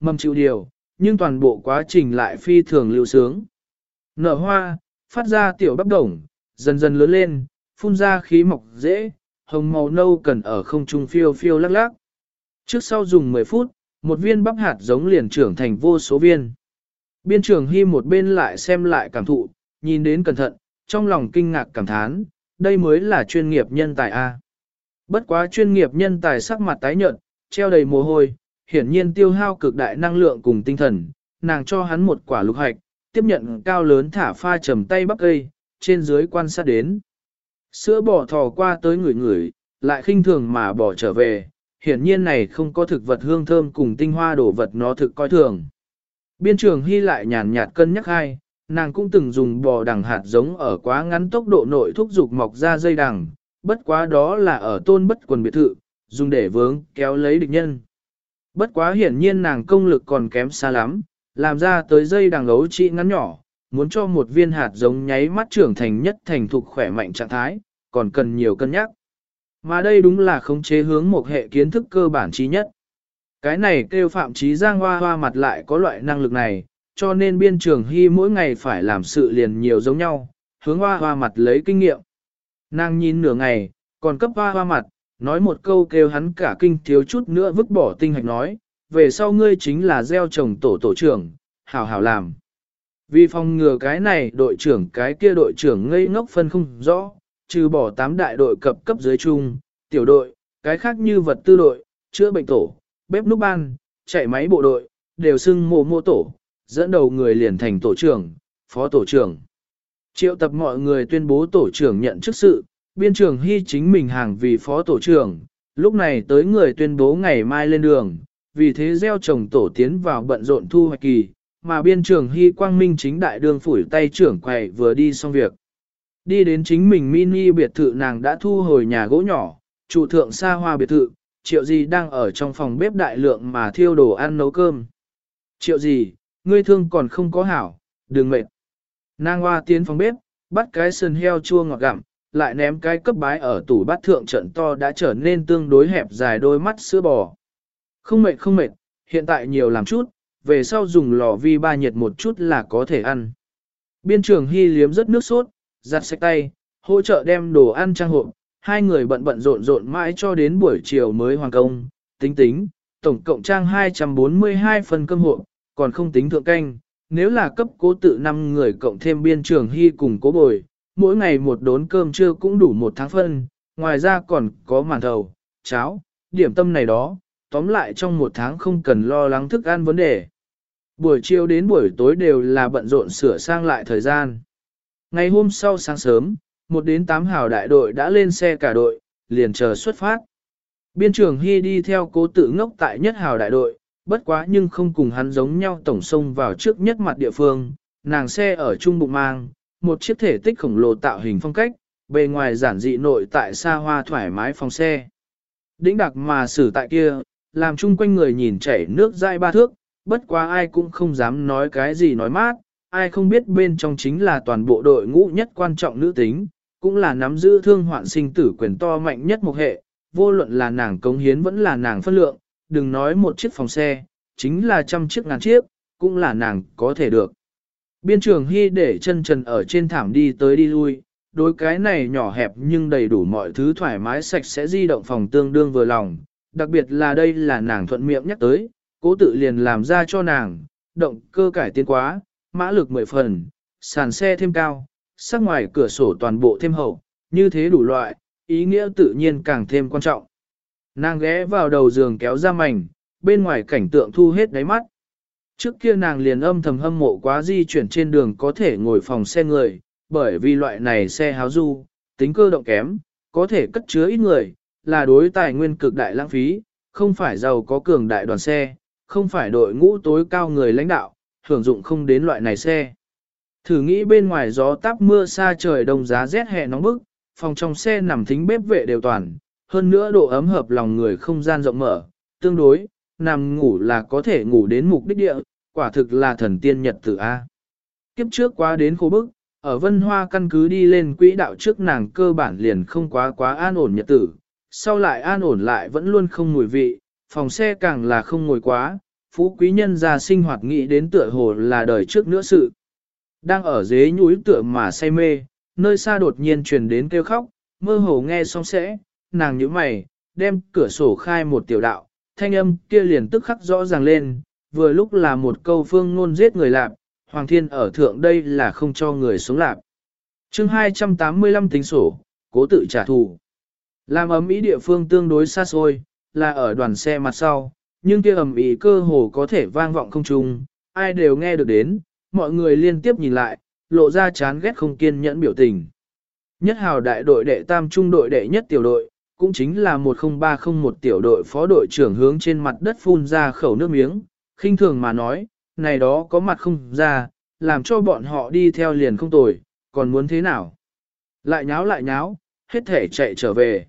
mầm chịu điều, nhưng toàn bộ quá trình lại phi thường lưu sướng. Nở hoa, phát ra tiểu bắp đồng, dần dần lớn lên, phun ra khí mọc dễ, hồng màu nâu cần ở không trung phiêu phiêu lắc lắc. Trước sau dùng 10 phút, một viên bắp hạt giống liền trưởng thành vô số viên. Biên trưởng hy một bên lại xem lại cảm thụ, nhìn đến cẩn thận, trong lòng kinh ngạc cảm thán, đây mới là chuyên nghiệp nhân tài A. Bất quá chuyên nghiệp nhân tài sắc mặt tái nhợt, treo đầy mồ hôi, hiển nhiên tiêu hao cực đại năng lượng cùng tinh thần, nàng cho hắn một quả lục hạch, tiếp nhận cao lớn thả pha trầm tay bắp cây, trên dưới quan sát đến. Sữa bò thò qua tới người người, lại khinh thường mà bỏ trở về, hiển nhiên này không có thực vật hương thơm cùng tinh hoa đổ vật nó thực coi thường. Biên trường hy lại nhàn nhạt cân nhắc hai, nàng cũng từng dùng bò đằng hạt giống ở quá ngắn tốc độ nội thúc dục mọc ra dây đằng, bất quá đó là ở tôn bất quần biệt thự, dùng để vướng kéo lấy địch nhân. Bất quá hiển nhiên nàng công lực còn kém xa lắm, làm ra tới dây đằng ấu trị ngắn nhỏ, muốn cho một viên hạt giống nháy mắt trưởng thành nhất thành thục khỏe mạnh trạng thái, còn cần nhiều cân nhắc. Mà đây đúng là khống chế hướng một hệ kiến thức cơ bản trí nhất. Cái này kêu phạm trí giang hoa hoa mặt lại có loại năng lực này, cho nên biên trường hy mỗi ngày phải làm sự liền nhiều giống nhau, hướng hoa hoa mặt lấy kinh nghiệm. Nàng nhìn nửa ngày, còn cấp hoa hoa mặt, nói một câu kêu hắn cả kinh thiếu chút nữa vứt bỏ tinh hạch nói, về sau ngươi chính là gieo trồng tổ tổ trưởng, hảo hảo làm. Vì phòng ngừa cái này đội trưởng cái kia đội trưởng ngây ngốc phân không rõ, trừ bỏ tám đại đội cập cấp dưới chung, tiểu đội, cái khác như vật tư đội, chữa bệnh tổ, bếp núc ban, chạy máy bộ đội, đều xưng mô mô tổ, dẫn đầu người liền thành tổ trưởng, phó tổ trưởng. Triệu tập mọi người tuyên bố tổ trưởng nhận chức sự, biên trưởng hy chính mình hàng vì phó tổ trưởng, lúc này tới người tuyên bố ngày mai lên đường, vì thế gieo trồng tổ tiến vào bận rộn thu hoạch kỳ, mà biên trưởng hy quang minh chính đại đường phủi tay trưởng quầy vừa đi xong việc. Đi đến chính mình mini biệt thự nàng đã thu hồi nhà gỗ nhỏ, trụ thượng xa hoa biệt thự, triệu gì đang ở trong phòng bếp đại lượng mà thiêu đồ ăn nấu cơm. Triệu gì, ngươi thương còn không có hảo, đừng mệt. Nàng hoa tiến phòng bếp, bắt cái sườn heo chua ngọt gặm, lại ném cái cấp bái ở tủ bát thượng trận to đã trở nên tương đối hẹp dài đôi mắt sữa bò. Không mệt không mệt, hiện tại nhiều làm chút, về sau dùng lò vi ba nhiệt một chút là có thể ăn. Biên trường hy liếm rất nước sốt, giặt sạch tay, hỗ trợ đem đồ ăn trang hộp, hai người bận bận rộn rộn mãi cho đến buổi chiều mới hoàn công, tính tính, tổng cộng trang 242 phần cơm hộp, còn không tính thượng canh, nếu là cấp cố tự 5 người cộng thêm biên trường hy cùng cố bồi, mỗi ngày một đốn cơm trưa cũng đủ một tháng phân, ngoài ra còn có màn thầu, cháo, điểm tâm này đó, tóm lại trong một tháng không cần lo lắng thức ăn vấn đề. Buổi chiều đến buổi tối đều là bận rộn sửa sang lại thời gian. Ngày hôm sau sáng sớm, một đến tám hào đại đội đã lên xe cả đội, liền chờ xuất phát. Biên trưởng Hy đi theo cố tự ngốc tại nhất hào đại đội, bất quá nhưng không cùng hắn giống nhau tổng sông vào trước nhất mặt địa phương, nàng xe ở trung bụng mang, một chiếc thể tích khổng lồ tạo hình phong cách, bề ngoài giản dị nội tại xa hoa thoải mái phòng xe. Đĩnh đặc mà xử tại kia, làm chung quanh người nhìn chảy nước dai ba thước, bất quá ai cũng không dám nói cái gì nói mát, ai không biết bên trong chính là toàn bộ đội ngũ nhất quan trọng nữ tính, cũng là nắm giữ thương hoạn sinh tử quyền to mạnh nhất một hệ, vô luận là nàng cống hiến vẫn là nàng phân lượng, đừng nói một chiếc phòng xe, chính là trăm chiếc ngàn chiếc, cũng là nàng có thể được. Biên trường Hy để chân trần ở trên thảm đi tới đi lui, đối cái này nhỏ hẹp nhưng đầy đủ mọi thứ thoải mái sạch sẽ di động phòng tương đương vừa lòng, đặc biệt là đây là nàng thuận miệng nhắc tới, cố tự liền làm ra cho nàng, động cơ cải tiến quá, mã lực mười phần, sàn xe thêm cao, sắc ngoài cửa sổ toàn bộ thêm hậu, như thế đủ loại, ý nghĩa tự nhiên càng thêm quan trọng. Nàng ghé vào đầu giường kéo ra mảnh, bên ngoài cảnh tượng thu hết đáy mắt. Trước kia nàng liền âm thầm hâm mộ quá di chuyển trên đường có thể ngồi phòng xe người, bởi vì loại này xe háo du, tính cơ động kém, có thể cất chứa ít người, là đối tài nguyên cực đại lãng phí, không phải giàu có cường đại đoàn xe, không phải đội ngũ tối cao người lãnh đạo, hưởng dụng không đến loại này xe. Thử nghĩ bên ngoài gió táp mưa xa trời đông giá rét hè nóng bức, phòng trong xe nằm thính bếp vệ đều toàn, hơn nữa độ ấm hợp lòng người không gian rộng mở, tương đối, nằm ngủ là có thể ngủ đến mục đích địa, quả thực là thần tiên nhật tử A. Kiếp trước quá đến khô bức, ở vân hoa căn cứ đi lên quỹ đạo trước nàng cơ bản liền không quá quá an ổn nhật tử, sau lại an ổn lại vẫn luôn không mùi vị, phòng xe càng là không ngồi quá, phú quý nhân ra sinh hoạt nghĩ đến tựa hồ là đời trước nữa sự. Đang ở dế núi tựa mà say mê, nơi xa đột nhiên truyền đến kêu khóc, mơ hồ nghe xong sẽ, nàng nhíu mày, đem cửa sổ khai một tiểu đạo, thanh âm kia liền tức khắc rõ ràng lên, vừa lúc là một câu phương ngôn giết người lạp, Hoàng Thiên ở thượng đây là không cho người sống lạp. chương 285 tính sổ, cố tự trả thù. Làm ấm ý địa phương tương đối xa xôi, là ở đoàn xe mặt sau, nhưng kia ầm ý cơ hồ có thể vang vọng không trung, ai đều nghe được đến, mọi người liên tiếp nhìn lại, lộ ra chán ghét không kiên nhẫn biểu tình. Nhất hào đại đội đệ tam trung đội đệ nhất tiểu đội, cũng chính là 10301 tiểu đội phó đội trưởng hướng trên mặt đất phun ra khẩu nước miếng, khinh thường mà nói, này đó có mặt không ra, làm cho bọn họ đi theo liền không tồi, còn muốn thế nào? Lại nháo lại nháo, hết thể chạy trở về.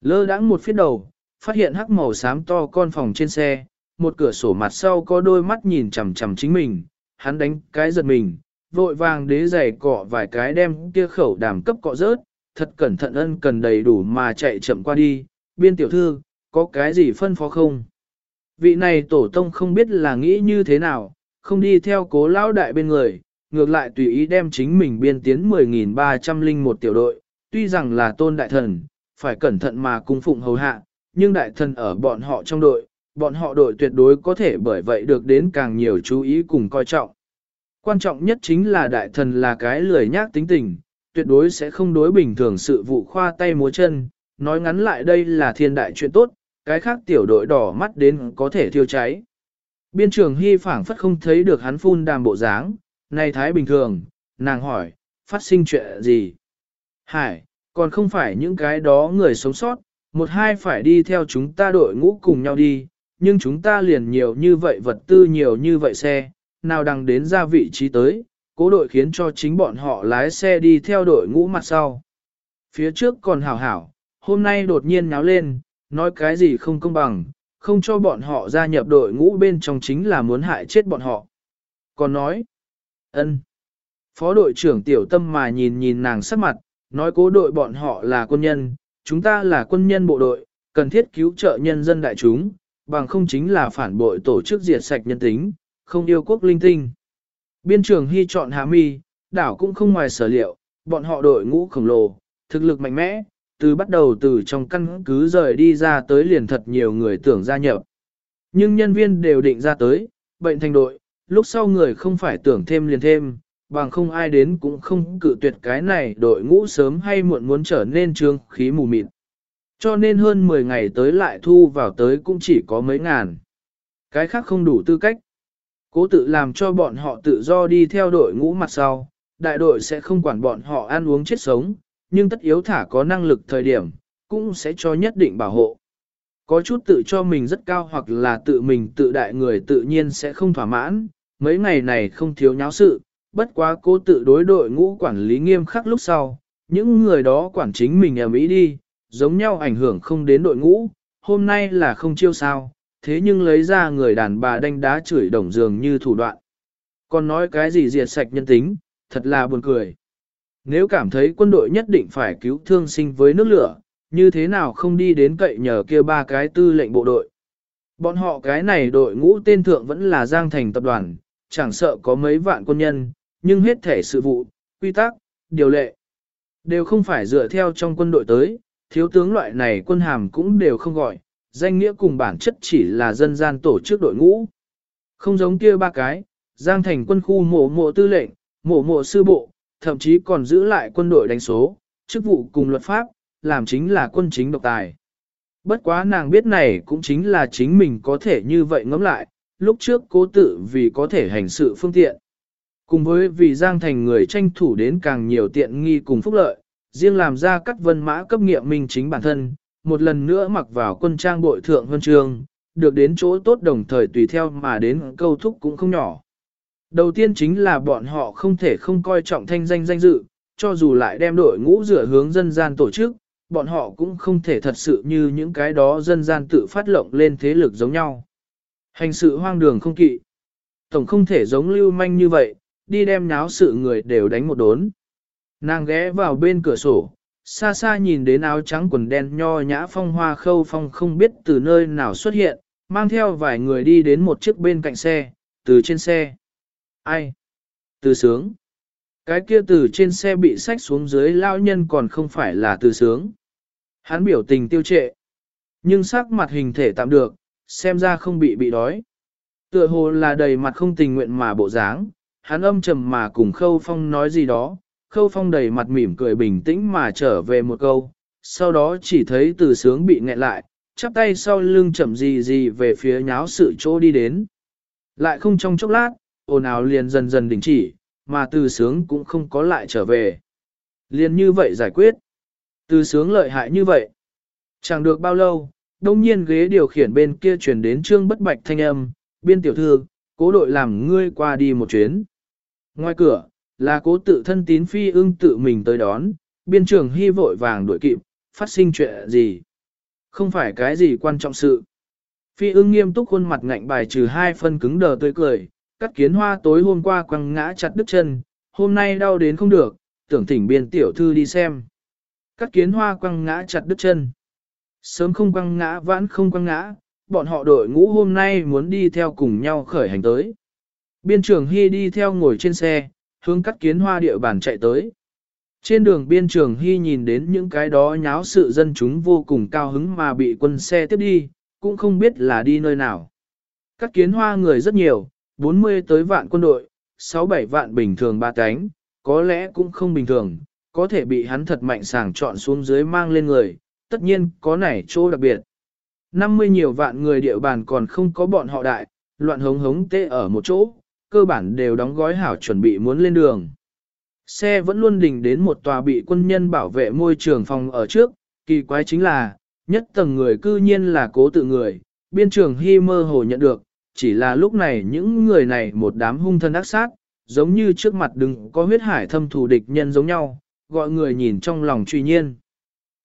Lơ đãng một phía đầu, phát hiện hắc màu xám to con phòng trên xe, một cửa sổ mặt sau có đôi mắt nhìn chằm chằm chính mình, hắn đánh cái giật mình, vội vàng đế giày cọ vài cái đem kia khẩu đàm cấp cọ rớt, thật cẩn thận ân cần đầy đủ mà chạy chậm qua đi, biên tiểu thư, có cái gì phân phó không? Vị này tổ tông không biết là nghĩ như thế nào, không đi theo cố lão đại bên người, ngược lại tùy ý đem chính mình biên tiến 10.301 tiểu đội, tuy rằng là tôn đại thần, phải cẩn thận mà cung phụng hầu hạ, nhưng đại thần ở bọn họ trong đội, bọn họ đội tuyệt đối có thể bởi vậy được đến càng nhiều chú ý cùng coi trọng. Quan trọng nhất chính là đại thần là cái lười nhác tính tình, tuyệt đối sẽ không đối bình thường sự vụ khoa tay múa chân, nói ngắn lại đây là thiên đại chuyện tốt, cái khác tiểu đội đỏ mắt đến có thể thiêu cháy. Biên trường hy phảng phất không thấy được hắn phun đàm bộ dáng, này thái bình thường, nàng hỏi, phát sinh chuyện gì? Hải, còn không phải những cái đó người sống sót, một hai phải đi theo chúng ta đội ngũ cùng nhau đi, nhưng chúng ta liền nhiều như vậy vật tư nhiều như vậy xe, nào đằng đến ra vị trí tới, cố đội khiến cho chính bọn họ lái xe đi theo đội ngũ mặt sau. Phía trước còn hảo hảo, hôm nay đột nhiên nháo lên, nói cái gì không công bằng, không cho bọn họ gia nhập đội ngũ bên trong chính là muốn hại chết bọn họ. Còn nói, ân. Phó đội trưởng tiểu tâm mà nhìn nhìn nàng sắc mặt, nói cố đội bọn họ là quân nhân, chúng ta là quân nhân bộ đội, cần thiết cứu trợ nhân dân đại chúng, bằng không chính là phản bội tổ chức diệt sạch nhân tính, không yêu quốc linh tinh. Biên trường hy chọn hà mi, đảo cũng không ngoài sở liệu, bọn họ đội ngũ khổng lồ, thực lực mạnh mẽ, từ bắt đầu từ trong căn cứ rời đi ra tới liền thật nhiều người tưởng gia nhập. Nhưng nhân viên đều định ra tới, bệnh thành đội, lúc sau người không phải tưởng thêm liền thêm, bằng không ai đến cũng không cự tuyệt cái này đội ngũ sớm hay muộn muốn trở nên trương khí mù mịt. Cho nên hơn 10 ngày tới lại thu vào tới cũng chỉ có mấy ngàn. Cái khác không đủ tư cách. Cố tự làm cho bọn họ tự do đi theo đội ngũ mặt sau, đại đội sẽ không quản bọn họ ăn uống chết sống, nhưng tất yếu thả có năng lực thời điểm, cũng sẽ cho nhất định bảo hộ. Có chút tự cho mình rất cao hoặc là tự mình tự đại người tự nhiên sẽ không thỏa mãn, mấy ngày này không thiếu nháo sự, bất quá cố tự đối đội ngũ quản lý nghiêm khắc lúc sau, những người đó quản chính mình ở Mỹ đi, giống nhau ảnh hưởng không đến đội ngũ, hôm nay là không chiêu sao, thế nhưng lấy ra người đàn bà đánh đá chửi đồng dường như thủ đoạn. Còn nói cái gì diệt sạch nhân tính, thật là buồn cười. Nếu cảm thấy quân đội nhất định phải cứu thương sinh với nước lửa, như thế nào không đi đến cậy nhờ kia ba cái tư lệnh bộ đội. Bọn họ cái này đội ngũ tên thượng vẫn là Giang Thành tập đoàn, chẳng sợ có mấy vạn quân nhân, nhưng hết thể sự vụ, quy tắc, điều lệ, đều không phải dựa theo trong quân đội tới, thiếu tướng loại này quân hàm cũng đều không gọi, danh nghĩa cùng bản chất chỉ là dân gian tổ chức đội ngũ. Không giống kia ba cái, Giang Thành quân khu mộ mộ tư lệnh, mộ mộ sư bộ, thậm chí còn giữ lại quân đội đánh số, chức vụ cùng luật pháp, làm chính là quân chính độc tài. Bất quá nàng biết này cũng chính là chính mình có thể như vậy ngẫm lại, lúc trước cố tự vì có thể hành sự phương tiện. Cùng với vì Giang Thành người tranh thủ đến càng nhiều tiện nghi cùng phúc lợi, riêng làm ra các vân mã cấp nghiệm minh chính bản thân, một lần nữa mặc vào quân trang bội thượng huân trường, được đến chỗ tốt đồng thời tùy theo mà đến câu thúc cũng không nhỏ. Đầu tiên chính là bọn họ không thể không coi trọng thanh danh danh dự, cho dù lại đem đội ngũ rửa hướng dân gian tổ chức, bọn họ cũng không thể thật sự như những cái đó dân gian tự phát lộng lên thế lực giống nhau. Hành sự hoang đường không kỵ. Tổng không thể giống lưu manh như vậy, đi đem nháo sự người đều đánh một đốn. Nàng ghé vào bên cửa sổ, xa xa nhìn đến áo trắng quần đen nho nhã phong hoa khâu phong không biết từ nơi nào xuất hiện, mang theo vài người đi đến một chiếc bên cạnh xe, từ trên xe. Ai? Từ sướng. Cái kia từ trên xe bị sách xuống dưới lao nhân còn không phải là từ sướng. Hắn biểu tình tiêu trệ. Nhưng sắc mặt hình thể tạm được, xem ra không bị bị đói. Tựa hồ là đầy mặt không tình nguyện mà bộ dáng, hắn âm trầm mà cùng Khâu Phong nói gì đó, Khâu Phong đầy mặt mỉm cười bình tĩnh mà trở về một câu, sau đó chỉ thấy từ sướng bị nghẹn lại, chắp tay sau lưng chậm gì gì về phía nháo sự chỗ đi đến. Lại không trong chốc lát, ồn ào liền dần dần đình chỉ, mà từ sướng cũng không có lại trở về. Liền như vậy giải quyết. Từ sướng lợi hại như vậy. Chẳng được bao lâu, đông nhiên ghế điều khiển bên kia chuyển đến trương bất bạch thanh âm, biên tiểu thư, cố đội làm ngươi qua đi một chuyến. Ngoài cửa, là cố tự thân tín phi ưng tự mình tới đón, biên trưởng hy vội vàng đuổi kịp, phát sinh chuyện gì. Không phải cái gì quan trọng sự. Phi ưng nghiêm túc khuôn mặt ngạnh bài trừ hai phân cứng đờ tươi cười, cắt kiến hoa tối hôm qua quăng ngã chặt đứt chân, hôm nay đau đến không được, tưởng thỉnh biên tiểu thư đi xem. Cắt kiến hoa quăng ngã chặt đứt chân. Sớm không quăng ngã vãn không quăng ngã, bọn họ đội ngũ hôm nay muốn đi theo cùng nhau khởi hành tới. Biên trưởng Hy đi theo ngồi trên xe, hướng cắt kiến hoa địa bàn chạy tới. Trên đường biên trường Hy nhìn đến những cái đó nháo sự dân chúng vô cùng cao hứng mà bị quân xe tiếp đi, cũng không biết là đi nơi nào. Các kiến hoa người rất nhiều, 40 tới vạn quân đội, 6-7 vạn bình thường ba cánh, có lẽ cũng không bình thường, có thể bị hắn thật mạnh sàng chọn xuống dưới mang lên người, tất nhiên có nảy chỗ đặc biệt. 50 nhiều vạn người địa bàn còn không có bọn họ đại, loạn hống hống tê ở một chỗ, cơ bản đều đóng gói hảo chuẩn bị muốn lên đường. Xe vẫn luôn đình đến một tòa bị quân nhân bảo vệ môi trường phòng ở trước, kỳ quái chính là, nhất tầng người cư nhiên là cố tự người, biên trường hy mơ hồ nhận được, chỉ là lúc này những người này một đám hung thân ác sát, giống như trước mặt đừng có huyết hải thâm thù địch nhân giống nhau, gọi người nhìn trong lòng truy nhiên.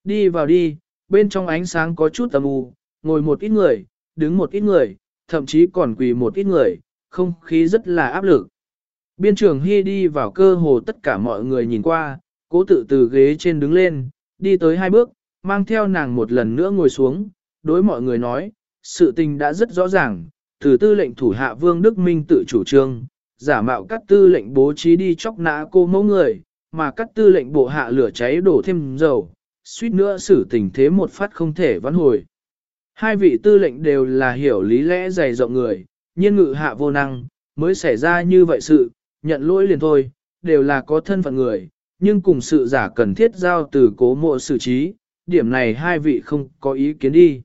Đi vào đi, bên trong ánh sáng có chút tầm u, ngồi một ít người, đứng một ít người, thậm chí còn quỳ một ít người, không khí rất là áp lực. Biên trường Hy đi vào cơ hồ tất cả mọi người nhìn qua, cố tự từ ghế trên đứng lên, đi tới hai bước, mang theo nàng một lần nữa ngồi xuống, đối mọi người nói, sự tình đã rất rõ ràng, từ tư lệnh thủ hạ Vương Đức Minh tự chủ trương, giả mạo các tư lệnh bố trí đi chóc nã cô mẫu người, mà các tư lệnh bộ hạ lửa cháy đổ thêm dầu, suýt nữa xử tình thế một phát không thể vãn hồi. Hai vị tư lệnh đều là hiểu lý lẽ dày rộng người, nhiên ngự hạ vô năng, mới xảy ra như vậy sự, nhận lỗi liền thôi, đều là có thân phận người, nhưng cùng sự giả cần thiết giao từ cố mộ xử trí, điểm này hai vị không có ý kiến đi.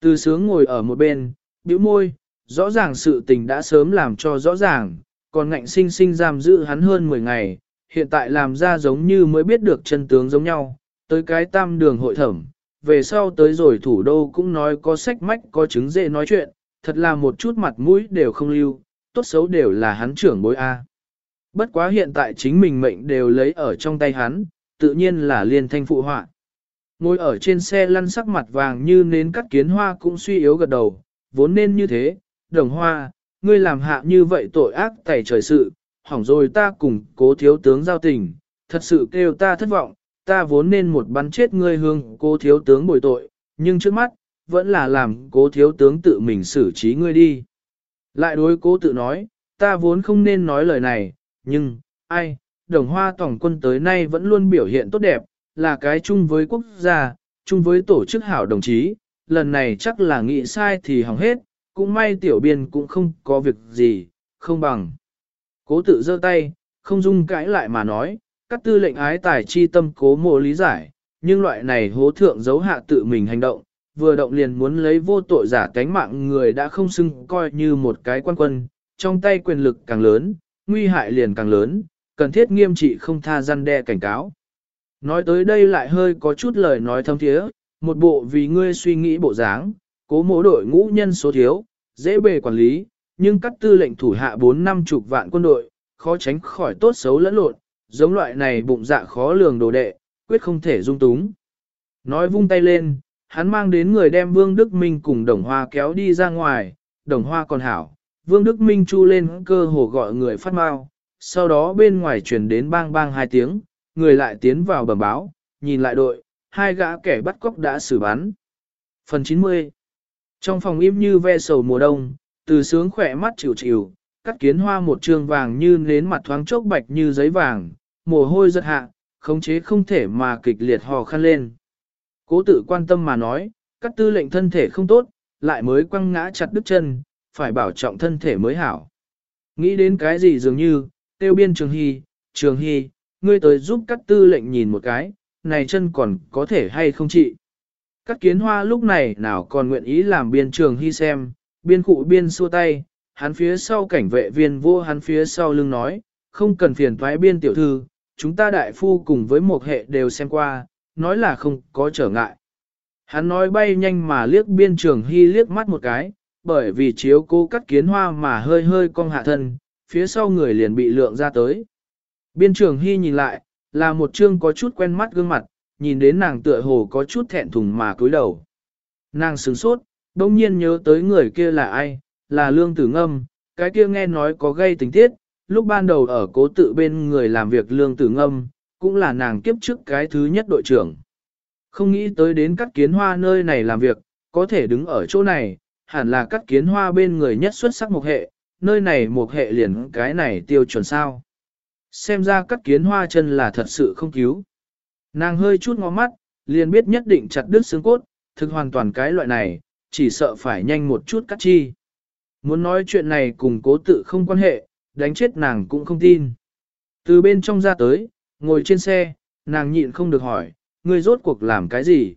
Từ sướng ngồi ở một bên, bĩu môi, rõ ràng sự tình đã sớm làm cho rõ ràng, còn ngạnh sinh sinh giam giữ hắn hơn 10 ngày, hiện tại làm ra giống như mới biết được chân tướng giống nhau, tới cái tam đường hội thẩm, về sau tới rồi thủ đô cũng nói có sách mách có chứng dễ nói chuyện, thật là một chút mặt mũi đều không lưu, tốt xấu đều là hắn trưởng bối A. Bất quá hiện tại chính mình mệnh đều lấy ở trong tay hắn, tự nhiên là liên thanh phụ họa. Ngồi ở trên xe lăn sắc mặt vàng như nến cắt kiến hoa cũng suy yếu gật đầu, vốn nên như thế, đồng hoa, ngươi làm hạ như vậy tội ác tẩy trời sự, hỏng rồi ta cùng cố thiếu tướng giao tình, thật sự kêu ta thất vọng, ta vốn nên một bắn chết ngươi hương cố thiếu tướng bồi tội, nhưng trước mắt, vẫn là làm cố thiếu tướng tự mình xử trí ngươi đi. Lại đối cố tự nói, ta vốn không nên nói lời này, nhưng, ai, đồng hoa tổng quân tới nay vẫn luôn biểu hiện tốt đẹp, là cái chung với quốc gia, chung với tổ chức hảo đồng chí, lần này chắc là nghĩ sai thì hỏng hết, cũng may tiểu biên cũng không có việc gì, không bằng. Cố tự giơ tay, không dung cãi lại mà nói, các tư lệnh ái tài chi tâm cố mộ lý giải, nhưng loại này hố thượng giấu hạ tự mình hành động, vừa động liền muốn lấy vô tội giả cánh mạng người đã không xưng coi như một cái quan quân, trong tay quyền lực càng lớn, nguy hại liền càng lớn, cần thiết nghiêm trị không tha gian đe cảnh cáo. Nói tới đây lại hơi có chút lời nói thâm thiế, một bộ vì ngươi suy nghĩ bộ dáng, cố mỗ đội ngũ nhân số thiếu, dễ bề quản lý, nhưng các tư lệnh thủ hạ 4 năm chục vạn quân đội, khó tránh khỏi tốt xấu lẫn lộn, giống loại này bụng dạ khó lường đồ đệ, quyết không thể dung túng. Nói vung tay lên, hắn mang đến người đem Vương Đức Minh cùng Đồng Hoa kéo đi ra ngoài, Đồng Hoa còn hảo, Vương Đức Minh chu lên cơ hồ gọi người phát mau, sau đó bên ngoài truyền đến bang bang hai tiếng, người lại tiến vào bẩm báo, nhìn lại đội, hai gã kẻ bắt cóc đã xử bắn. Phần 90 Trong phòng im như ve sầu mùa đông, từ sướng khỏe mắt chịu chịu, cắt kiến hoa một trường vàng như nến mặt thoáng chốc bạch như giấy vàng, mồ hôi giật hạ, khống chế không thể mà kịch liệt hò khăn lên. Cố tự quan tâm mà nói, các tư lệnh thân thể không tốt, lại mới quăng ngã chặt đứt chân, phải bảo trọng thân thể mới hảo. Nghĩ đến cái gì dường như, tiêu biên trường hy, trường hy, ngươi tới giúp các tư lệnh nhìn một cái, này chân còn có thể hay không chị. Các kiến hoa lúc này nào còn nguyện ý làm biên trường hy xem, biên cụ biên xua tay, hắn phía sau cảnh vệ viên vô hắn phía sau lưng nói, không cần phiền thoái biên tiểu thư, chúng ta đại phu cùng với một hệ đều xem qua, nói là không có trở ngại. Hắn nói bay nhanh mà liếc biên trường hy liếc mắt một cái, bởi vì chiếu cô cắt kiến hoa mà hơi hơi cong hạ thân, phía sau người liền bị lượng ra tới. Biên trường hy nhìn lại, là một chương có chút quen mắt gương mặt, nhìn đến nàng tựa hồ có chút thẹn thùng mà cúi đầu. Nàng sửng sốt, đông nhiên nhớ tới người kia là ai, là lương tử ngâm, cái kia nghe nói có gây tình tiết, lúc ban đầu ở cố tự bên người làm việc lương tử ngâm, cũng là nàng kiếp trước cái thứ nhất đội trưởng. Không nghĩ tới đến các kiến hoa nơi này làm việc, có thể đứng ở chỗ này, hẳn là các kiến hoa bên người nhất xuất sắc một hệ, nơi này một hệ liền cái này tiêu chuẩn sao. Xem ra các kiến hoa chân là thật sự không cứu. Nàng hơi chút ngó mắt, liền biết nhất định chặt đứt xương cốt, thực hoàn toàn cái loại này, chỉ sợ phải nhanh một chút cắt chi. Muốn nói chuyện này cùng cố tự không quan hệ, đánh chết nàng cũng không tin. Từ bên trong ra tới, ngồi trên xe, nàng nhịn không được hỏi, ngươi rốt cuộc làm cái gì?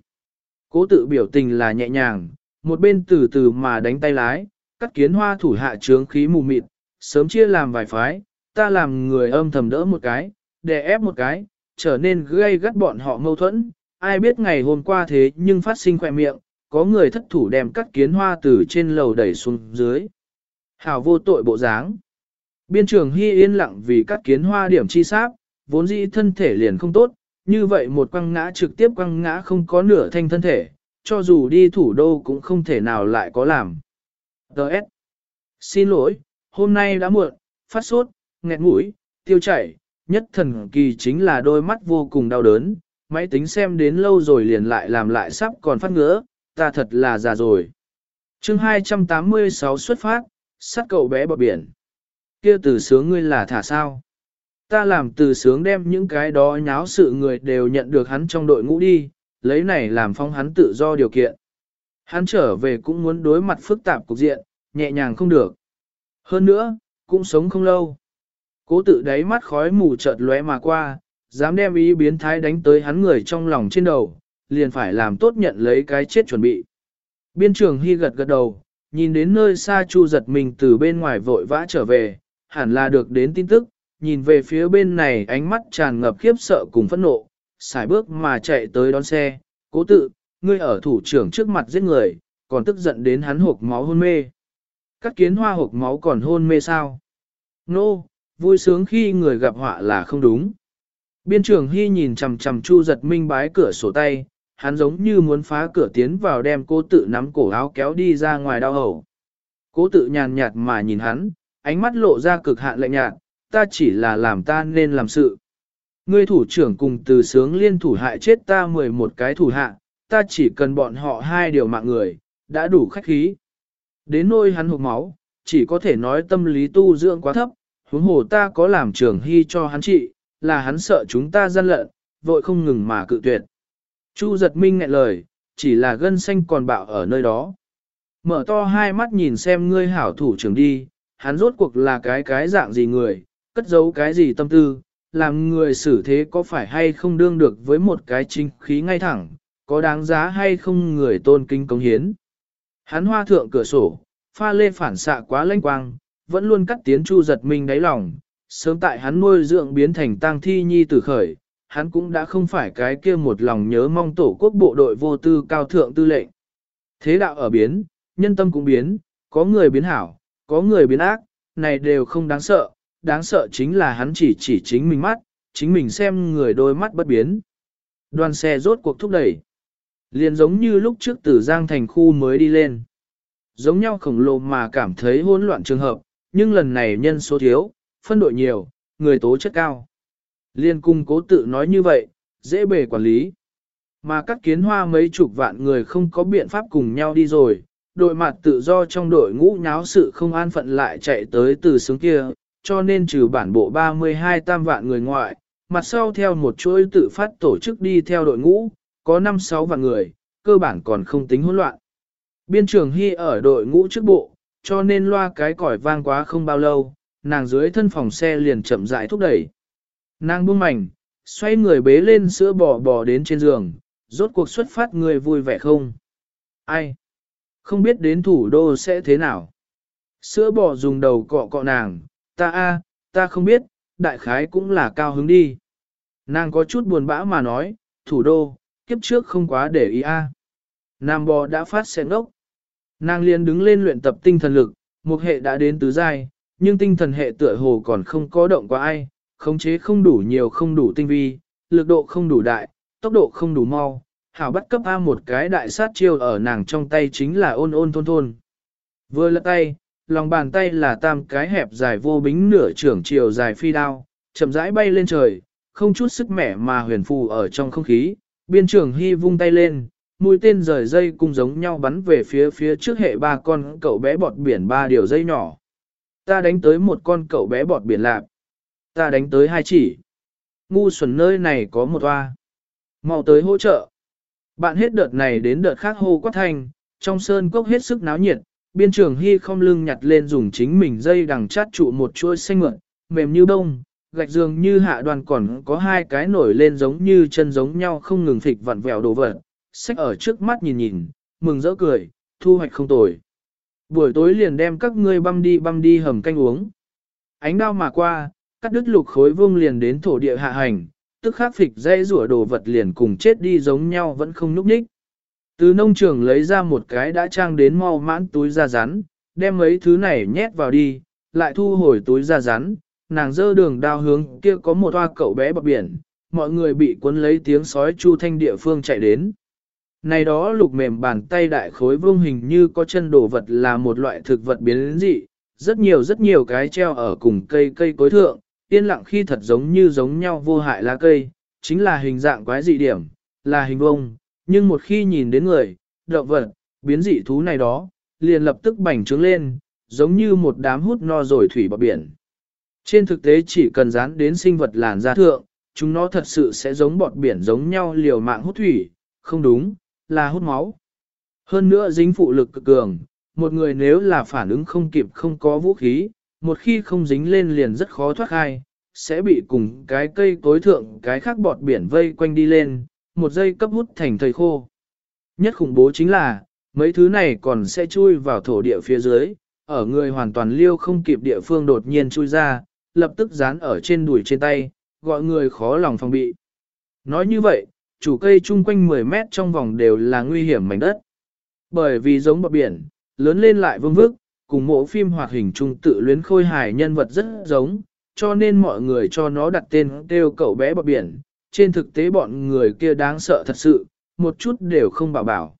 Cố tự biểu tình là nhẹ nhàng, một bên từ từ mà đánh tay lái, cắt kiến hoa thủ hạ trướng khí mù mịt, sớm chia làm vài phái, ta làm người âm thầm đỡ một cái, đè ép một cái, trở nên gây gắt bọn họ mâu thuẫn, ai biết ngày hôm qua thế nhưng phát sinh khỏe miệng, có người thất thủ đem cắt kiến hoa từ trên lầu đẩy xuống dưới. Hảo vô tội bộ dáng. Biên trường Hy yên lặng vì cắt kiến hoa điểm chi sáp, vốn dĩ thân thể liền không tốt, như vậy một quăng ngã trực tiếp quăng ngã không có nửa thanh thân thể, cho dù đi thủ đô cũng không thể nào lại có làm. Đợt. Xin lỗi, hôm nay đã muộn, phát sốt, nghẹt mũi, tiêu chảy, nhất thần kỳ chính là đôi mắt vô cùng đau đớn, máy tính xem đến lâu rồi liền lại làm lại sắp còn phát ngứa, ta thật là già rồi. chương 286 xuất phát, sát cậu bé bờ biển. kia từ sướng ngươi là thả sao? Ta làm từ sướng đem những cái đó nháo sự người đều nhận được hắn trong đội ngũ đi, lấy này làm phong hắn tự do điều kiện. Hắn trở về cũng muốn đối mặt phức tạp cục diện, nhẹ nhàng không được. Hơn nữa, cũng sống không lâu. Cố tự đáy mắt khói mù chợt lóe mà qua, dám đem ý biến thái đánh tới hắn người trong lòng trên đầu, liền phải làm tốt nhận lấy cái chết chuẩn bị. Biên trường hy gật gật đầu, nhìn đến nơi xa chu giật mình từ bên ngoài vội vã trở về, hẳn là được đến tin tức, nhìn về phía bên này ánh mắt tràn ngập khiếp sợ cùng phẫn nộ, xài bước mà chạy tới đón xe, cố tự, ngươi ở thủ trưởng trước mặt giết người, còn tức giận đến hắn hộp máu hôn mê. Các kiến hoa hộp máu còn hôn mê sao? Nô, no, vui sướng khi người gặp họa là không đúng. Biên trưởng Hy nhìn chằm chằm Chu giật minh bái cửa sổ tay, hắn giống như muốn phá cửa tiến vào đem cô tự nắm cổ áo kéo đi ra ngoài đau hầu. Cố tự nhàn nhạt mà nhìn hắn, ánh mắt lộ ra cực hạn lạnh nhạt, ta chỉ là làm ta nên làm sự. Ngươi thủ trưởng cùng từ sướng liên thủ hại chết ta 11 cái thủ hạ, ta chỉ cần bọn họ hai điều mạng người, đã đủ khách khí. Đến nôi hắn hụt máu, chỉ có thể nói tâm lý tu dưỡng quá thấp, huống hồ ta có làm trưởng hy cho hắn trị, là hắn sợ chúng ta gian lận, vội không ngừng mà cự tuyệt. Chu giật minh ngại lời, chỉ là gân xanh còn bạo ở nơi đó. Mở to hai mắt nhìn xem ngươi hảo thủ trưởng đi, hắn rốt cuộc là cái cái dạng gì người, cất giấu cái gì tâm tư, làm người xử thế có phải hay không đương được với một cái chính khí ngay thẳng, có đáng giá hay không người tôn kính cống hiến. Hắn hoa thượng cửa sổ, pha lê phản xạ quá lanh quang, vẫn luôn cắt tiến chu giật mình đáy lòng, sớm tại hắn nuôi dưỡng biến thành tang thi nhi tử khởi, hắn cũng đã không phải cái kia một lòng nhớ mong tổ quốc bộ đội vô tư cao thượng tư lệnh. Thế đạo ở biến, nhân tâm cũng biến, có người biến hảo, có người biến ác, này đều không đáng sợ, đáng sợ chính là hắn chỉ chỉ chính mình mắt, chính mình xem người đôi mắt bất biến. Đoàn xe rốt cuộc thúc đẩy. Liền giống như lúc trước từ Giang thành khu mới đi lên. Giống nhau khổng lồ mà cảm thấy hỗn loạn trường hợp, nhưng lần này nhân số thiếu, phân đội nhiều, người tố chất cao. Liên cung cố tự nói như vậy, dễ bề quản lý. Mà các kiến hoa mấy chục vạn người không có biện pháp cùng nhau đi rồi, đội mặt tự do trong đội ngũ nháo sự không an phận lại chạy tới từ sướng kia, cho nên trừ bản bộ 32 tam vạn người ngoại, mặt sau theo một chuỗi tự phát tổ chức đi theo đội ngũ, có 5-6 vạn người, cơ bản còn không tính hỗn loạn. Biên trường Hy ở đội ngũ trước bộ, cho nên loa cái còi vang quá không bao lâu, nàng dưới thân phòng xe liền chậm rãi thúc đẩy. Nàng buông mảnh, xoay người bế lên sữa bò bò đến trên giường, rốt cuộc xuất phát người vui vẻ không? Ai? Không biết đến thủ đô sẽ thế nào? Sữa bò dùng đầu cọ cọ nàng, ta a, ta không biết, đại khái cũng là cao hứng đi. Nàng có chút buồn bã mà nói, thủ đô, kiếp trước không quá để ý a. Nam bò đã phát xe ngốc. Nàng liền đứng lên luyện tập tinh thần lực, một hệ đã đến tứ giai, nhưng tinh thần hệ tựa hồ còn không có động qua ai, khống chế không đủ nhiều không đủ tinh vi, lực độ không đủ đại, tốc độ không đủ mau. Hảo bắt cấp A một cái đại sát chiêu ở nàng trong tay chính là ôn ôn thôn thôn. Vừa lật tay, lòng bàn tay là tam cái hẹp dài vô bính nửa trưởng chiều dài phi đao, chậm rãi bay lên trời, không chút sức mẻ mà huyền phù ở trong không khí, biên trưởng hy vung tay lên, mũi tên rời dây cùng giống nhau bắn về phía phía trước hệ ba con cậu bé bọt biển ba điều dây nhỏ. Ta đánh tới một con cậu bé bọt biển lạp. Ta đánh tới hai chỉ. Ngu xuẩn nơi này có một oa. mau tới hỗ trợ. Bạn hết đợt này đến đợt khác hô quát thanh, trong sơn cốc hết sức náo nhiệt, biên trường hy không lưng nhặt lên dùng chính mình dây đằng chát trụ một chuôi xanh mượn, mềm như bông, gạch dường như hạ đoàn còn có hai cái nổi lên giống như chân giống nhau không ngừng thịt vặn vẹo đồ vật, sách ở trước mắt nhìn nhìn, mừng rỡ cười, thu hoạch không tồi. Buổi tối liền đem các ngươi băm đi băm đi hầm canh uống. Ánh đao mà qua, cắt đứt lục khối vương liền đến thổ địa hạ hành, tức khắc phịch dây rủa đồ vật liền cùng chết đi giống nhau vẫn không núp ních. Từ nông trường lấy ra một cái đã trang đến mau mãn túi da rắn, đem mấy thứ này nhét vào đi, lại thu hồi túi da rắn, nàng dơ đường đao hướng kia có một hoa cậu bé bọc biển, mọi người bị cuốn lấy tiếng sói chu thanh địa phương chạy đến. Này đó lục mềm bàn tay đại khối vương hình như có chân đồ vật là một loại thực vật biến dị, rất nhiều rất nhiều cái treo ở cùng cây cây cối thượng, yên lặng khi thật giống như giống nhau vô hại lá cây, chính là hình dạng quái dị điểm, là hình vông, nhưng một khi nhìn đến người, động vật, biến dị thú này đó, liền lập tức bành trướng lên, giống như một đám hút no rồi thủy bọc biển. Trên thực tế chỉ cần dán đến sinh vật làn da thượng, chúng nó thật sự sẽ giống bọt biển giống nhau liều mạng hút thủy, không đúng, là hút máu. Hơn nữa dính phụ lực cực cường, một người nếu là phản ứng không kịp không có vũ khí, một khi không dính lên liền rất khó thoát khai, sẽ bị cùng cái cây tối thượng cái khác bọt biển vây quanh đi lên, một giây cấp hút thành thầy khô. Nhất khủng bố chính là, mấy thứ này còn sẽ chui vào thổ địa phía dưới, ở người hoàn toàn liêu không kịp địa phương đột nhiên chui ra, lập tức dán ở trên đùi trên tay, gọi người khó lòng phòng bị. Nói như vậy, chủ cây chung quanh 10 mét trong vòng đều là nguy hiểm mảnh đất. Bởi vì giống bọt biển, lớn lên lại vương vức, cùng mộ phim hoạt hình trung tự luyến khôi hài nhân vật rất giống, cho nên mọi người cho nó đặt tên kêu cậu bé bọt biển. Trên thực tế bọn người kia đáng sợ thật sự, một chút đều không bảo bảo.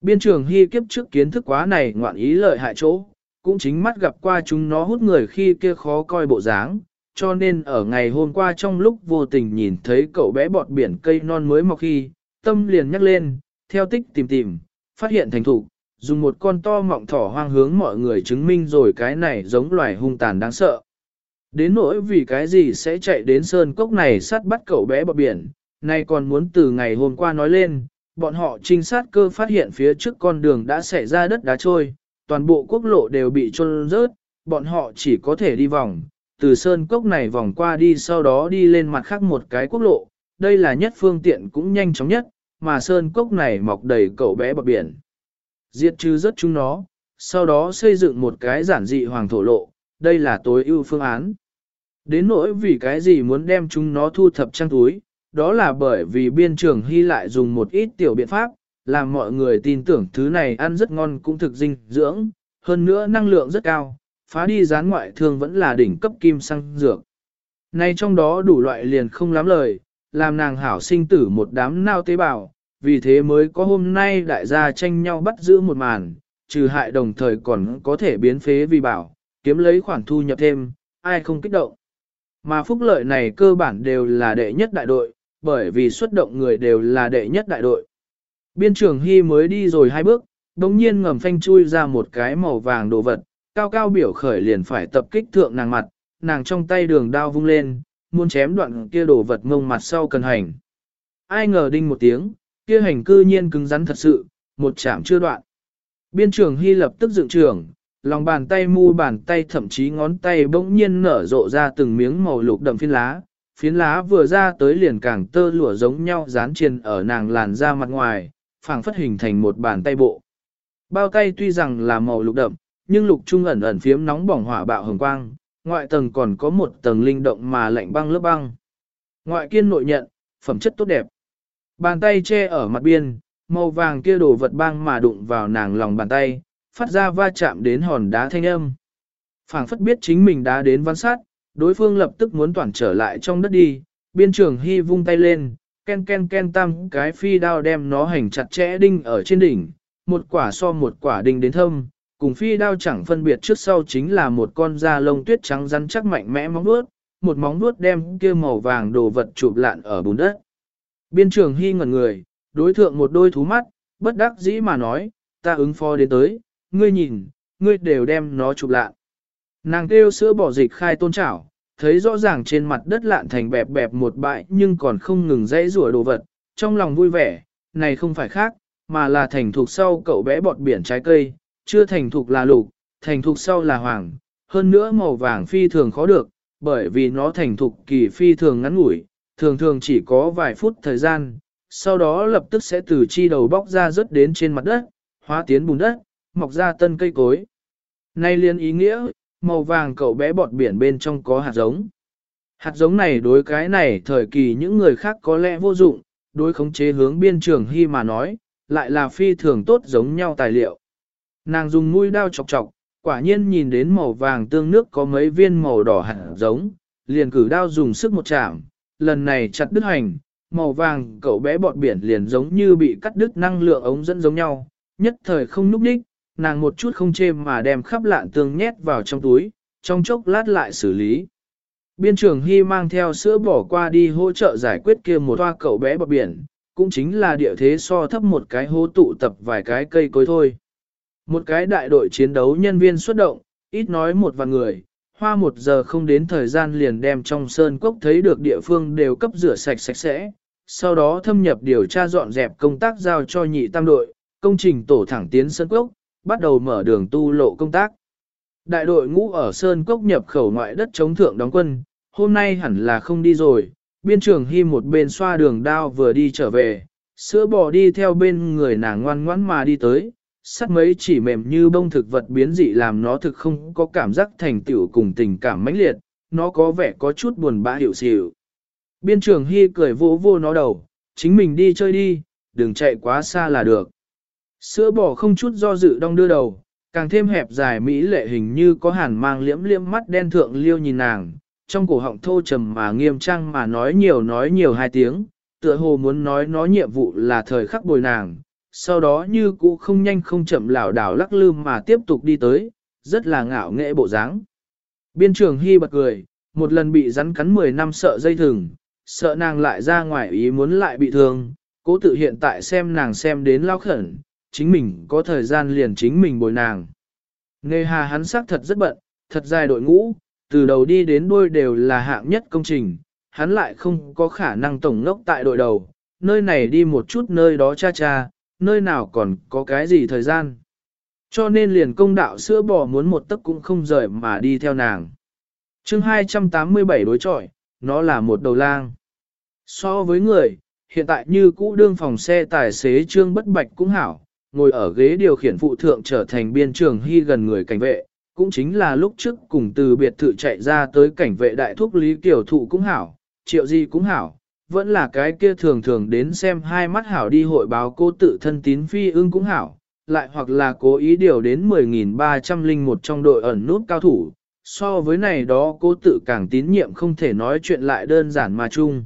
Biên trường hy kiếp trước kiến thức quá này ngoạn ý lợi hại chỗ, cũng chính mắt gặp qua chúng nó hút người khi kia khó coi bộ dáng, cho nên ở ngày hôm qua trong lúc vô tình nhìn thấy cậu bé bọt biển cây non mới mọc khi, tâm liền nhắc lên, theo tích tìm tìm, phát hiện thành thủ, dùng một con to mọng thỏ hoang hướng mọi người chứng minh rồi cái này giống loài hung tàn đáng sợ. Đến nỗi vì cái gì sẽ chạy đến sơn cốc này sát bắt cậu bé bọc biển, nay còn muốn từ ngày hôm qua nói lên, bọn họ trinh sát cơ phát hiện phía trước con đường đã xảy ra đất đá trôi, toàn bộ quốc lộ đều bị trôn rớt, bọn họ chỉ có thể đi vòng, từ sơn cốc này vòng qua đi sau đó đi lên mặt khác một cái quốc lộ, đây là nhất phương tiện cũng nhanh chóng nhất, mà sơn cốc này mọc đầy cậu bé bọc biển. Diệt trừ rất chúng nó, sau đó xây dựng một cái giản dị hoàng thổ lộ, đây là tối ưu phương án. Đến nỗi vì cái gì muốn đem chúng nó thu thập trang túi, đó là bởi vì biên trường hy lại dùng một ít tiểu biện pháp, làm mọi người tin tưởng thứ này ăn rất ngon cũng thực dinh dưỡng, hơn nữa năng lượng rất cao, phá đi gián ngoại thương vẫn là đỉnh cấp kim xăng dược. Nay trong đó đủ loại liền không lắm lời, làm nàng hảo sinh tử một đám nao tế bào, vì thế mới có hôm nay đại gia tranh nhau bắt giữ một màn, trừ hại đồng thời còn có thể biến phế vì bảo, kiếm lấy khoản thu nhập thêm, ai không kích động. Mà phúc lợi này cơ bản đều là đệ nhất đại đội, bởi vì xuất động người đều là đệ nhất đại đội. Biên trưởng Hy mới đi rồi hai bước, đồng nhiên ngầm phanh chui ra một cái màu vàng đồ vật, cao cao biểu khởi liền phải tập kích thượng nàng mặt, nàng trong tay đường đao vung lên, muốn chém đoạn kia đồ vật ngông mặt sau cần hành. Ai ngờ đinh một tiếng, kia hành cư nhiên cứng rắn thật sự, một chạm chưa đoạn. Biên trường Hy lập tức dựng trường, lòng bàn tay mu bàn tay thậm chí ngón tay bỗng nhiên nở rộ ra từng miếng màu lục đậm phiến lá. Phiến lá vừa ra tới liền càng tơ lụa giống nhau dán trên ở nàng làn da mặt ngoài, phảng phất hình thành một bàn tay bộ. Bao tay tuy rằng là màu lục đậm, nhưng lục trung ẩn ẩn phiếm nóng bỏng hỏa bạo hồng quang, ngoại tầng còn có một tầng linh động mà lạnh băng lớp băng. Ngoại kiên nội nhận, phẩm chất tốt đẹp. Bàn tay che ở mặt biên, màu vàng kia đổ vật băng mà đụng vào nàng lòng bàn tay, phát ra va chạm đến hòn đá thanh âm. phảng phất biết chính mình đã đến văn sát, đối phương lập tức muốn toàn trở lại trong đất đi, biên trường hy vung tay lên, ken ken ken tam cái phi đao đem nó hành chặt chẽ đinh ở trên đỉnh, một quả so một quả đinh đến thâm, cùng phi đao chẳng phân biệt trước sau chính là một con da lông tuyết trắng rắn chắc mạnh mẽ móng vuốt, một móng vuốt đem kia màu vàng đồ vật chụp lạn ở bùn đất. Biên trường hy ngẩn người, đối thượng một đôi thú mắt, bất đắc dĩ mà nói, ta ứng phó đến tới, ngươi nhìn, ngươi đều đem nó chụp lạn. Nàng kêu sữa bỏ dịch khai tôn chảo, thấy rõ ràng trên mặt đất lạn thành bẹp bẹp một bãi nhưng còn không ngừng dãy rủa đồ vật, trong lòng vui vẻ, này không phải khác, mà là thành thục sau cậu bé bọt biển trái cây, chưa thành thục là lục, thành thục sau là hoàng, hơn nữa màu vàng phi thường khó được, bởi vì nó thành thục kỳ phi thường ngắn ngủi, thường thường chỉ có vài phút thời gian, sau đó lập tức sẽ từ chi đầu bóc ra rớt đến trên mặt đất, hóa tiến bùn đất, mọc ra tân cây cối. Nay liên ý nghĩa, màu vàng cậu bé bọt biển bên trong có hạt giống. Hạt giống này đối cái này thời kỳ những người khác có lẽ vô dụng, đối khống chế hướng biên trường hy mà nói, lại là phi thường tốt giống nhau tài liệu. Nàng dùng mũi đao chọc chọc, quả nhiên nhìn đến màu vàng tương nước có mấy viên màu đỏ hạt giống, liền cử đao dùng sức một chạm, lần này chặt đứt hành, màu vàng cậu bé bọt biển liền giống như bị cắt đứt năng lượng ống dẫn giống nhau, nhất thời không núp đích, nàng một chút không chê mà đem khắp lạn tương nhét vào trong túi, trong chốc lát lại xử lý. Biên trưởng Hy mang theo sữa bỏ qua đi hỗ trợ giải quyết kia một toa cậu bé bọc biển, cũng chính là địa thế so thấp một cái hố tụ tập vài cái cây cối thôi. Một cái đại đội chiến đấu nhân viên xuất động, ít nói một vài người, hoa một giờ không đến thời gian liền đem trong sơn cốc thấy được địa phương đều cấp rửa sạch sạch sẽ, sau đó thâm nhập điều tra dọn dẹp công tác giao cho nhị tam đội, công trình tổ thẳng tiến sơn cốc, bắt đầu mở đường tu lộ công tác. Đại đội ngũ ở sơn cốc nhập khẩu ngoại đất chống thượng đóng quân, hôm nay hẳn là không đi rồi, biên trường hy một bên xoa đường đao vừa đi trở về, sữa bò đi theo bên người nàng ngoan ngoãn mà đi tới, sắt mấy chỉ mềm như bông thực vật biến dị làm nó thực không có cảm giác thành tựu cùng tình cảm mãnh liệt, nó có vẻ có chút buồn bã hiểu xỉu. Biên trường Hy cười vỗ vô nó đầu, chính mình đi chơi đi, đừng chạy quá xa là được. Sữa bò không chút do dự đong đưa đầu, càng thêm hẹp dài mỹ lệ hình như có hàn mang liễm liễm mắt đen thượng liêu nhìn nàng, trong cổ họng thô trầm mà nghiêm trang mà nói nhiều nói nhiều hai tiếng, tựa hồ muốn nói nó nhiệm vụ là thời khắc bồi nàng, sau đó như cũ không nhanh không chậm lảo đảo lắc lư mà tiếp tục đi tới, rất là ngạo nghệ bộ dáng. Biên trường Hy bật cười, một lần bị rắn cắn 10 năm sợ dây thừng, sợ nàng lại ra ngoài ý muốn lại bị thương, cố tự hiện tại xem nàng xem đến lao khẩn, chính mình có thời gian liền chính mình bồi nàng. Nề hà hắn xác thật rất bận, thật dài đội ngũ, từ đầu đi đến đuôi đều là hạng nhất công trình, hắn lại không có khả năng tổng ngốc tại đội đầu, nơi này đi một chút nơi đó cha cha, nơi nào còn có cái gì thời gian. Cho nên liền công đạo sữa bò muốn một tấc cũng không rời mà đi theo nàng. chương 287 đối chọi, nó là một đầu lang. So với người, hiện tại như cũ đương phòng xe tài xế trương bất bạch cũng hảo, ngồi ở ghế điều khiển phụ thượng trở thành biên trường hy gần người cảnh vệ, cũng chính là lúc trước cùng từ biệt thự chạy ra tới cảnh vệ đại thúc lý Kiều thụ cũng hảo, triệu gì cũng hảo, vẫn là cái kia thường thường đến xem hai mắt hảo đi hội báo cô tự thân tín phi ưng cũng hảo, lại hoặc là cố ý điều đến 10.301 trong đội ẩn nút cao thủ, so với này đó cô tự càng tín nhiệm không thể nói chuyện lại đơn giản mà chung.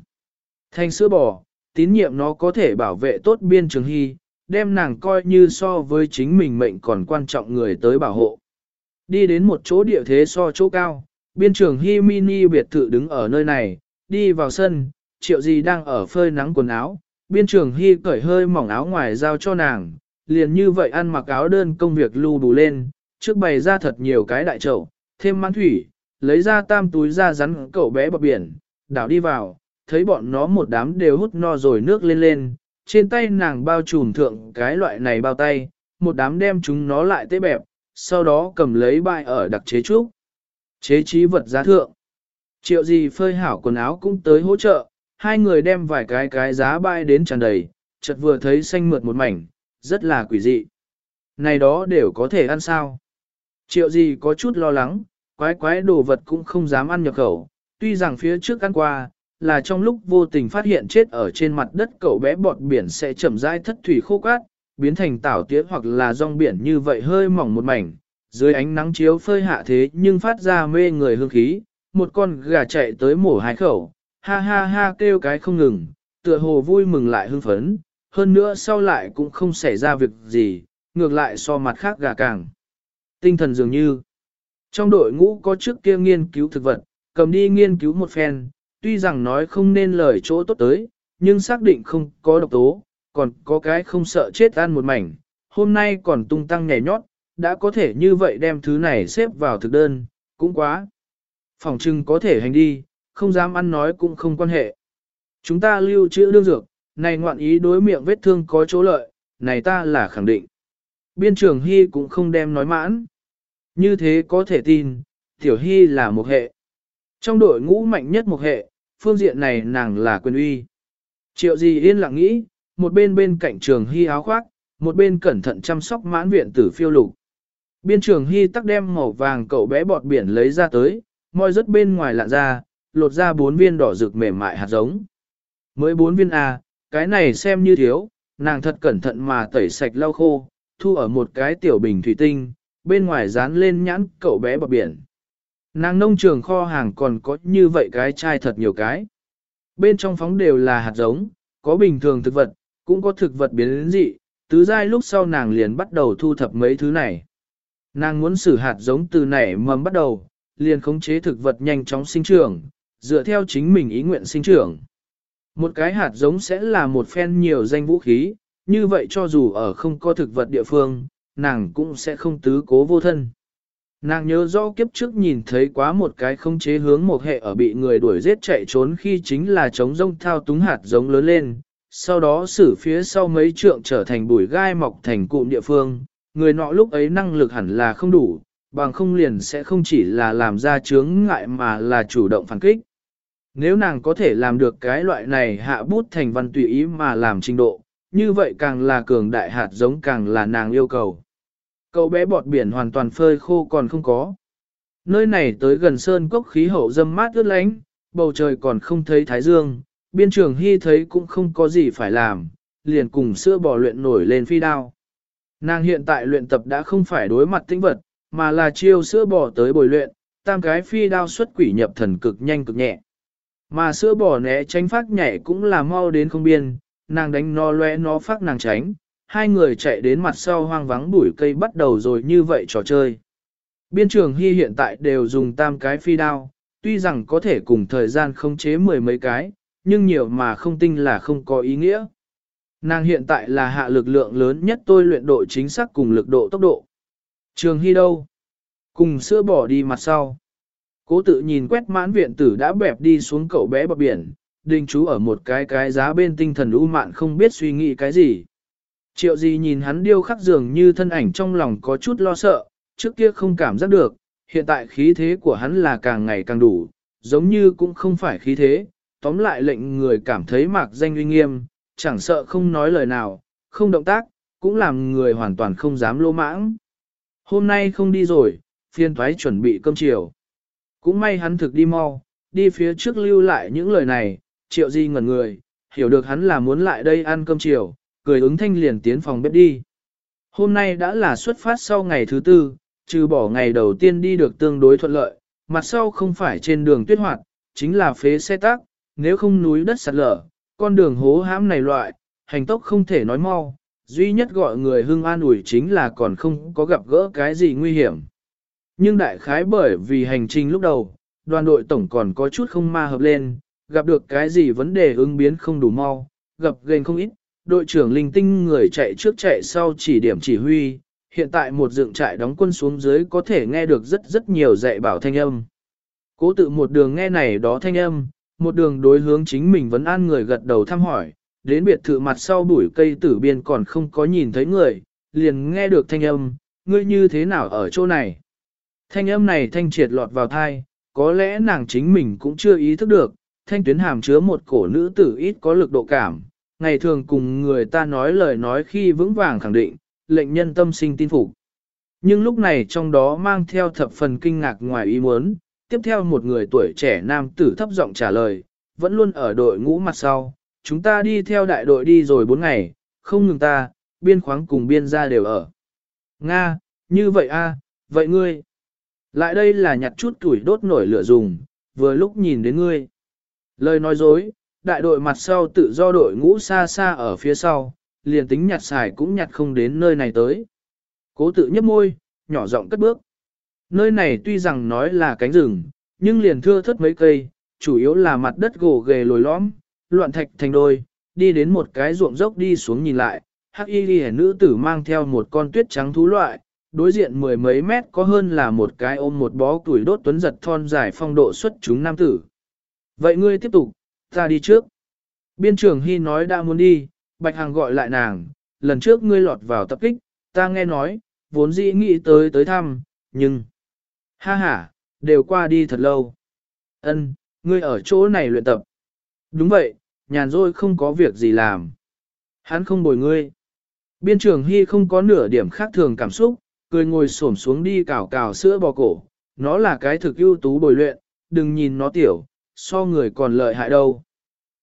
Thanh sữa bò, tín nhiệm nó có thể bảo vệ tốt biên trường hy, đem nàng coi như so với chính mình mệnh còn quan trọng người tới bảo hộ. Đi đến một chỗ địa thế so chỗ cao, biên trường Hi mini biệt thự đứng ở nơi này, đi vào sân, triệu gì đang ở phơi nắng quần áo, biên trường hi cởi hơi mỏng áo ngoài giao cho nàng, liền như vậy ăn mặc áo đơn công việc lưu bù lên, trước bày ra thật nhiều cái đại chậu, thêm mãn thủy, lấy ra tam túi ra rắn cậu bé bọc biển, đảo đi vào, thấy bọn nó một đám đều hút no rồi nước lên lên, trên tay nàng bao trùm thượng cái loại này bao tay, một đám đem chúng nó lại tế bẹp, sau đó cầm lấy bài ở đặc chế trúc. Chế trí vật giá thượng. Triệu gì phơi hảo quần áo cũng tới hỗ trợ, hai người đem vài cái cái giá bài đến tràn đầy, chợt vừa thấy xanh mượt một mảnh, rất là quỷ dị. Này đó đều có thể ăn sao? Triệu gì có chút lo lắng, quái quái đồ vật cũng không dám ăn nhập khẩu, tuy rằng phía trước ăn qua, là trong lúc vô tình phát hiện chết ở trên mặt đất cậu bé bọt biển sẽ chậm rãi thất thủy khô cát, biến thành tảo tía hoặc là rong biển như vậy hơi mỏng một mảnh, dưới ánh nắng chiếu phơi hạ thế nhưng phát ra mê người hương khí, một con gà chạy tới mổ hai khẩu, ha ha ha kêu cái không ngừng, tựa hồ vui mừng lại hưng phấn, hơn nữa sau lại cũng không xảy ra việc gì, ngược lại so mặt khác gà càng. Tinh thần dường như, trong đội ngũ có trước kia nghiên cứu thực vật, cầm đi nghiên cứu một phen, tuy rằng nói không nên lời chỗ tốt tới, nhưng xác định không có độc tố, còn có cái không sợ chết ăn một mảnh, hôm nay còn tung tăng nhảy nhót, đã có thể như vậy đem thứ này xếp vào thực đơn, cũng quá. Phòng trưng có thể hành đi, không dám ăn nói cũng không quan hệ. Chúng ta lưu trữ đương dược, này ngoạn ý đối miệng vết thương có chỗ lợi, này ta là khẳng định. Biên trưởng Hy cũng không đem nói mãn. Như thế có thể tin, Tiểu Hy là một hệ. Trong đội ngũ mạnh nhất một hệ, phương diện này nàng là quyền uy. Triệu gì yên lặng nghĩ, một bên bên cạnh trường Hy áo khoác, một bên cẩn thận chăm sóc mãn viện tử phiêu lục. Biên trường Hy tắc đem màu vàng cậu bé bọt biển lấy ra tới, moi rất bên ngoài lạ ra, lột ra bốn viên đỏ rực mềm mại hạt giống. Mới bốn viên A, cái này xem như thiếu, nàng thật cẩn thận mà tẩy sạch lau khô, thu ở một cái tiểu bình thủy tinh, bên ngoài dán lên nhãn cậu bé bọt biển. Nàng nông trường kho hàng còn có như vậy cái chai thật nhiều cái. Bên trong phóng đều là hạt giống, có bình thường thực vật, cũng có thực vật biến dị, tứ giai lúc sau nàng liền bắt đầu thu thập mấy thứ này. Nàng muốn xử hạt giống từ nảy mầm bắt đầu, liền khống chế thực vật nhanh chóng sinh trưởng, dựa theo chính mình ý nguyện sinh trưởng. Một cái hạt giống sẽ là một phen nhiều danh vũ khí, như vậy cho dù ở không có thực vật địa phương, nàng cũng sẽ không tứ cố vô thân. Nàng nhớ rõ kiếp trước nhìn thấy quá một cái không chế hướng một hệ ở bị người đuổi giết chạy trốn khi chính là chống rông thao túng hạt giống lớn lên, sau đó xử phía sau mấy trượng trở thành bụi gai mọc thành cụm địa phương, người nọ lúc ấy năng lực hẳn là không đủ, bằng không liền sẽ không chỉ là làm ra chướng ngại mà là chủ động phản kích. Nếu nàng có thể làm được cái loại này hạ bút thành văn tùy ý mà làm trình độ, như vậy càng là cường đại hạt giống càng là nàng yêu cầu. Cậu bé bọt biển hoàn toàn phơi khô còn không có. Nơi này tới gần sơn cốc khí hậu dâm mát ướt lánh, bầu trời còn không thấy thái dương, biên trường hy thấy cũng không có gì phải làm, liền cùng sữa bò luyện nổi lên phi đao. Nàng hiện tại luyện tập đã không phải đối mặt tĩnh vật, mà là chiêu sữa bò tới bồi luyện, tam cái phi đao xuất quỷ nhập thần cực nhanh cực nhẹ. Mà sữa bò né tránh phát nhảy cũng là mau đến không biên, nàng đánh no loe nó phát nàng tránh, hai người chạy đến mặt sau hoang vắng bụi cây bắt đầu rồi như vậy trò chơi. Biên trường hy hiện tại đều dùng tam cái phi đao, tuy rằng có thể cùng thời gian không chế mười mấy cái, nhưng nhiều mà không tinh là không có ý nghĩa. Nàng hiện tại là hạ lực lượng lớn nhất tôi luyện độ chính xác cùng lực độ tốc độ. Trường Hy đâu? Cùng sữa bỏ đi mặt sau. Cố tự nhìn quét mãn viện tử đã bẹp đi xuống cậu bé bọc biển, đình chú ở một cái cái giá bên tinh thần u mạn không biết suy nghĩ cái gì. Triệu gì nhìn hắn điêu khắc dường như thân ảnh trong lòng có chút lo sợ, trước kia không cảm giác được, hiện tại khí thế của hắn là càng ngày càng đủ, giống như cũng không phải khí thế, tóm lại lệnh người cảm thấy mạc danh uy nghiêm, chẳng sợ không nói lời nào, không động tác, cũng làm người hoàn toàn không dám lô mãng. Hôm nay không đi rồi, phiên thoái chuẩn bị cơm chiều. Cũng may hắn thực đi mau, đi phía trước lưu lại những lời này, triệu di ngẩn người, hiểu được hắn là muốn lại đây ăn cơm chiều, cười ứng thanh liền tiến phòng bếp đi. Hôm nay đã là xuất phát sau ngày thứ tư, trừ bỏ ngày đầu tiên đi được tương đối thuận lợi, mặt sau không phải trên đường tuyết hoạt, chính là phế xe tác, nếu không núi đất sạt lở, con đường hố hãm này loại, hành tốc không thể nói mau, duy nhất gọi người hưng an ủi chính là còn không có gặp gỡ cái gì nguy hiểm. Nhưng đại khái bởi vì hành trình lúc đầu, đoàn đội tổng còn có chút không ma hợp lên, gặp được cái gì vấn đề ứng biến không đủ mau, gặp ghen không ít, đội trưởng linh tinh người chạy trước chạy sau chỉ điểm chỉ huy, hiện tại một dựng trại đóng quân xuống dưới có thể nghe được rất rất nhiều dạy bảo thanh âm. Cố tự một đường nghe này đó thanh âm, một đường đối hướng chính mình vẫn an người gật đầu thăm hỏi, đến biệt thự mặt sau bụi cây tử biên còn không có nhìn thấy người, liền nghe được thanh âm, ngươi như thế nào ở chỗ này. Thanh âm này thanh triệt lọt vào thai, có lẽ nàng chính mình cũng chưa ý thức được, thanh tuyến hàm chứa một cổ nữ tử ít có lực độ cảm, ngày thường cùng người ta nói lời nói khi vững vàng khẳng định, lệnh nhân tâm sinh tin phục. Nhưng lúc này trong đó mang theo thập phần kinh ngạc ngoài ý muốn, tiếp theo một người tuổi trẻ nam tử thấp giọng trả lời, vẫn luôn ở đội ngũ mặt sau, chúng ta đi theo đại đội đi rồi 4 ngày, không ngừng ta, biên khoáng cùng biên gia đều ở. Nga, như vậy a, vậy ngươi, lại đây là nhặt chút tuổi đốt nổi lửa dùng, vừa lúc nhìn đến ngươi. Lời nói dối, đại đội mặt sau tự do đội ngũ xa xa ở phía sau, liền tính nhặt xài cũng nhặt không đến nơi này tới. Cố tự nhấp môi, nhỏ giọng cất bước. Nơi này tuy rằng nói là cánh rừng, nhưng liền thưa thất mấy cây, chủ yếu là mặt đất gồ ghề lồi lõm, loạn thạch thành đôi, đi đến một cái ruộng dốc đi xuống nhìn lại, hắc y ghi nữ tử mang theo một con tuyết trắng thú loại, đối diện mười mấy mét có hơn là một cái ôm một bó tuổi đốt tuấn giật thon dài phong độ xuất chúng nam tử. Vậy ngươi tiếp tục, ta đi trước. Biên trưởng Hy nói đã muốn đi, Bạch Hằng gọi lại nàng, lần trước ngươi lọt vào tập kích, ta nghe nói, vốn dĩ nghĩ tới tới thăm, nhưng... Ha ha, đều qua đi thật lâu. Ân, ngươi ở chỗ này luyện tập. Đúng vậy, nhàn rỗi không có việc gì làm. Hắn không bồi ngươi. Biên trưởng Hy không có nửa điểm khác thường cảm xúc, cười ngồi xổm xuống đi cào cào sữa bò cổ. Nó là cái thực ưu tú bồi luyện, đừng nhìn nó tiểu, so người còn lợi hại đâu.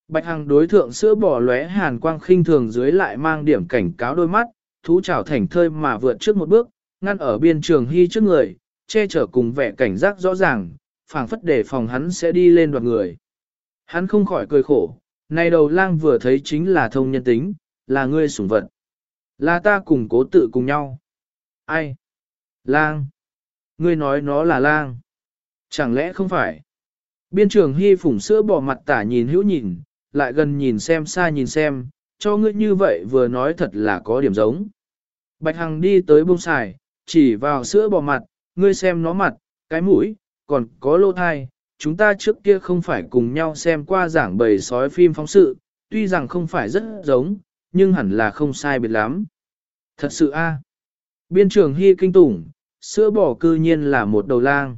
Bạch Hằng đối thượng sữa bỏ lóe hàn quang khinh thường dưới lại mang điểm cảnh cáo đôi mắt, thú chảo thành thơi mà vượt trước một bước, ngăn ở biên trường hy trước người, che chở cùng vẻ cảnh giác rõ ràng, phảng phất để phòng hắn sẽ đi lên đoạt người. Hắn không khỏi cười khổ, này đầu lang vừa thấy chính là thông nhân tính, là ngươi sủng vật. Là ta cùng cố tự cùng nhau. Ai? Lang. Ngươi nói nó là lang. Chẳng lẽ không phải? Biên trường hy phủng sữa bỏ mặt tả nhìn hữu nhìn, lại gần nhìn xem xa nhìn xem, cho ngươi như vậy vừa nói thật là có điểm giống. Bạch Hằng đi tới bông xài, chỉ vào sữa bò mặt, ngươi xem nó mặt, cái mũi, còn có lô thai, chúng ta trước kia không phải cùng nhau xem qua giảng bầy sói phim phóng sự, tuy rằng không phải rất giống, nhưng hẳn là không sai biệt lắm. Thật sự a, Biên trường hy kinh tủng, sữa bò cư nhiên là một đầu lang.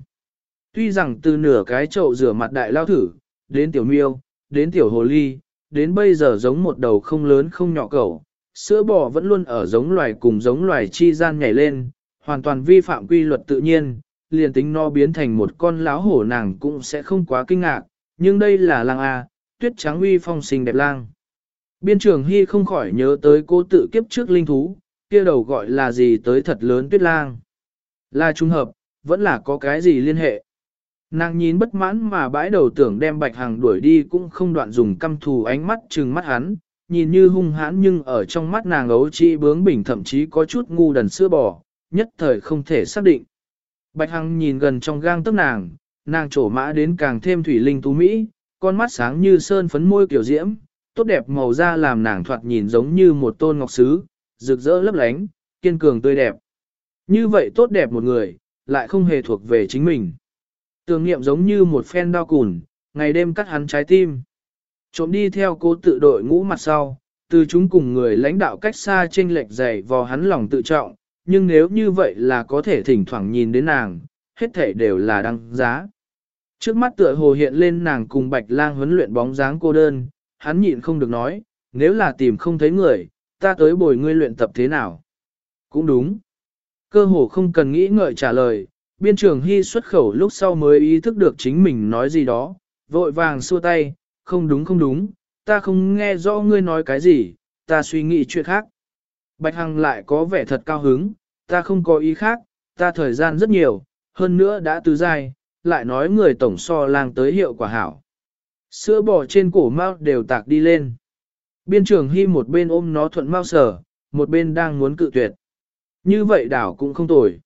Tuy rằng từ nửa cái chậu rửa mặt đại lao thử, đến tiểu miêu, đến tiểu hồ ly, đến bây giờ giống một đầu không lớn không nhỏ cẩu, sữa bò vẫn luôn ở giống loài cùng giống loài chi gian nhảy lên, hoàn toàn vi phạm quy luật tự nhiên, liền tính no biến thành một con láo hổ nàng cũng sẽ không quá kinh ngạc, nhưng đây là lang A, tuyết trắng uy phong xinh đẹp lang. Biên trưởng Hy không khỏi nhớ tới cô tự kiếp trước linh thú, kia đầu gọi là gì tới thật lớn tuyết lang. Là trung hợp, vẫn là có cái gì liên hệ. Nàng nhìn bất mãn mà bãi đầu tưởng đem bạch hàng đuổi đi cũng không đoạn dùng căm thù ánh mắt trừng mắt hắn, nhìn như hung hãn nhưng ở trong mắt nàng ấu trĩ bướng bỉnh thậm chí có chút ngu đần sữa bò, nhất thời không thể xác định. Bạch Hằng nhìn gần trong gang tấc nàng, nàng trổ mã đến càng thêm thủy linh tú mỹ, con mắt sáng như sơn phấn môi kiểu diễm, tốt đẹp màu da làm nàng thoạt nhìn giống như một tôn ngọc sứ, rực rỡ lấp lánh, kiên cường tươi đẹp. Như vậy tốt đẹp một người, lại không hề thuộc về chính mình. Tưởng niệm giống như một phen đau cùn, ngày đêm cắt hắn trái tim. Trộm đi theo cố tự đội ngũ mặt sau, từ chúng cùng người lãnh đạo cách xa trên lệch dày vò hắn lòng tự trọng, nhưng nếu như vậy là có thể thỉnh thoảng nhìn đến nàng, hết thể đều là đăng giá. Trước mắt tựa hồ hiện lên nàng cùng bạch lang huấn luyện bóng dáng cô đơn, hắn nhịn không được nói, nếu là tìm không thấy người, ta tới bồi ngươi luyện tập thế nào. Cũng đúng. Cơ hồ không cần nghĩ ngợi trả lời, biên trường hy xuất khẩu lúc sau mới ý thức được chính mình nói gì đó, vội vàng xua tay, không đúng không đúng, ta không nghe rõ ngươi nói cái gì, ta suy nghĩ chuyện khác. Bạch Hằng lại có vẻ thật cao hứng, ta không có ý khác, ta thời gian rất nhiều, hơn nữa đã từ dài, lại nói người tổng so lang tới hiệu quả hảo. Sữa bò trên cổ mau đều tạc đi lên. Biên trường hy một bên ôm nó thuận mau sở, một bên đang muốn cự tuyệt. Như vậy đảo cũng không tồi.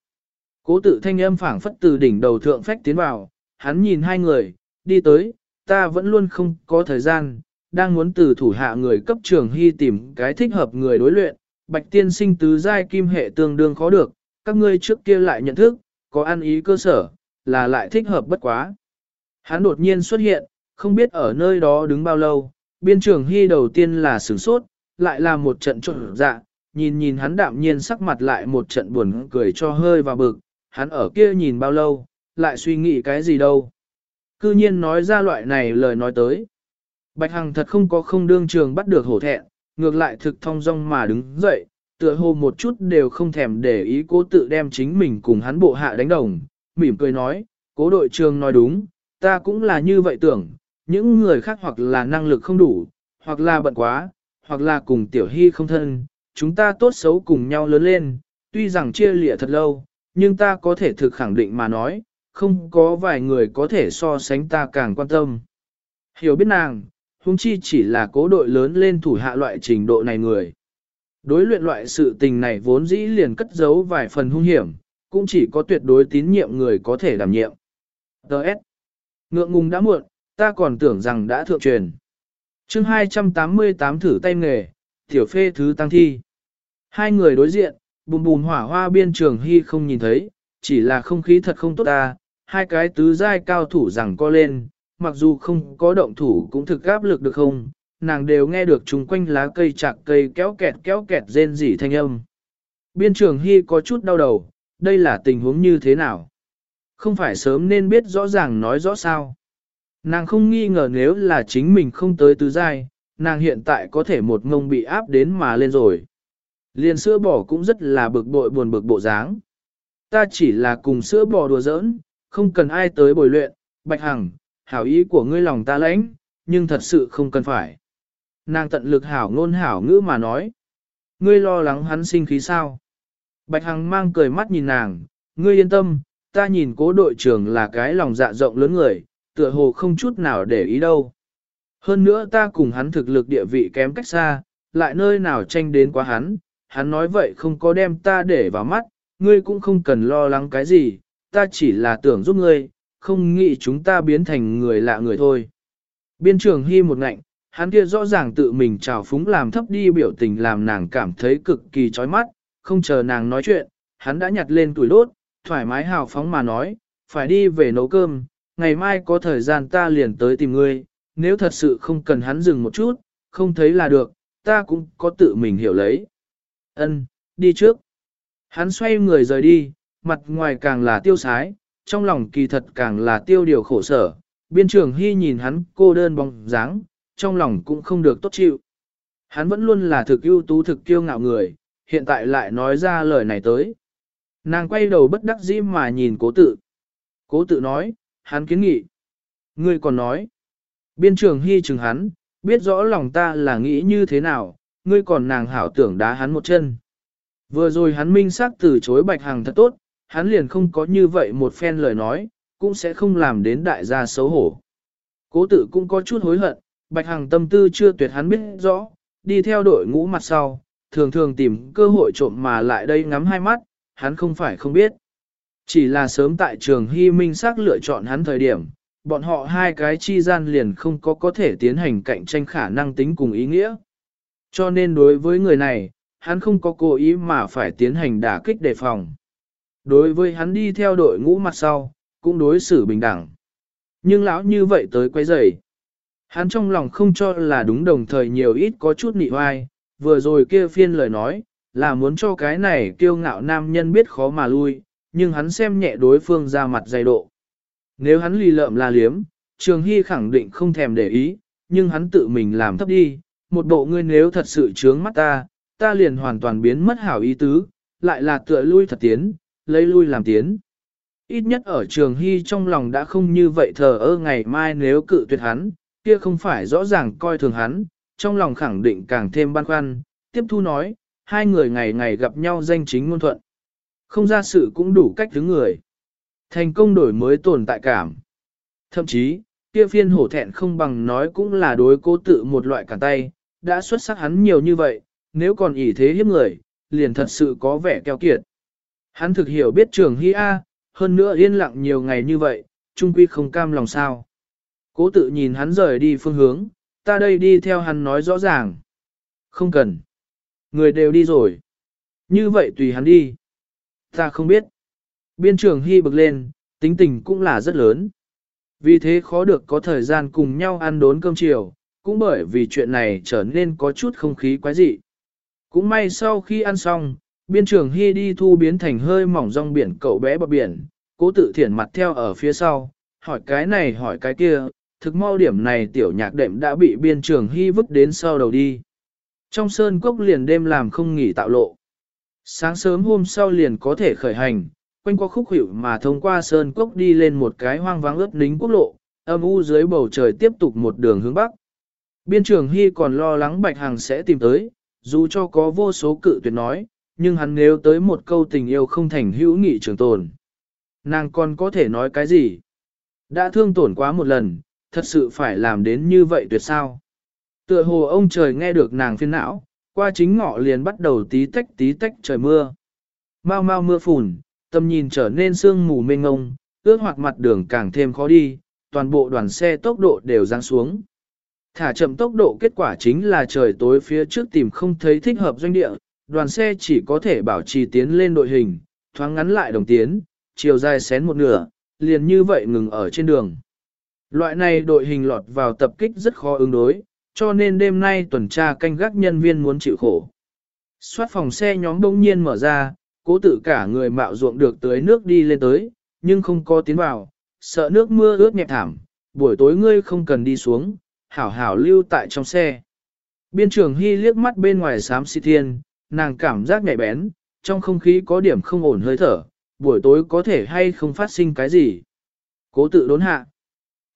Cố tự thanh âm phảng phất từ đỉnh đầu thượng phách tiến vào, hắn nhìn hai người, đi tới, ta vẫn luôn không có thời gian, đang muốn từ thủ hạ người cấp trường hy tìm cái thích hợp người đối luyện, bạch tiên sinh tứ giai kim hệ tương đương khó được, các ngươi trước kia lại nhận thức, có ăn ý cơ sở, là lại thích hợp bất quá. Hắn đột nhiên xuất hiện, không biết ở nơi đó đứng bao lâu, biên trường hy đầu tiên là sửng sốt, lại là một trận trộn dạ, nhìn nhìn hắn đạm nhiên sắc mặt lại một trận buồn cười cho hơi và bực, hắn ở kia nhìn bao lâu, lại suy nghĩ cái gì đâu. Cư nhiên nói ra loại này lời nói tới. Bạch Hằng thật không có không đương trường bắt được hổ thẹn, ngược lại thực thong dong mà đứng dậy, tựa hồ một chút đều không thèm để ý cố tự đem chính mình cùng hắn bộ hạ đánh đồng, mỉm cười nói, cố đội trường nói đúng, ta cũng là như vậy tưởng, những người khác hoặc là năng lực không đủ, hoặc là bận quá, hoặc là cùng tiểu hy không thân, chúng ta tốt xấu cùng nhau lớn lên, tuy rằng chia lịa thật lâu, nhưng ta có thể thực khẳng định mà nói, không có vài người có thể so sánh ta càng quan tâm. Hiểu biết nàng, huống chi chỉ là cố đội lớn lên thủ hạ loại trình độ này người. Đối luyện loại sự tình này vốn dĩ liền cất giấu vài phần hung hiểm, cũng chỉ có tuyệt đối tín nhiệm người có thể đảm nhiệm. Đợt. Ngượng ngùng đã muộn, ta còn tưởng rằng đã thượng truyền. chương 288 thử tay nghề, tiểu phê thứ tăng thi. Hai người đối diện, bùm bùm hỏa hoa biên trường hy không nhìn thấy, chỉ là không khí thật không tốt ta, hai cái tứ giai cao thủ rằng co lên, mặc dù không có động thủ cũng thực áp lực được không, nàng đều nghe được chung quanh lá cây chạc cây kéo kẹt kéo kẹt rên rỉ thanh âm. Biên trường hy có chút đau đầu, đây là tình huống như thế nào? Không phải sớm nên biết rõ ràng nói rõ sao? Nàng không nghi ngờ nếu là chính mình không tới tứ giai, nàng hiện tại có thể một ngông bị áp đến mà lên rồi. Liền sữa bò cũng rất là bực bội buồn bực bộ dáng. Ta chỉ là cùng sữa bò đùa giỡn, không cần ai tới bồi luyện, bạch hằng, hảo ý của ngươi lòng ta lãnh, nhưng thật sự không cần phải. Nàng tận lực hảo ngôn hảo ngữ mà nói. Ngươi lo lắng hắn sinh khí sao? Bạch Hằng mang cười mắt nhìn nàng, ngươi yên tâm, ta nhìn cố đội trưởng là cái lòng dạ rộng lớn người, tựa hồ không chút nào để ý đâu. Hơn nữa ta cùng hắn thực lực địa vị kém cách xa, lại nơi nào tranh đến quá hắn, hắn nói vậy không có đem ta để vào mắt, ngươi cũng không cần lo lắng cái gì, ta chỉ là tưởng giúp ngươi, không nghĩ chúng ta biến thành người lạ người thôi. Biên trưởng hy một ngạnh, hắn kia rõ ràng tự mình trào phúng làm thấp đi biểu tình làm nàng cảm thấy cực kỳ chói mắt, không chờ nàng nói chuyện, hắn đã nhặt lên tuổi đốt, thoải mái hào phóng mà nói, phải đi về nấu cơm, ngày mai có thời gian ta liền tới tìm ngươi, nếu thật sự không cần hắn dừng một chút, không thấy là được, ta cũng có tự mình hiểu lấy. Ân, đi trước. Hắn xoay người rời đi, mặt ngoài càng là tiêu sái, trong lòng kỳ thật càng là tiêu điều khổ sở. Biên trường hy nhìn hắn cô đơn bóng dáng, trong lòng cũng không được tốt chịu. Hắn vẫn luôn là thực ưu tú thực kiêu ngạo người, hiện tại lại nói ra lời này tới. Nàng quay đầu bất đắc dĩ mà nhìn cố tự. Cố tự nói, hắn kiến nghị. Ngươi còn nói. Biên trường hy chừng hắn, biết rõ lòng ta là nghĩ như thế nào, ngươi còn nàng hảo tưởng đá hắn một chân. Vừa rồi hắn minh xác từ chối bạch hàng thật tốt, hắn liền không có như vậy một phen lời nói, cũng sẽ không làm đến đại gia xấu hổ. Cố tự cũng có chút hối hận, bạch hàng tâm tư chưa tuyệt hắn biết rõ, đi theo đội ngũ mặt sau, thường thường tìm cơ hội trộm mà lại đây ngắm hai mắt, hắn không phải không biết. Chỉ là sớm tại trường Hy Minh xác lựa chọn hắn thời điểm, bọn họ hai cái chi gian liền không có có thể tiến hành cạnh tranh khả năng tính cùng ý nghĩa. Cho nên đối với người này, hắn không có cố ý mà phải tiến hành đả kích đề phòng. Đối với hắn đi theo đội ngũ mặt sau, cũng đối xử bình đẳng. Nhưng lão như vậy tới quay rầy. Hắn trong lòng không cho là đúng đồng thời nhiều ít có chút nị hoai, vừa rồi kia phiên lời nói, là muốn cho cái này kiêu ngạo nam nhân biết khó mà lui, nhưng hắn xem nhẹ đối phương ra mặt dày độ. Nếu hắn lì lợm la liếm, Trường Hy khẳng định không thèm để ý, nhưng hắn tự mình làm thấp đi, một bộ ngươi nếu thật sự trướng mắt ta, ta liền hoàn toàn biến mất hảo ý tứ, lại là tựa lui thật tiến, lấy lui làm tiến. Ít nhất ở Trường Hy trong lòng đã không như vậy thờ ơ ngày mai nếu cự tuyệt hắn, kia không phải rõ ràng coi thường hắn, trong lòng khẳng định càng thêm băn khoăn, tiếp thu nói, hai người ngày ngày gặp nhau danh chính ngôn thuận. Không ra sự cũng đủ cách thứ người. Thành công đổi mới tồn tại cảm. Thậm chí, kia phiên hổ thẹn không bằng nói cũng là đối cố tự một loại cả tay, đã xuất sắc hắn nhiều như vậy, nếu còn ỷ thế hiếp người, liền thật sự có vẻ keo kiệt. Hắn thực hiểu biết trường Hi A, hơn nữa yên lặng nhiều ngày như vậy, trung quy không cam lòng sao. Cố tự nhìn hắn rời đi phương hướng, ta đây đi theo hắn nói rõ ràng. Không cần. Người đều đi rồi. Như vậy tùy hắn đi. Ta không biết. Biên trường hy bực lên, tính tình cũng là rất lớn. Vì thế khó được có thời gian cùng nhau ăn đốn cơm chiều, cũng bởi vì chuyện này trở nên có chút không khí quái dị. Cũng may sau khi ăn xong, biên trường hy đi thu biến thành hơi mỏng rong biển cậu bé bọc biển, cố tự thiển mặt theo ở phía sau, hỏi cái này hỏi cái kia, thực mau điểm này tiểu nhạc đệm đã bị biên trường hy vứt đến sau đầu đi. Trong sơn cốc liền đêm làm không nghỉ tạo lộ. Sáng sớm hôm sau liền có thể khởi hành, quanh qua khúc hiệu mà thông qua sơn cốc đi lên một cái hoang vắng ướt nính quốc lộ, âm u dưới bầu trời tiếp tục một đường hướng bắc. Biên trường Hy còn lo lắng Bạch Hằng sẽ tìm tới, dù cho có vô số cự tuyệt nói, nhưng hắn nếu tới một câu tình yêu không thành hữu nghị trường tồn. Nàng còn có thể nói cái gì? Đã thương tổn quá một lần, thật sự phải làm đến như vậy tuyệt sao? Tựa hồ ông trời nghe được nàng phiên não, qua chính ngọ liền bắt đầu tí tách tí tách trời mưa. Mau mau mưa phùn, tầm nhìn trở nên sương mù mênh ngông, ước hoặc mặt đường càng thêm khó đi, toàn bộ đoàn xe tốc độ đều giáng xuống. Thả chậm tốc độ kết quả chính là trời tối phía trước tìm không thấy thích hợp doanh địa, đoàn xe chỉ có thể bảo trì tiến lên đội hình, thoáng ngắn lại đồng tiến, chiều dài xén một nửa, liền như vậy ngừng ở trên đường. Loại này đội hình lọt vào tập kích rất khó ứng đối, cho nên đêm nay tuần tra canh gác nhân viên muốn chịu khổ. Xoát phòng xe nhóm đông nhiên mở ra, cố tự cả người mạo ruộng được tưới nước đi lên tới, nhưng không có tiến vào, sợ nước mưa ướt nhẹ thảm, buổi tối ngươi không cần đi xuống, hảo hảo lưu tại trong xe. Biên trường Hy liếc mắt bên ngoài xám xị thiên, nàng cảm giác nhạy bén, trong không khí có điểm không ổn hơi thở, buổi tối có thể hay không phát sinh cái gì. Cố tự đốn hạ.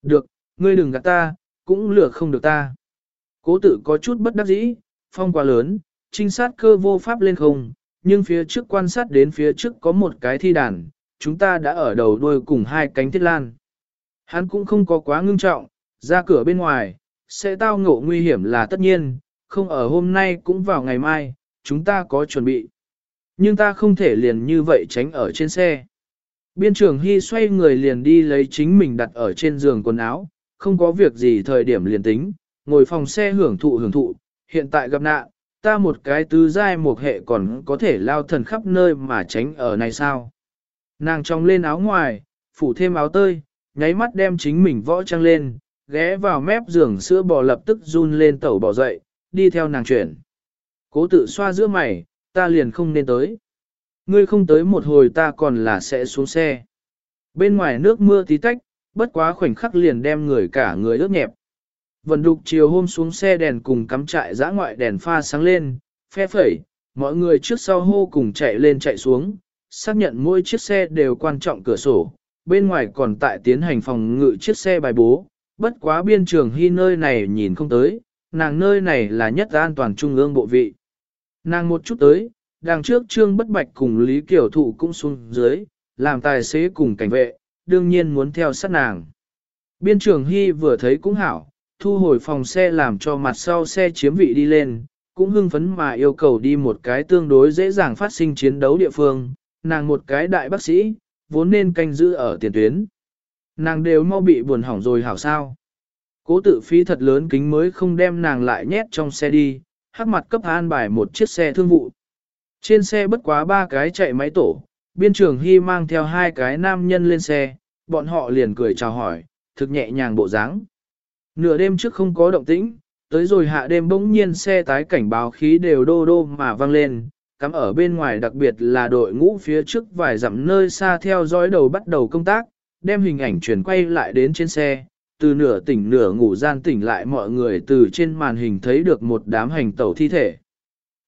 Được, ngươi đừng gạt ta, cũng lừa không được ta. Cố tự có chút bất đắc dĩ, phong quá lớn, trinh sát cơ vô pháp lên không, nhưng phía trước quan sát đến phía trước có một cái thi đàn, chúng ta đã ở đầu đuôi cùng hai cánh thiết lan. Hắn cũng không có quá ngưng trọng, ra cửa bên ngoài, sẽ tao ngộ nguy hiểm là tất nhiên, không ở hôm nay cũng vào ngày mai, chúng ta có chuẩn bị. Nhưng ta không thể liền như vậy tránh ở trên xe. Biên trưởng Hy xoay người liền đi lấy chính mình đặt ở trên giường quần áo, không có việc gì thời điểm liền tính, ngồi phòng xe hưởng thụ hưởng thụ, hiện tại gặp nạn, ta một cái tứ giai một hệ còn có thể lao thần khắp nơi mà tránh ở này sao. Nàng trong lên áo ngoài, phủ thêm áo tơi, nháy mắt đem chính mình võ trang lên, ghé vào mép giường sữa bò lập tức run lên tẩu bỏ dậy, đi theo nàng chuyển. Cố tự xoa giữa mày, ta liền không nên tới. Ngươi không tới một hồi ta còn là sẽ xuống xe. Bên ngoài nước mưa tí tách, bất quá khoảnh khắc liền đem người cả người ướt nhẹp. Vần đục chiều hôm xuống xe đèn cùng cắm trại giã ngoại đèn pha sáng lên, phe phẩy, mọi người trước sau hô cùng chạy lên chạy xuống, xác nhận mỗi chiếc xe đều quan trọng cửa sổ, bên ngoài còn tại tiến hành phòng ngự chiếc xe bài bố, bất quá biên trường hy nơi này nhìn không tới, nàng nơi này là nhất an toàn trung ương bộ vị. Nàng một chút tới, đằng trước trương bất bạch cùng Lý Kiểu Thụ cũng xuống dưới, làm tài xế cùng cảnh vệ, đương nhiên muốn theo sát nàng. Biên trường hy vừa thấy cũng hảo, thu hồi phòng xe làm cho mặt sau xe chiếm vị đi lên, cũng hưng phấn mà yêu cầu đi một cái tương đối dễ dàng phát sinh chiến đấu địa phương, nàng một cái đại bác sĩ, vốn nên canh giữ ở tiền tuyến. Nàng đều mau bị buồn hỏng rồi hảo sao. Cố tự phí thật lớn kính mới không đem nàng lại nhét trong xe đi, hắc mặt cấp an bài một chiếc xe thương vụ. Trên xe bất quá ba cái chạy máy tổ, biên trường hy mang theo hai cái nam nhân lên xe, bọn họ liền cười chào hỏi, thực nhẹ nhàng bộ dáng. Nửa đêm trước không có động tĩnh, tới rồi hạ đêm bỗng nhiên xe tái cảnh báo khí đều đô đô mà vang lên, cắm ở bên ngoài đặc biệt là đội ngũ phía trước vài dặm nơi xa theo dõi đầu bắt đầu công tác, đem hình ảnh chuyển quay lại đến trên xe, từ nửa tỉnh nửa ngủ gian tỉnh lại mọi người từ trên màn hình thấy được một đám hành tẩu thi thể.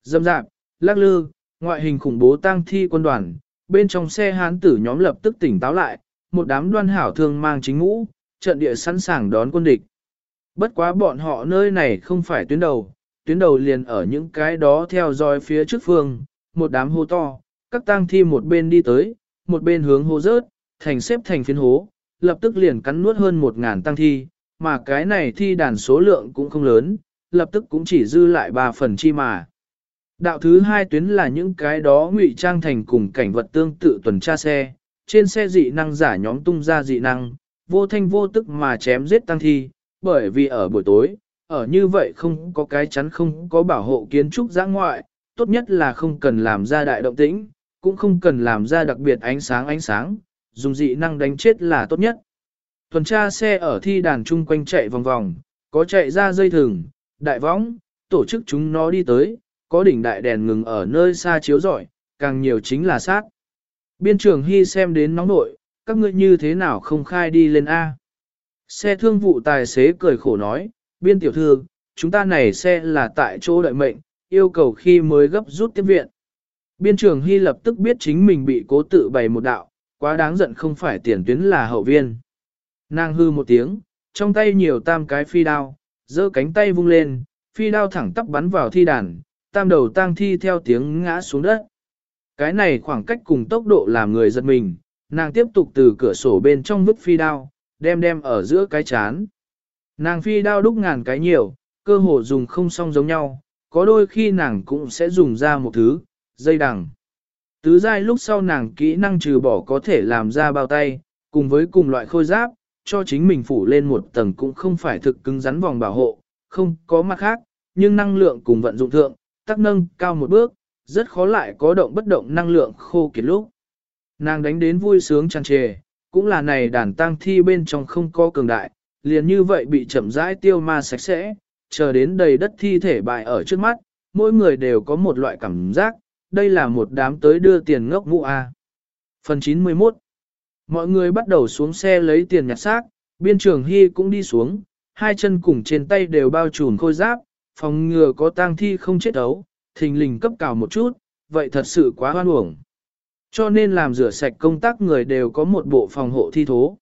Dâm dạp, lắc lư, ngoại hình khủng bố tang thi quân đoàn, bên trong xe hán tử nhóm lập tức tỉnh táo lại, một đám đoan hảo thương mang chính ngũ, trận địa sẵn sàng đón quân địch. Bất quá bọn họ nơi này không phải tuyến đầu, tuyến đầu liền ở những cái đó theo dõi phía trước phương, một đám hô to, các tang thi một bên đi tới, một bên hướng hô rớt, thành xếp thành phiến hố, lập tức liền cắn nuốt hơn một ngàn tăng thi, mà cái này thi đàn số lượng cũng không lớn, lập tức cũng chỉ dư lại ba phần chi mà. Đạo thứ hai tuyến là những cái đó ngụy trang thành cùng cảnh vật tương tự tuần tra xe, trên xe dị năng giả nhóm tung ra dị năng, vô thanh vô tức mà chém giết tăng thi, bởi vì ở buổi tối, ở như vậy không có cái chắn không có bảo hộ kiến trúc giã ngoại, tốt nhất là không cần làm ra đại động tĩnh, cũng không cần làm ra đặc biệt ánh sáng ánh sáng, dùng dị năng đánh chết là tốt nhất. Tuần tra xe ở thi đàn chung quanh chạy vòng vòng, có chạy ra dây thừng, đại võng, tổ chức chúng nó đi tới, có đỉnh đại đèn ngừng ở nơi xa chiếu rọi, càng nhiều chính là sát. Biên trưởng Hy xem đến nóng nội, các ngươi như thế nào không khai đi lên A. Xe thương vụ tài xế cười khổ nói, biên tiểu thư, chúng ta này xe là tại chỗ đợi mệnh, yêu cầu khi mới gấp rút tiếp viện. Biên trưởng Hy lập tức biết chính mình bị cố tự bày một đạo, quá đáng giận không phải tiền tuyến là hậu viên. Nàng hư một tiếng, trong tay nhiều tam cái phi đao, giơ cánh tay vung lên, phi đao thẳng tắp bắn vào thi đàn, tam đầu tang thi theo tiếng ngã xuống đất. Cái này khoảng cách cùng tốc độ làm người giật mình, nàng tiếp tục từ cửa sổ bên trong vứt phi đao, đem đem ở giữa cái chán. Nàng phi đao đúc ngàn cái nhiều, cơ hồ dùng không song giống nhau, có đôi khi nàng cũng sẽ dùng ra một thứ, dây đằng. Tứ giai lúc sau nàng kỹ năng trừ bỏ có thể làm ra bao tay, cùng với cùng loại khôi giáp, cho chính mình phủ lên một tầng cũng không phải thực cứng rắn vòng bảo hộ, không có mặt khác, nhưng năng lượng cùng vận dụng thượng, tác nâng cao một bước, rất khó lại có động bất động năng lượng khô kiệt lúc. Nàng đánh đến vui sướng tràn trề, cũng là này đàn tang thi bên trong không có cường đại, liền như vậy bị chậm rãi tiêu ma sạch sẽ, chờ đến đầy đất thi thể bại ở trước mắt, mỗi người đều có một loại cảm giác, đây là một đám tới đưa tiền ngốc ngũ A. Phần 91 Mọi người bắt đầu xuống xe lấy tiền nhặt xác, biên trường Hy cũng đi xuống, hai chân cùng trên tay đều bao trùm khôi giáp, phòng ngừa có tang thi không chết ấu, thình lình cấp cào một chút, vậy thật sự quá hoan uổng. Cho nên làm rửa sạch công tác người đều có một bộ phòng hộ thi thố.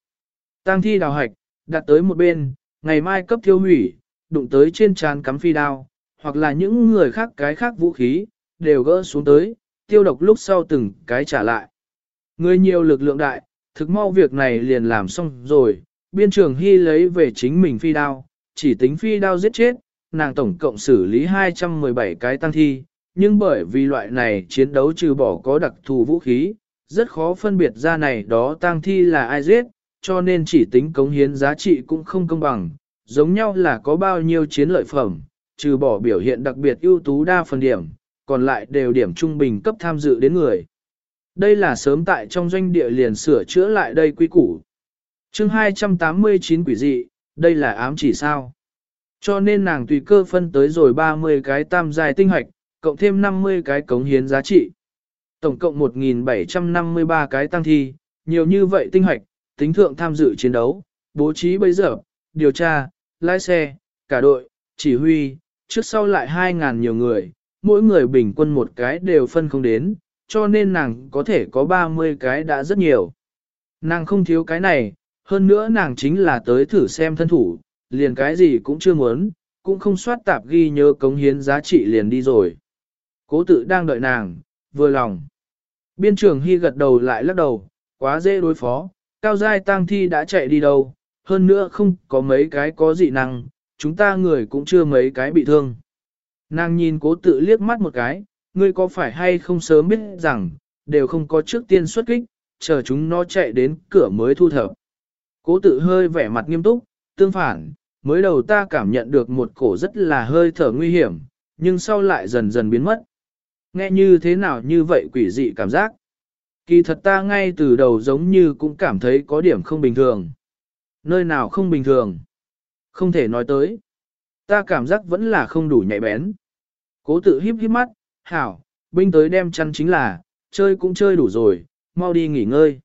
Tang thi đào hạch, đặt tới một bên, ngày mai cấp thiêu hủy, đụng tới trên trán cắm phi đao, hoặc là những người khác cái khác vũ khí, đều gỡ xuống tới, tiêu độc lúc sau từng cái trả lại. Người nhiều lực lượng đại, thực mau việc này liền làm xong rồi, biên trường hy lấy về chính mình phi đao, chỉ tính phi đao giết chết, nàng tổng cộng xử lý 217 cái tăng thi, nhưng bởi vì loại này chiến đấu trừ bỏ có đặc thù vũ khí, rất khó phân biệt ra này đó tăng thi là ai giết, cho nên chỉ tính cống hiến giá trị cũng không công bằng, giống nhau là có bao nhiêu chiến lợi phẩm, trừ bỏ biểu hiện đặc biệt ưu tú đa phần điểm, còn lại đều điểm trung bình cấp tham dự đến người. Đây là sớm tại trong doanh địa liền sửa chữa lại đây quy củ. chương 289 quỷ dị, đây là ám chỉ sao. Cho nên nàng tùy cơ phân tới rồi 30 cái tam dài tinh hoạch, cộng thêm 50 cái cống hiến giá trị. Tổng cộng 1.753 cái tăng thi, nhiều như vậy tinh hoạch, tính thượng tham dự chiến đấu, bố trí bây giờ, điều tra, lái xe, cả đội, chỉ huy, trước sau lại 2.000 nhiều người, mỗi người bình quân một cái đều phân không đến, cho nên nàng có thể có 30 cái đã rất nhiều. Nàng không thiếu cái này, hơn nữa nàng chính là tới thử xem thân thủ, liền cái gì cũng chưa muốn, cũng không soát tạp ghi nhớ cống hiến giá trị liền đi rồi. Cố tự đang đợi nàng, vừa lòng. Biên trưởng Hy gật đầu lại lắc đầu, quá dễ đối phó, cao giai tang thi đã chạy đi đâu, hơn nữa không có mấy cái có dị năng, chúng ta người cũng chưa mấy cái bị thương. Nàng nhìn cố tự liếc mắt một cái, ngươi có phải hay không sớm biết rằng, đều không có trước tiên xuất kích, chờ chúng nó chạy đến cửa mới thu thập. Cố tự hơi vẻ mặt nghiêm túc, tương phản, mới đầu ta cảm nhận được một cổ rất là hơi thở nguy hiểm, nhưng sau lại dần dần biến mất. Nghe như thế nào như vậy quỷ dị cảm giác. Kỳ thật ta ngay từ đầu giống như cũng cảm thấy có điểm không bình thường. Nơi nào không bình thường? Không thể nói tới. Ta cảm giác vẫn là không đủ nhạy bén. Cố tự híp híp mắt, hảo, binh tới đem chăn chính là, chơi cũng chơi đủ rồi, mau đi nghỉ ngơi.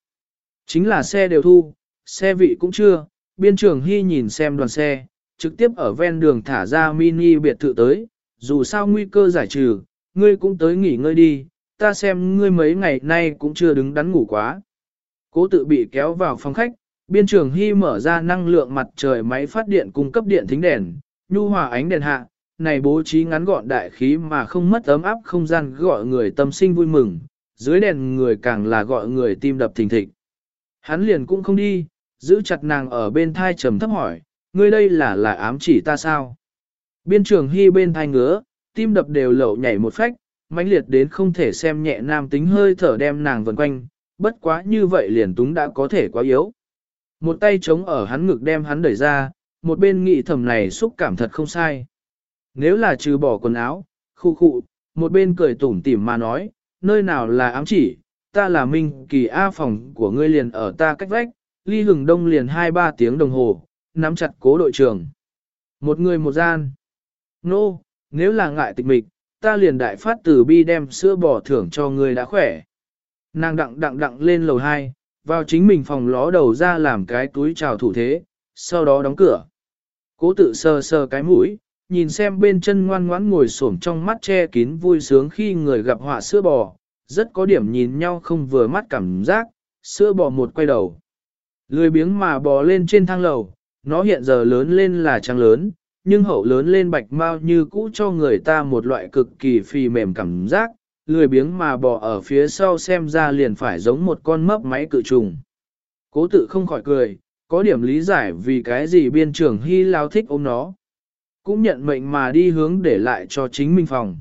Chính là xe đều thu, xe vị cũng chưa, biên trưởng hy nhìn xem đoàn xe, trực tiếp ở ven đường thả ra mini biệt thự tới, dù sao nguy cơ giải trừ, ngươi cũng tới nghỉ ngơi đi, ta xem ngươi mấy ngày nay cũng chưa đứng đắn ngủ quá. Cố tự bị kéo vào phòng khách, biên trưởng hy mở ra năng lượng mặt trời máy phát điện cung cấp điện thính đèn, nhu hòa ánh đèn hạ, này bố trí ngắn gọn đại khí mà không mất ấm áp không gian gọi người tâm sinh vui mừng, dưới đèn người càng là gọi người tim đập thình thịch. Hắn liền cũng không đi, giữ chặt nàng ở bên thai trầm thấp hỏi, ngươi đây là là ám chỉ ta sao? Biên trường hy bên thai ngứa, tim đập đều lậu nhảy một phách, mãnh liệt đến không thể xem nhẹ nam tính hơi thở đem nàng vần quanh, bất quá như vậy liền túng đã có thể quá yếu. Một tay chống ở hắn ngực đem hắn đẩy ra, một bên nghĩ thầm này xúc cảm thật không sai. Nếu là trừ bỏ quần áo, khu khu, một bên cười tủm tỉm mà nói, nơi nào là ám chỉ, ta là Minh Kỳ A phòng của ngươi liền ở ta cách vách, ly hừng đông liền 2-3 tiếng đồng hồ, nắm chặt cố đội trưởng. Một người một gian. Nô, no, nếu là ngại tịch mịch, ta liền đại phát từ bi đem sữa bò thưởng cho ngươi đã khỏe. Nàng đặng đặng đặng lên lầu 2, vào chính mình phòng ló đầu ra làm cái túi chào thủ thế, sau đó đóng cửa. Cố tự sờ sờ cái mũi, nhìn xem bên chân ngoan ngoãn ngồi xổm trong mắt che kín vui sướng khi người gặp họa sữa bò, rất có điểm nhìn nhau không vừa mắt cảm giác, sữa bò một quay đầu. Lười biếng mà bò lên trên thang lầu, nó hiện giờ lớn lên là trăng lớn, nhưng hậu lớn lên bạch mau như cũ cho người ta một loại cực kỳ phì mềm cảm giác, lười biếng mà bò ở phía sau xem ra liền phải giống một con mấp máy cự trùng. Cố tự không khỏi cười, có điểm lý giải vì cái gì biên trưởng hy lao thích ôm nó. Cũng nhận mệnh mà đi hướng để lại cho chính mình phòng.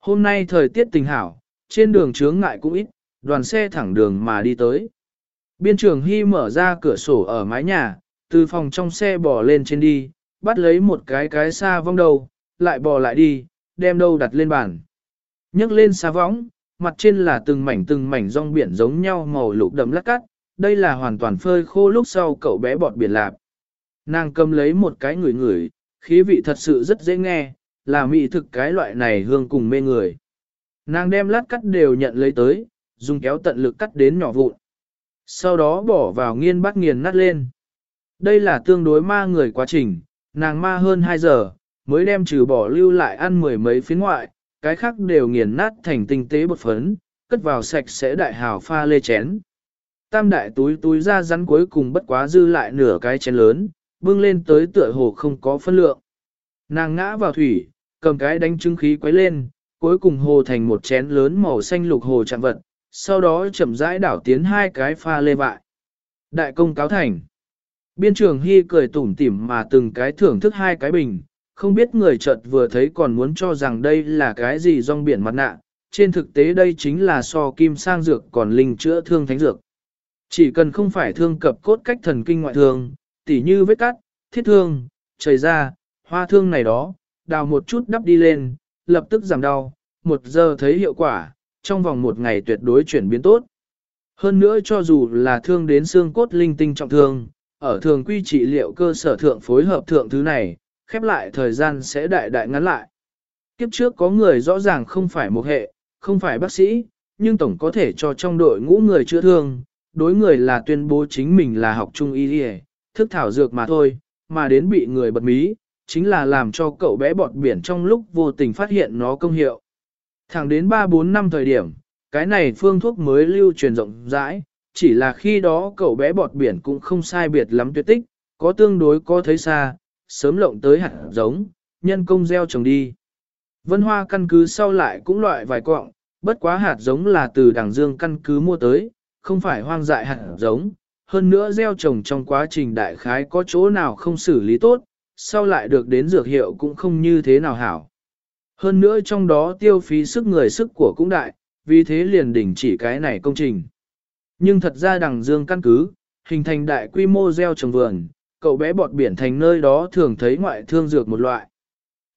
Hôm nay thời tiết tình hảo, trên đường chướng ngại cũng ít, đoàn xe thẳng đường mà đi tới. Biên trưởng hy mở ra cửa sổ ở mái nhà, từ phòng trong xe bò lên trên đi, bắt lấy một cái cái xa vong đầu, lại bò lại đi, đem đâu đặt lên bàn. nhấc lên xa võng, mặt trên là từng mảnh từng mảnh rong biển giống nhau màu lục đậm lắc cắt, đây là hoàn toàn phơi khô lúc sau cậu bé bọt biển lạp. Nàng cầm lấy một cái ngửi ngửi, khí vị thật sự rất dễ nghe, là mỹ thực cái loại này hương cùng mê người. Nàng đem lát cắt đều nhận lấy tới, dùng kéo tận lực cắt đến nhỏ vụn. Sau đó bỏ vào nghiên bát nghiền nát lên. Đây là tương đối ma người quá trình, nàng ma hơn 2 giờ, mới đem trừ bỏ lưu lại ăn mười mấy phiến ngoại, cái khác đều nghiền nát thành tinh tế bột phấn, cất vào sạch sẽ đại hào pha lê chén. Tam đại túi túi ra rắn cuối cùng bất quá dư lại nửa cái chén lớn, bưng lên tới tựa hồ không có phân lượng. Nàng ngã vào thủy, cầm cái đánh trứng khí quấy lên, cuối cùng hồ thành một chén lớn màu xanh lục hồ chạm vật, sau đó chậm rãi đảo tiến hai cái pha lê vại. Đại công cáo thành. Biên trường Hy cười tủm tỉm mà từng cái thưởng thức hai cái bình, không biết người chợt vừa thấy còn muốn cho rằng đây là cái gì rong biển mặt nạ, trên thực tế đây chính là so kim sang dược còn linh chữa thương thánh dược. Chỉ cần không phải thương cập cốt cách thần kinh ngoại thương, tỉ như vết cắt, thiết thương, chảy ra, hoa thương này đó, đào một chút đắp đi lên, lập tức giảm đau, một giờ thấy hiệu quả, trong vòng một ngày tuyệt đối chuyển biến tốt. Hơn nữa cho dù là thương đến xương cốt linh tinh trọng thương, ở thường quy trị liệu cơ sở thượng phối hợp thượng thứ này, khép lại thời gian sẽ đại đại ngắn lại. Kiếp trước có người rõ ràng không phải một hệ, không phải bác sĩ, nhưng tổng có thể cho trong đội ngũ người chữa thương, đối người là tuyên bố chính mình là học trung y thức thảo dược mà thôi, mà đến bị người bật mí, chính là làm cho cậu bé bọt biển trong lúc vô tình phát hiện nó công hiệu. Thẳng đến 3-4 năm thời điểm, cái này phương thuốc mới lưu truyền rộng rãi, chỉ là khi đó cậu bé bọt biển cũng không sai biệt lắm tuyệt tích, có tương đối có thấy xa, sớm lộng tới hạt giống, nhân công gieo trồng đi. Vân hoa căn cứ sau lại cũng loại vài cọng, bất quá hạt giống là từ đảng dương căn cứ mua tới, không phải hoang dại hạt giống, hơn nữa gieo trồng trong quá trình đại khái có chỗ nào không xử lý tốt, sau lại được đến dược hiệu cũng không như thế nào hảo. Hơn nữa trong đó tiêu phí sức người sức của cũng đại, vì thế liền đỉnh chỉ cái này công trình. Nhưng thật ra đằng dương căn cứ, hình thành đại quy mô gieo trồng vườn, cậu bé bọt biển thành nơi đó thường thấy ngoại thương dược một loại.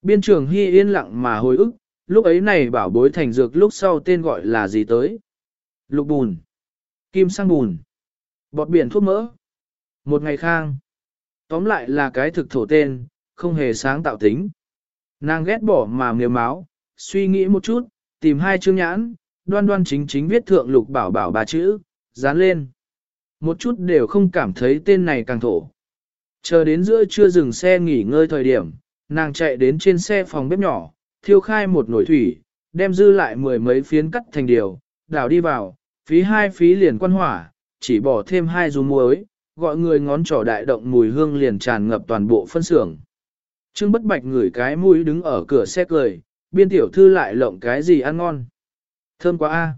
Biên trường Hy yên lặng mà hồi ức, lúc ấy này bảo bối thành dược lúc sau tên gọi là gì tới. Lục bùn, kim sang bùn, bọt biển thuốc mỡ, một ngày khang. Tóm lại là cái thực thổ tên, không hề sáng tạo tính. Nàng ghét bỏ mà miều máu, suy nghĩ một chút, tìm hai chương nhãn, đoan đoan chính chính viết thượng lục bảo bảo ba chữ, dán lên. Một chút đều không cảm thấy tên này càng thổ. Chờ đến giữa trưa dừng xe nghỉ ngơi thời điểm, nàng chạy đến trên xe phòng bếp nhỏ, thiêu khai một nồi thủy, đem dư lại mười mấy phiến cắt thành điều, đảo đi vào, phí hai phí liền quan hỏa, chỉ bỏ thêm hai dù muối, gọi người ngón trỏ đại động mùi hương liền tràn ngập toàn bộ phân xưởng. Trương bất bạch ngửi cái mũi đứng ở cửa xe cười, biên tiểu thư lại lộng cái gì ăn ngon. Thơm quá a.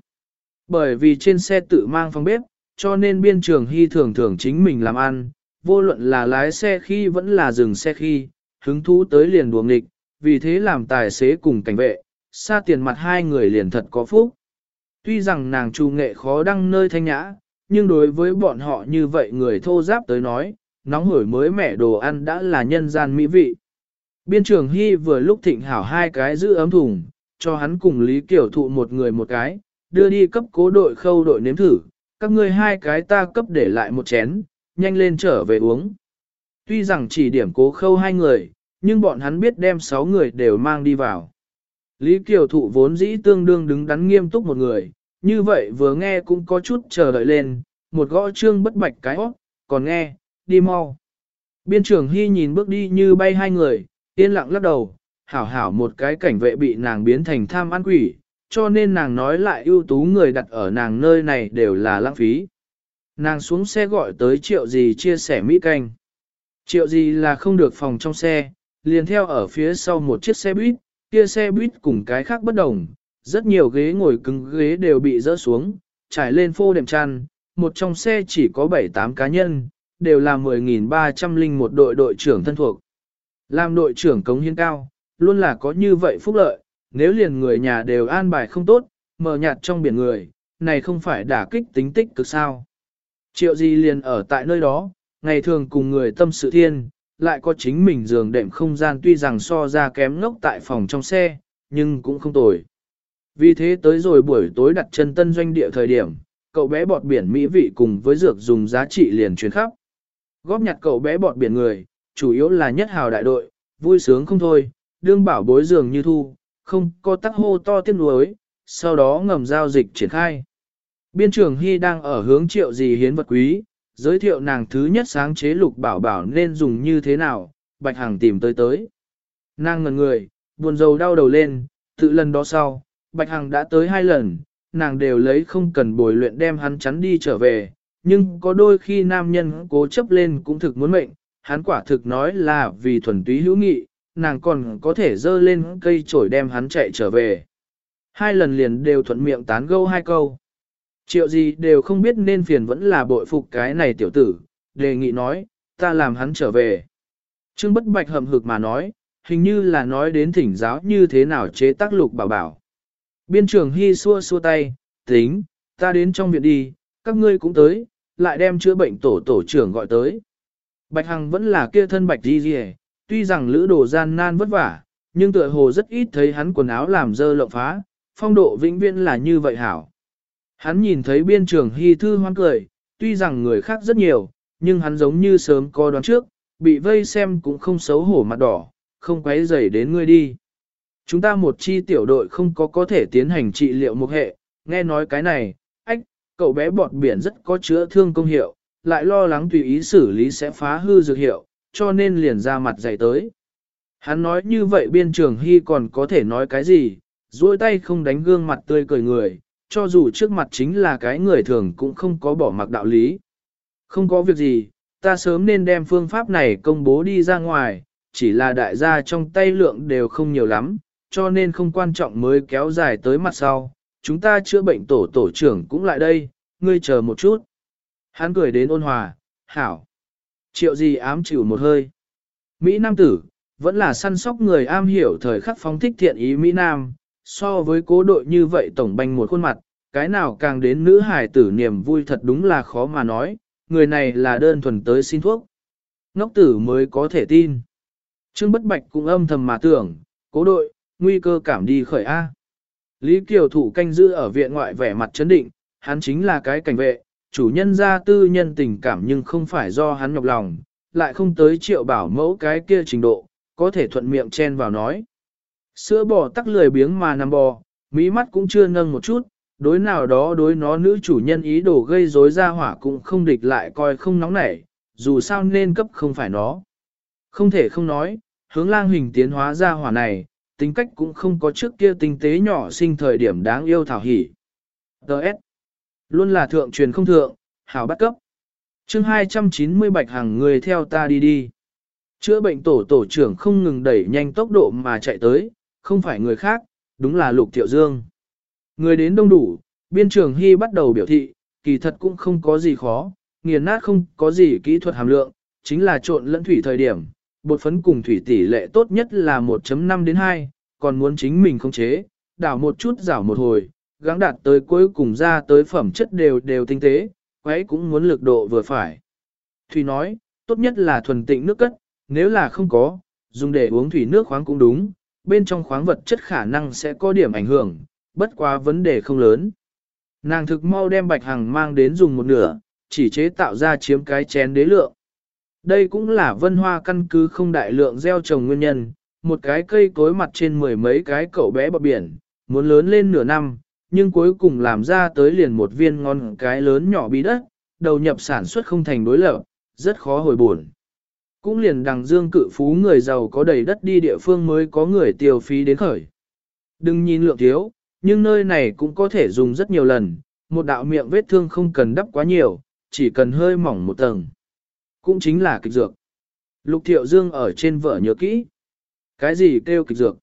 Bởi vì trên xe tự mang phòng bếp, cho nên biên trường hy thường thường chính mình làm ăn, vô luận là lái xe khi vẫn là dừng xe khi, hứng thú tới liền đuồng nghịch, vì thế làm tài xế cùng cảnh vệ, xa tiền mặt hai người liền thật có phúc. Tuy rằng nàng trù nghệ khó đăng nơi thanh nhã, nhưng đối với bọn họ như vậy người thô giáp tới nói, nóng hổi mới mẻ đồ ăn đã là nhân gian mỹ vị. Biên trường Hy vừa lúc thịnh hảo hai cái giữ ấm thùng, cho hắn cùng Lý Kiểu thụ một người một cái, đưa đi cấp cố đội khâu đội nếm thử, các ngươi hai cái ta cấp để lại một chén, nhanh lên trở về uống. Tuy rằng chỉ điểm cố khâu hai người, nhưng bọn hắn biết đem sáu người đều mang đi vào. Lý Kiều Thụ vốn dĩ tương đương đứng đắn nghiêm túc một người, như vậy vừa nghe cũng có chút chờ đợi lên, một gõ trương bất bạch cái hót, còn nghe, đi mau. Biên trưởng Hy nhìn bước đi như bay hai người, yên lặng lắc đầu, hảo hảo một cái cảnh vệ bị nàng biến thành tham ăn quỷ, cho nên nàng nói lại ưu tú người đặt ở nàng nơi này đều là lãng phí. Nàng xuống xe gọi tới triệu gì chia sẻ mỹ canh. Triệu gì là không được phòng trong xe, liền theo ở phía sau một chiếc xe buýt, kia xe buýt cùng cái khác bất đồng, rất nhiều ghế ngồi cứng ghế đều bị dỡ xuống, trải lên phô đệm chăn, một trong xe chỉ có 7-8 cá nhân, đều là 10.300 linh một đội đội trưởng thân thuộc. Làm đội trưởng cống hiến cao, luôn là có như vậy phúc lợi, nếu liền người nhà đều an bài không tốt, mờ nhạt trong biển người, này không phải đả kích tính tích cực sao. Triệu gì liền ở tại nơi đó, ngày thường cùng người tâm sự thiên, lại có chính mình giường đệm không gian tuy rằng so ra kém ngốc tại phòng trong xe, nhưng cũng không tồi. Vì thế tới rồi buổi tối đặt chân tân doanh địa thời điểm, cậu bé bọt biển mỹ vị cùng với dược dùng giá trị liền truyền khắp. Góp nhặt cậu bé bọt biển người, chủ yếu là nhất hào đại đội, vui sướng không thôi, đương bảo bối dường như thu, không có tắc hô to tiếc nuối, sau đó ngầm giao dịch triển khai. Biên trưởng Hy đang ở hướng triệu gì hiến vật quý, giới thiệu nàng thứ nhất sáng chế lục bảo bảo nên dùng như thế nào, Bạch Hằng tìm tới tới. Nàng ngần người, buồn rầu đau đầu lên, tự lần đó sau, Bạch Hằng đã tới hai lần, nàng đều lấy không cần bồi luyện đem hắn chắn đi trở về, nhưng có đôi khi nam nhân cố chấp lên cũng thực muốn mệnh, hắn quả thực nói là vì thuần túy hữu nghị, nàng còn có thể dơ lên cây chổi đem hắn chạy trở về. Hai lần liền đều thuận miệng tán gâu hai câu. Triệu gì đều không biết nên phiền vẫn là bội phục cái này tiểu tử, đề nghị nói, ta làm hắn trở về. Trương bất bạch hầm hực mà nói, hình như là nói đến thỉnh giáo như thế nào chế tác lục bảo bảo. Biên trưởng hy xua xua tay, tính, ta đến trong viện đi, các ngươi cũng tới, lại đem chữa bệnh tổ tổ trưởng gọi tới. Bạch Hằng vẫn là kia thân bạch đi Di tuy rằng lữ đồ gian nan vất vả, nhưng tựa hồ rất ít thấy hắn quần áo làm dơ lộng phá, phong độ vĩnh viễn là như vậy hảo. Hắn nhìn thấy biên trường hy thư hoan cười, tuy rằng người khác rất nhiều, nhưng hắn giống như sớm có đoán trước, bị vây xem cũng không xấu hổ mặt đỏ, không quấy rầy đến ngươi đi. Chúng ta một chi tiểu đội không có có thể tiến hành trị liệu một hệ, nghe nói cái này, ách, cậu bé bọt biển rất có chữa thương công hiệu, lại lo lắng tùy ý xử lý sẽ phá hư dược hiệu, cho nên liền ra mặt dày tới. Hắn nói như vậy biên trường hy còn có thể nói cái gì, duỗi tay không đánh gương mặt tươi cười người, cho dù trước mặt chính là cái người thường cũng không có bỏ mặc đạo lý. Không có việc gì, ta sớm nên đem phương pháp này công bố đi ra ngoài, chỉ là đại gia trong tay lượng đều không nhiều lắm, cho nên không quan trọng mới kéo dài tới mặt sau. Chúng ta chữa bệnh tổ tổ trưởng cũng lại đây, ngươi chờ một chút. Hắn cười đến ôn hòa, hảo. Triệu gì ám chịu một hơi. Mỹ Nam tử, vẫn là săn sóc người am hiểu thời khắc phóng thích thiện ý Mỹ Nam, so với cố đội như vậy tổng banh một khuôn mặt, cái nào càng đến nữ hải tử niềm vui thật đúng là khó mà nói, người này là đơn thuần tới xin thuốc. Ngốc tử mới có thể tin. Trương Bất Bạch cũng âm thầm mà tưởng, cố đội, nguy cơ cảm đi khởi A. Lý Kiều Thủ canh giữ ở viện ngoại vẻ mặt chấn định, hắn chính là cái cảnh vệ, chủ nhân ra tư nhân tình cảm nhưng không phải do hắn nhọc lòng, lại không tới triệu bảo mẫu cái kia trình độ, có thể thuận miệng chen vào nói. Sữa bò tắc lười biếng mà nằm bò, mí mắt cũng chưa nâng một chút, đối nào đó đối nó nữ chủ nhân ý đồ gây rối ra hỏa cũng không địch lại coi không nóng nảy, dù sao nên cấp không phải nó. Không thể không nói, hướng lang hình tiến hóa ra hỏa này, tính cách cũng không có trước kia tinh tế nhỏ sinh thời điểm đáng yêu thảo hỉ. Đợt. Luôn là thượng truyền không thượng, hảo bắt cấp. chương 290 bạch hàng người theo ta đi đi. Chữa bệnh tổ tổ trưởng không ngừng đẩy nhanh tốc độ mà chạy tới, không phải người khác, đúng là Lục Thiệu Dương. Người đến đông đủ, biên trường Hy bắt đầu biểu thị, kỳ thật cũng không có gì khó, nghiền nát không có gì kỹ thuật hàm lượng, chính là trộn lẫn thủy thời điểm, bột phấn cùng thủy tỷ lệ tốt nhất là 1.5 đến 2, còn muốn chính mình không chế, đảo một chút rảo một hồi, gắng đạt tới cuối cùng ra tới phẩm chất đều đều tinh tế, quấy cũng muốn lực độ vừa phải. Thủy nói, tốt nhất là thuần tịnh nước cất, nếu là không có, dùng để uống thủy nước khoáng cũng đúng, bên trong khoáng vật chất khả năng sẽ có điểm ảnh hưởng, bất quá vấn đề không lớn. Nàng thực mau đem bạch hằng mang đến dùng một nửa, chỉ chế tạo ra chiếm cái chén đế lượng. Đây cũng là vân hoa căn cứ không đại lượng gieo trồng nguyên nhân, một cái cây cối mặt trên mười mấy cái cậu bé bọc biển, muốn lớn lên nửa năm, nhưng cuối cùng làm ra tới liền một viên ngon cái lớn nhỏ bí đất, đầu nhập sản xuất không thành đối lập, rất khó hồi buồn. Cũng liền đằng dương cự phú người giàu có đầy đất đi địa phương mới có người tiêu phí đến khởi. Đừng nhìn lượng thiếu, nhưng nơi này cũng có thể dùng rất nhiều lần, một đạo miệng vết thương không cần đắp quá nhiều, chỉ cần hơi mỏng một tầng. Cũng chính là kịch dược. Lục thiệu dương ở trên vở nhớ kỹ. Cái gì kêu kịch dược?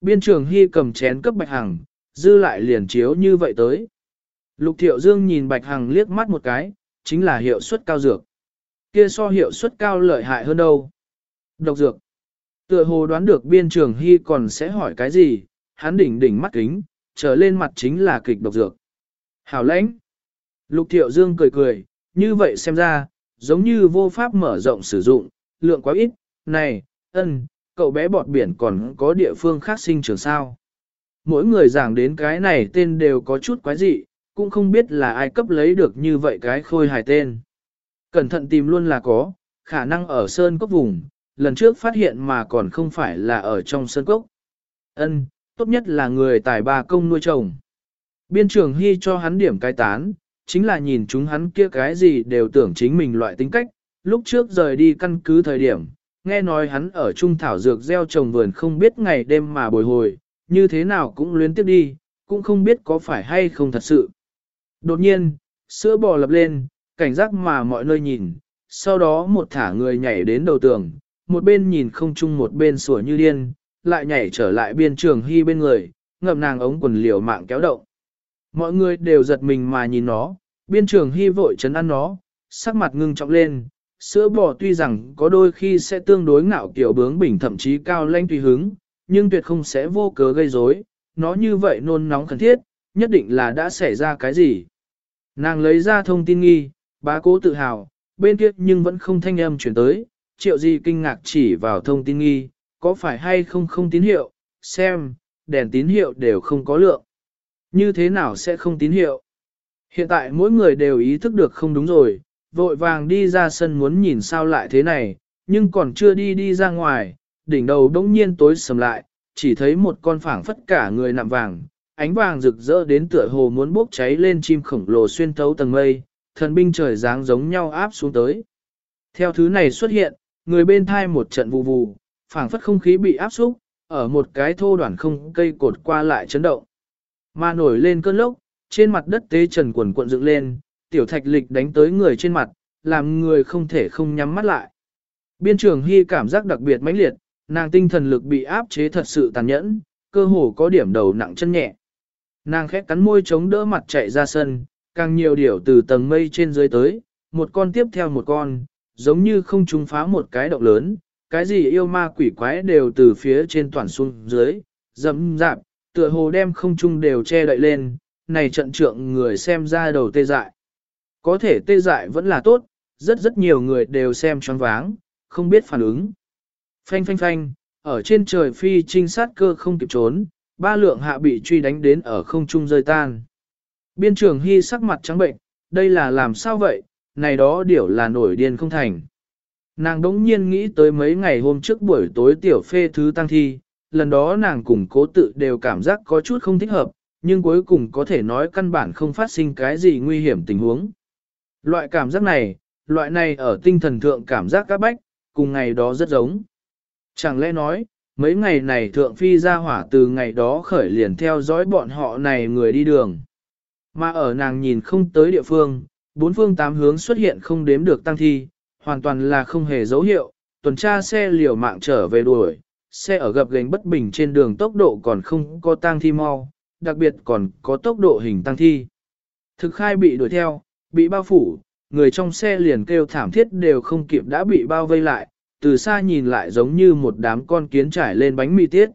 Biên trường hy cầm chén cấp bạch hằng, dư lại liền chiếu như vậy tới. Lục thiệu dương nhìn bạch hằng liếc mắt một cái, chính là hiệu suất cao dược. Kia so hiệu suất cao lợi hại hơn đâu. Độc dược. Tựa hồ đoán được biên trường hy còn sẽ hỏi cái gì, hắn đỉnh đỉnh mắt kính, trở lên mặt chính là kịch độc dược. Hảo lãnh. Lục thiệu dương cười cười, như vậy xem ra, giống như vô pháp mở rộng sử dụng, lượng quá ít, này, ân, cậu bé bọt biển còn có địa phương khác sinh trường sao. Mỗi người giảng đến cái này tên đều có chút quái dị, cũng không biết là ai cấp lấy được như vậy cái khôi hài tên. Cẩn thận tìm luôn là có, khả năng ở sơn cốc vùng, lần trước phát hiện mà còn không phải là ở trong sơn cốc. Ân, tốt nhất là người tài ba công nuôi chồng. Biên trường hy cho hắn điểm cai tán, chính là nhìn chúng hắn kia cái gì đều tưởng chính mình loại tính cách, lúc trước rời đi căn cứ thời điểm, nghe nói hắn ở trung thảo dược gieo trồng vườn không biết ngày đêm mà bồi hồi, như thế nào cũng luyến tiếp đi, cũng không biết có phải hay không thật sự. Đột nhiên, sữa bò lập lên, cảnh giác mà mọi nơi nhìn, sau đó một thả người nhảy đến đầu tường, một bên nhìn không chung một bên sủa như điên, lại nhảy trở lại biên trường hy bên người, ngậm nàng ống quần liều mạng kéo động. Mọi người đều giật mình mà nhìn nó, biên trường hy vội chấn ăn nó, sắc mặt ngưng trọng lên, sữa bò tuy rằng có đôi khi sẽ tương đối ngạo kiểu bướng bỉnh thậm chí cao lanh tùy hứng, nhưng tuyệt không sẽ vô cớ gây rối. nó như vậy nôn nóng khẩn thiết, nhất định là đã xảy ra cái gì. Nàng lấy ra thông tin nghi, bá cố tự hào, bên kia nhưng vẫn không thanh âm chuyển tới, triệu di kinh ngạc chỉ vào thông tin nghi, có phải hay không không tín hiệu, xem, đèn tín hiệu đều không có lượng. Như thế nào sẽ không tín hiệu? Hiện tại mỗi người đều ý thức được không đúng rồi, vội vàng đi ra sân muốn nhìn sao lại thế này, nhưng còn chưa đi đi ra ngoài, đỉnh đầu đống nhiên tối sầm lại, chỉ thấy một con phảng phất cả người nạm vàng, ánh vàng rực rỡ đến tựa hồ muốn bốc cháy lên chim khổng lồ xuyên thấu tầng mây, thần binh trời dáng giống nhau áp xuống tới. Theo thứ này xuất hiện, người bên thai một trận vụ vù, phảng phất không khí bị áp xúc, ở một cái thô đoạn không cây cột qua lại chấn động. Mà nổi lên cơn lốc, trên mặt đất tế trần quần cuộn dựng lên, tiểu thạch lịch đánh tới người trên mặt, làm người không thể không nhắm mắt lại. Biên trường Hy cảm giác đặc biệt mãnh liệt, nàng tinh thần lực bị áp chế thật sự tàn nhẫn, cơ hồ có điểm đầu nặng chân nhẹ. Nàng khét cắn môi chống đỡ mặt chạy ra sân, càng nhiều điểu từ tầng mây trên dưới tới, một con tiếp theo một con, giống như không trúng phá một cái động lớn, cái gì yêu ma quỷ quái đều từ phía trên toàn xuống dưới, dẫm dạp, tựa hồ đem không trung đều che đậy lên, này trận trượng người xem ra đầu tê dại. Có thể tê dại vẫn là tốt, rất rất nhiều người đều xem choáng váng, không biết phản ứng. Phanh phanh phanh, ở trên trời phi trinh sát cơ không kịp trốn, ba lượng hạ bị truy đánh đến ở không trung rơi tan. Biên trưởng hy sắc mặt trắng bệnh, đây là làm sao vậy, này đó điểu là nổi điên không thành. Nàng đống nhiên nghĩ tới mấy ngày hôm trước buổi tối tiểu phê thứ tăng thi, lần đó nàng cùng cố tự đều cảm giác có chút không thích hợp, nhưng cuối cùng có thể nói căn bản không phát sinh cái gì nguy hiểm tình huống. Loại cảm giác này, loại này ở tinh thần thượng cảm giác các bách, cùng ngày đó rất giống. Chẳng lẽ nói, mấy ngày này thượng phi ra hỏa từ ngày đó khởi liền theo dõi bọn họ này người đi đường. Mà ở nàng nhìn không tới địa phương, bốn phương tám hướng xuất hiện không đếm được tăng thi, hoàn toàn là không hề dấu hiệu, tuần tra xe liều mạng trở về đuổi, xe ở gập gánh bất bình trên đường tốc độ còn không có tăng thi mau, đặc biệt còn có tốc độ hình tăng thi. Thực khai bị đuổi theo, bị bao phủ, người trong xe liền kêu thảm thiết đều không kịp đã bị bao vây lại, từ xa nhìn lại giống như một đám con kiến trải lên bánh mì tiết.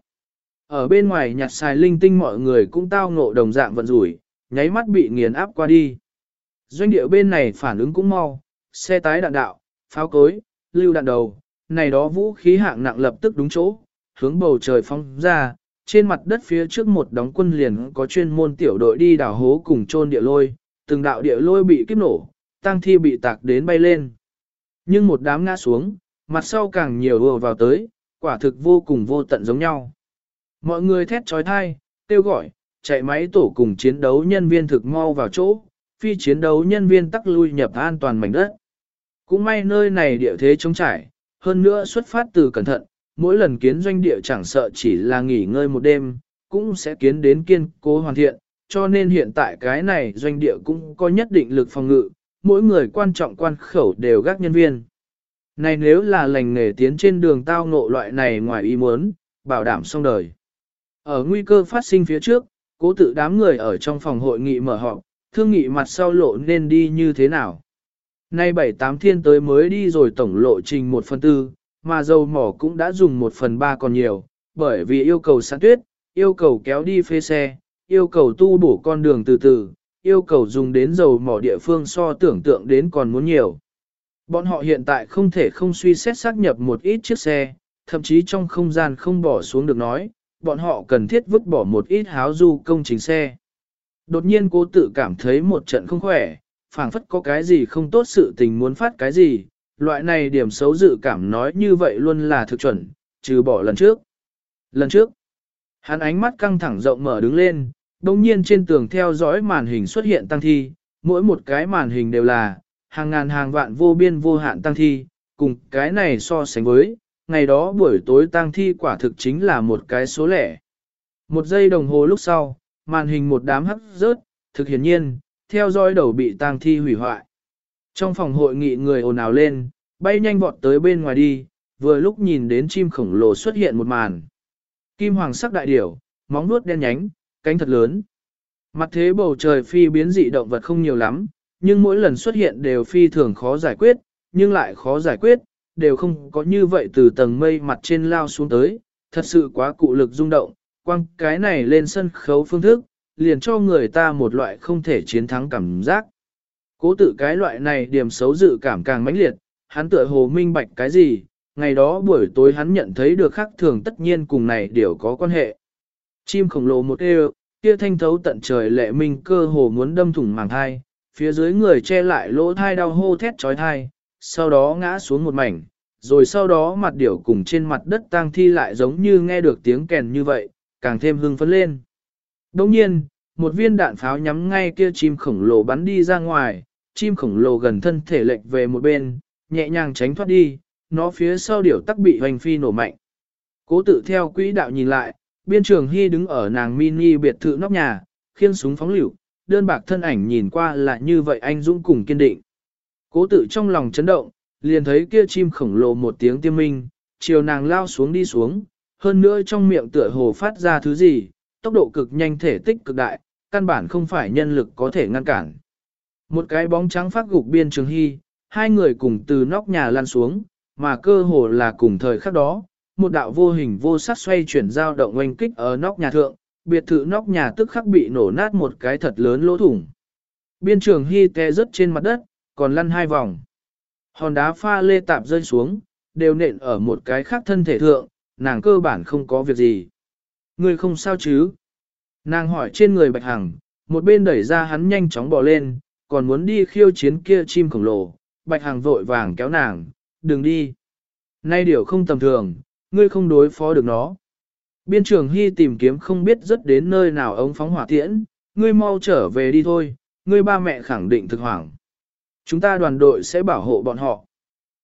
Ở bên ngoài nhặt xài linh tinh mọi người cũng tao ngộ đồng dạng vận rủi, nháy mắt bị nghiền áp qua đi. Doanh địa bên này phản ứng cũng mau, xe tái đạn đạo, pháo cối, lưu đạn đầu, này đó vũ khí hạng nặng lập tức đúng chỗ, hướng bầu trời phóng ra, trên mặt đất phía trước một đóng quân liền có chuyên môn tiểu đội đi đào hố cùng chôn địa lôi, từng đạo địa lôi bị kiếp nổ, tăng thi bị tạc đến bay lên. Nhưng một đám ngã xuống, mặt sau càng nhiều vừa vào tới, quả thực vô cùng vô tận giống nhau. Mọi người thét trói thai, kêu gọi, chạy máy tổ cùng chiến đấu nhân viên thực mau vào chỗ, phi chiến đấu nhân viên tắc lui nhập an toàn mảnh đất. Cũng may nơi này địa thế trống trải, hơn nữa xuất phát từ cẩn thận, mỗi lần kiến doanh địa chẳng sợ chỉ là nghỉ ngơi một đêm, cũng sẽ kiến đến kiên cố hoàn thiện, cho nên hiện tại cái này doanh địa cũng có nhất định lực phòng ngự, mỗi người quan trọng quan khẩu đều gác nhân viên. Này nếu là lành nghề tiến trên đường tao ngộ loại này ngoài ý muốn, bảo đảm xong đời. Ở nguy cơ phát sinh phía trước, cố tự đám người ở trong phòng hội nghị mở họp, thương nghị mặt sau lộ nên đi như thế nào. Nay bảy tám thiên tới mới đi rồi tổng lộ trình 1 phần tư, mà dầu mỏ cũng đã dùng 1 phần 3 còn nhiều, bởi vì yêu cầu sản tuyết, yêu cầu kéo đi phê xe, yêu cầu tu bổ con đường từ từ, yêu cầu dùng đến dầu mỏ địa phương so tưởng tượng đến còn muốn nhiều. Bọn họ hiện tại không thể không suy xét xác nhập một ít chiếc xe, thậm chí trong không gian không bỏ xuống được nói, bọn họ cần thiết vứt bỏ một ít háo du công trình xe. Đột nhiên cố tự cảm thấy một trận không khỏe, phảng phất có cái gì không tốt sự tình muốn phát cái gì, loại này điểm xấu dự cảm nói như vậy luôn là thực chuẩn, trừ bỏ lần trước. Lần trước, hắn ánh mắt căng thẳng rộng mở đứng lên, đồng nhiên trên tường theo dõi màn hình xuất hiện tăng thi, mỗi một cái màn hình đều là, hàng ngàn hàng vạn vô biên vô hạn tăng thi, cùng cái này so sánh với, ngày đó buổi tối tang thi quả thực chính là một cái số lẻ. Một giây đồng hồ lúc sau, màn hình một đám hấp rớt, thực hiển nhiên, theo dõi đầu bị tang thi hủy hoại. Trong phòng hội nghị người ồn ào lên, bay nhanh vọt tới bên ngoài đi, vừa lúc nhìn đến chim khổng lồ xuất hiện một màn. Kim hoàng sắc đại điểu, móng nuốt đen nhánh, cánh thật lớn. Mặt thế bầu trời phi biến dị động vật không nhiều lắm, nhưng mỗi lần xuất hiện đều phi thường khó giải quyết, nhưng lại khó giải quyết, đều không có như vậy từ tầng mây mặt trên lao xuống tới, thật sự quá cụ lực rung động, quăng cái này lên sân khấu phương thức, liền cho người ta một loại không thể chiến thắng cảm giác. Cố tự cái loại này điểm xấu dự cảm càng mãnh liệt, hắn tựa hồ minh bạch cái gì, ngày đó buổi tối hắn nhận thấy được khác thường tất nhiên cùng này đều có quan hệ. Chim khổng lồ một eo, kia thanh thấu tận trời lệ minh cơ hồ muốn đâm thủng màng thai, phía dưới người che lại lỗ thai đau hô thét trói thai, sau đó ngã xuống một mảnh, rồi sau đó mặt điểu cùng trên mặt đất tang thi lại giống như nghe được tiếng kèn như vậy, càng thêm hưng phấn lên. Đồng nhiên, một viên đạn pháo nhắm ngay kia chim khổng lồ bắn đi ra ngoài, chim khổng lồ gần thân thể lệch về một bên, nhẹ nhàng tránh thoát đi, nó phía sau điểu tắc bị hoành phi nổ mạnh. Cố tự theo quỹ đạo nhìn lại, biên trường hy đứng ở nàng mini biệt thự nóc nhà, khiên súng phóng liều, đơn bạc thân ảnh nhìn qua là như vậy anh dũng cùng kiên định. Cố tự trong lòng chấn động, liền thấy kia chim khổng lồ một tiếng tiêm minh, chiều nàng lao xuống đi xuống, hơn nữa trong miệng tựa hồ phát ra thứ gì, tốc độ cực nhanh thể tích cực đại, căn bản không phải nhân lực có thể ngăn cản. Một cái bóng trắng phát gục biên trường hy, hai người cùng từ nóc nhà lăn xuống, mà cơ hồ là cùng thời khắc đó, một đạo vô hình vô sắc xoay chuyển dao động oanh kích ở nóc nhà thượng, biệt thự nóc nhà tức khắc bị nổ nát một cái thật lớn lỗ thủng. Biên trường hy té rớt trên mặt đất, còn lăn hai vòng. Hòn đá pha lê tạp rơi xuống, đều nện ở một cái khác thân thể thượng, nàng cơ bản không có việc gì. Người không sao chứ? Nàng hỏi trên người bạch hằng, một bên đẩy ra hắn nhanh chóng bỏ lên, còn muốn đi khiêu chiến kia chim khổng lồ. Bạch hằng vội vàng kéo nàng, đừng đi. Nay điều không tầm thường, ngươi không đối phó được nó. Biên trường Hy tìm kiếm không biết rất đến nơi nào ống phóng hỏa tiễn, ngươi mau trở về đi thôi, ngươi ba mẹ khẳng định thực hoảng. Chúng ta đoàn đội sẽ bảo hộ bọn họ.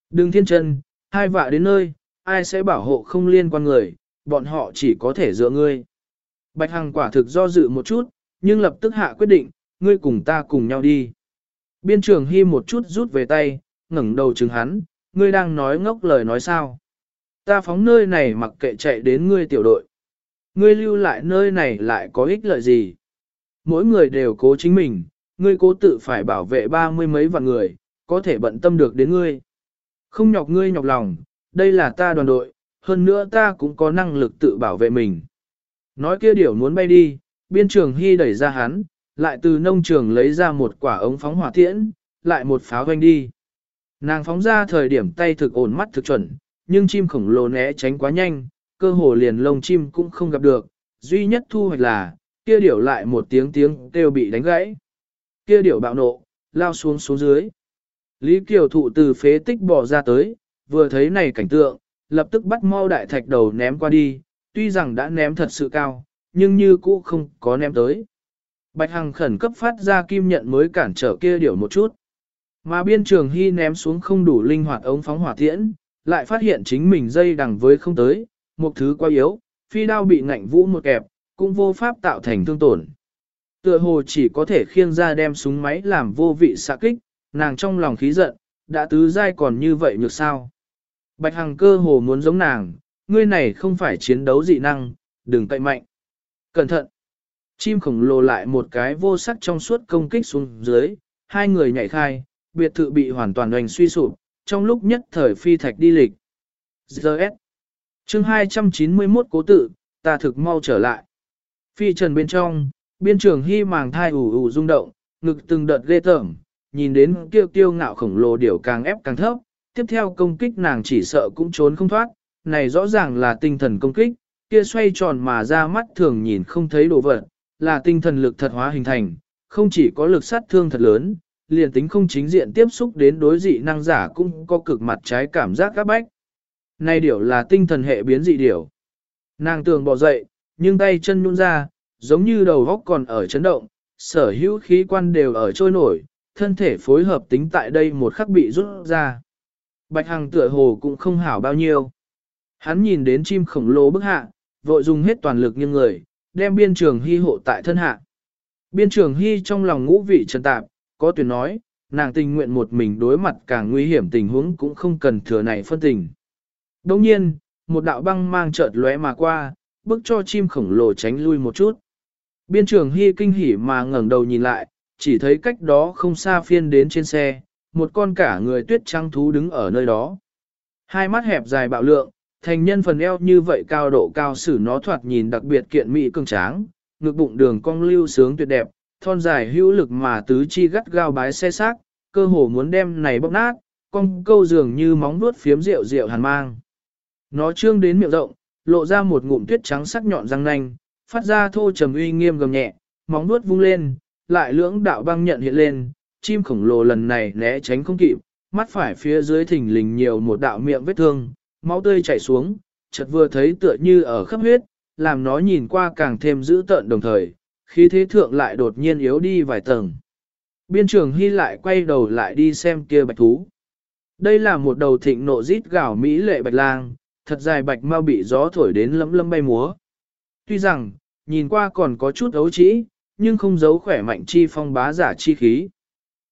Đừng thiên chân, hai vạ đến nơi, ai sẽ bảo hộ không liên quan người, bọn họ chỉ có thể dựa ngươi. Bạch Hằng quả thực do dự một chút, nhưng lập tức hạ quyết định, ngươi cùng ta cùng nhau đi. Biên trưởng Hy một chút rút về tay, ngẩng đầu chừng hắn, ngươi đang nói ngốc lời nói sao. Ta phóng nơi này mặc kệ chạy đến ngươi tiểu đội. Ngươi lưu lại nơi này lại có ích lợi gì? Mỗi người đều cố chính mình, ngươi cố tự phải bảo vệ ba mươi mấy vạn người, có thể bận tâm được đến ngươi. Không nhọc ngươi nhọc lòng, đây là ta đoàn đội, hơn nữa ta cũng có năng lực tự bảo vệ mình. Nói kia điểu muốn bay đi, biên trường hy đẩy ra hắn, lại từ nông trường lấy ra một quả ống phóng hỏa tiễn, lại một pháo vanh đi. Nàng phóng ra thời điểm tay thực ổn mắt thực chuẩn, nhưng chim khổng lồ né tránh quá nhanh, cơ hồ liền lông chim cũng không gặp được, duy nhất thu hoạch là, kia điểu lại một tiếng tiếng kêu bị đánh gãy. Kia điểu bạo nộ, lao xuống xuống dưới. Lý Kiều Thụ từ phế tích bỏ ra tới, vừa thấy này cảnh tượng, lập tức bắt mau đại thạch đầu ném qua đi, tuy rằng đã ném thật sự cao, nhưng như cũ không có ném tới. Bạch Hằng khẩn cấp phát ra kim nhận mới cản trở kia điểu một chút. Mà biên trường hy ném xuống không đủ linh hoạt ống phóng hỏa tiễn, lại phát hiện chính mình dây đằng với không tới, một thứ quá yếu, phi đao bị ngạnh vũ một kẹp, cũng vô pháp tạo thành thương tổn. Tựa hồ chỉ có thể khiêng ra đem súng máy làm vô vị xạ kích, nàng trong lòng khí giận, đã tứ dai còn như vậy nhược sao. Bạch Hằng cơ hồ muốn giống nàng, ngươi này không phải chiến đấu dị năng, đừng cậy mạnh. Cẩn thận! Chim khổng lồ lại một cái vô sắc trong suốt công kích xuống dưới, hai người nhảy khai, biệt thự bị hoàn toàn hoành suy sụp, trong lúc nhất thời phi thạch đi lịch. Giờ S. chương 291 cố tự, ta thực mau trở lại. Phi trần bên trong, biên trường hy màng thai ủ ủ rung động, ngực từng đợt ghê tởm, nhìn đến kêu tiêu ngạo khổng lồ điểu càng ép càng thấp, tiếp theo công kích nàng chỉ sợ cũng trốn không thoát, này rõ ràng là tinh thần công kích, kia xoay tròn mà ra mắt thường nhìn không thấy đồ vật, là tinh thần lực thật hóa hình thành, không chỉ có lực sát thương thật lớn, liền tính không chính diện tiếp xúc đến đối dị năng giả cũng có cực mặt trái cảm giác các bách. Này điểu là tinh thần hệ biến dị điểu. Nàng tường bỏ dậy, nhưng tay chân nhún ra, giống như đầu góc còn ở chấn động, sở hữu khí quan đều ở trôi nổi, thân thể phối hợp tính tại đây một khắc bị rút ra. Bạch Hằng tựa hồ cũng không hảo bao nhiêu. Hắn nhìn đến chim khổng lồ bức hạ, vội dùng hết toàn lực như người, đem biên trường hy hộ tại thân hạ. Biên trường hy trong lòng ngũ vị trần tạp, có tuyển nói, nàng tình nguyện một mình đối mặt càng nguy hiểm tình huống cũng không cần thừa này phân tình. Đồng nhiên, một đạo băng mang chợt lóe mà qua, bước cho chim khổng lồ tránh lui một chút. Biên trường hy kinh hỉ mà ngẩng đầu nhìn lại, chỉ thấy cách đó không xa phiên đến trên xe, một con cả người tuyết trắng thú đứng ở nơi đó. Hai mắt hẹp dài bạo lượng, thành nhân phần eo như vậy cao độ cao sử nó thoạt nhìn đặc biệt kiện mỹ cường tráng, ngực bụng đường cong lưu sướng tuyệt đẹp, thon dài hữu lực mà tứ chi gắt gao bái xe xác, cơ hồ muốn đem này bóc nát, con câu dường như móng vuốt phiếm rượu rượu hàn mang. Nó trương đến miệng rộng, lộ ra một ngụm tuyết trắng sắc nhọn răng nanh, phát ra thô trầm uy nghiêm gầm nhẹ, móng vuốt vung lên, lại lưỡng đạo băng nhận hiện lên, chim khổng lồ lần này né tránh không kịp, mắt phải phía dưới thình lình nhiều một đạo miệng vết thương, máu tươi chảy xuống, chợt vừa thấy tựa như ở khắp huyết, làm nó nhìn qua càng thêm dữ tợn đồng thời, khí thế thượng lại đột nhiên yếu đi vài tầng. Biên trường Hy lại quay đầu lại đi xem kia bạch thú. Đây là một đầu thịnh nộ rít gào mỹ lệ bạch lang, thật dài bạch mau bị gió thổi đến lấm lấm bay múa. Tuy rằng, nhìn qua còn có chút ấu trĩ, nhưng không giấu khỏe mạnh chi phong bá giả chi khí.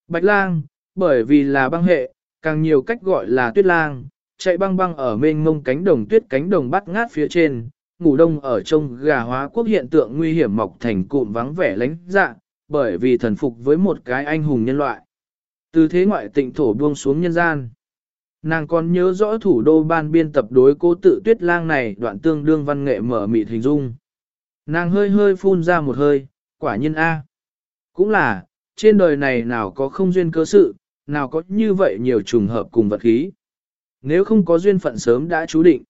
Bạch lang, bởi vì là băng hệ, càng nhiều cách gọi là tuyết lang, chạy băng băng ở mênh mông cánh đồng tuyết cánh đồng bắt ngát phía trên, ngủ đông ở trong gà hóa quốc hiện tượng nguy hiểm mọc thành cụm vắng vẻ lánh dạ, bởi vì thần phục với một cái anh hùng nhân loại. Từ thế ngoại tịnh thổ buông xuống nhân gian. Nàng còn nhớ rõ thủ đô ban biên tập đối cố tự tuyết lang này đoạn tương đương văn nghệ mở mịt hình dung. Nàng hơi hơi phun ra một hơi, quả nhiên A. Cũng là, trên đời này nào có không duyên cơ sự, nào có như vậy nhiều trùng hợp cùng vật khí. Nếu không có duyên phận sớm đã chú định,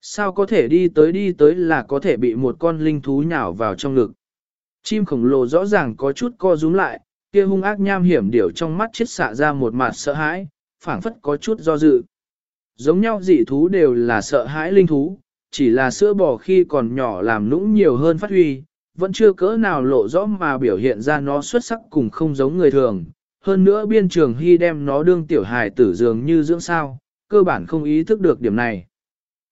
sao có thể đi tới đi tới là có thể bị một con linh thú nhào vào trong ngực. Chim khổng lồ rõ ràng có chút co rúm lại, kia hung ác nham hiểm điểu trong mắt chết xạ ra một mặt sợ hãi, phảng phất có chút do dự. Giống nhau dị thú đều là sợ hãi linh thú, chỉ là sữa bò khi còn nhỏ làm nũng nhiều hơn phát huy, vẫn chưa cỡ nào lộ rõ mà biểu hiện ra nó xuất sắc cùng không giống người thường. Hơn nữa biên trường hy đem nó đương tiểu hài tử dường như dưỡng sao, cơ bản không ý thức được điểm này.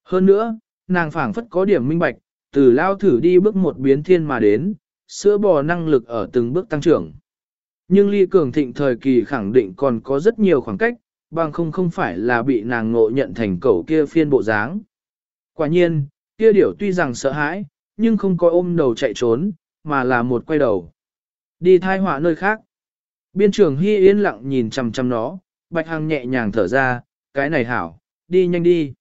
Hơn nữa, nàng phảng phất có điểm minh bạch, từ lao thử đi bước một biến thiên mà đến, sữa bò năng lực ở từng bước tăng trưởng. Nhưng ly cường thịnh thời kỳ khẳng định còn có rất nhiều khoảng cách, bằng không không phải là bị nàng ngộ nhận thành cậu kia phiên bộ dáng. Quả nhiên, kia điểu tuy rằng sợ hãi, nhưng không có ôm đầu chạy trốn, mà là một quay đầu. Đi thai họa nơi khác. Biên trưởng Hy yên lặng nhìn chằm chằm nó, Bạch Hằng nhẹ nhàng thở ra, cái này hảo, đi nhanh đi.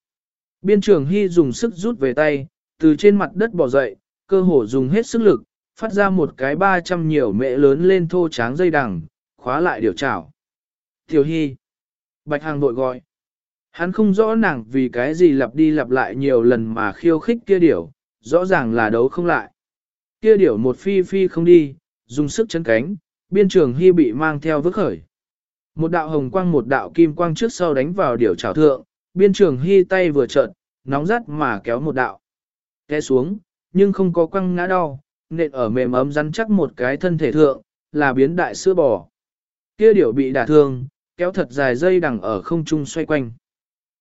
Biên trưởng Hy dùng sức rút về tay, từ trên mặt đất bỏ dậy, cơ hồ dùng hết sức lực, phát ra một cái ba trăm nhiều mẹ lớn lên thô tráng dây đằng, khóa lại điều chảo. Tiểu Hy. Bạch Hằng vội gọi. Hắn không rõ nàng vì cái gì lặp đi lặp lại nhiều lần mà khiêu khích kia điểu, rõ ràng là đấu không lại. Kia điểu một phi phi không đi, dùng sức chấn cánh, biên trường hy bị mang theo vứt khởi. Một đạo hồng quang một đạo kim quang trước sau đánh vào điểu trào thượng, biên trường hy tay vừa trợn, nóng rắt mà kéo một đạo. Té xuống, nhưng không có quăng ngã đau, nện ở mềm ấm rắn chắc một cái thân thể thượng, là biến đại sữa bò. Kia điểu bị đả thương, kéo thật dài dây đằng ở không trung xoay quanh.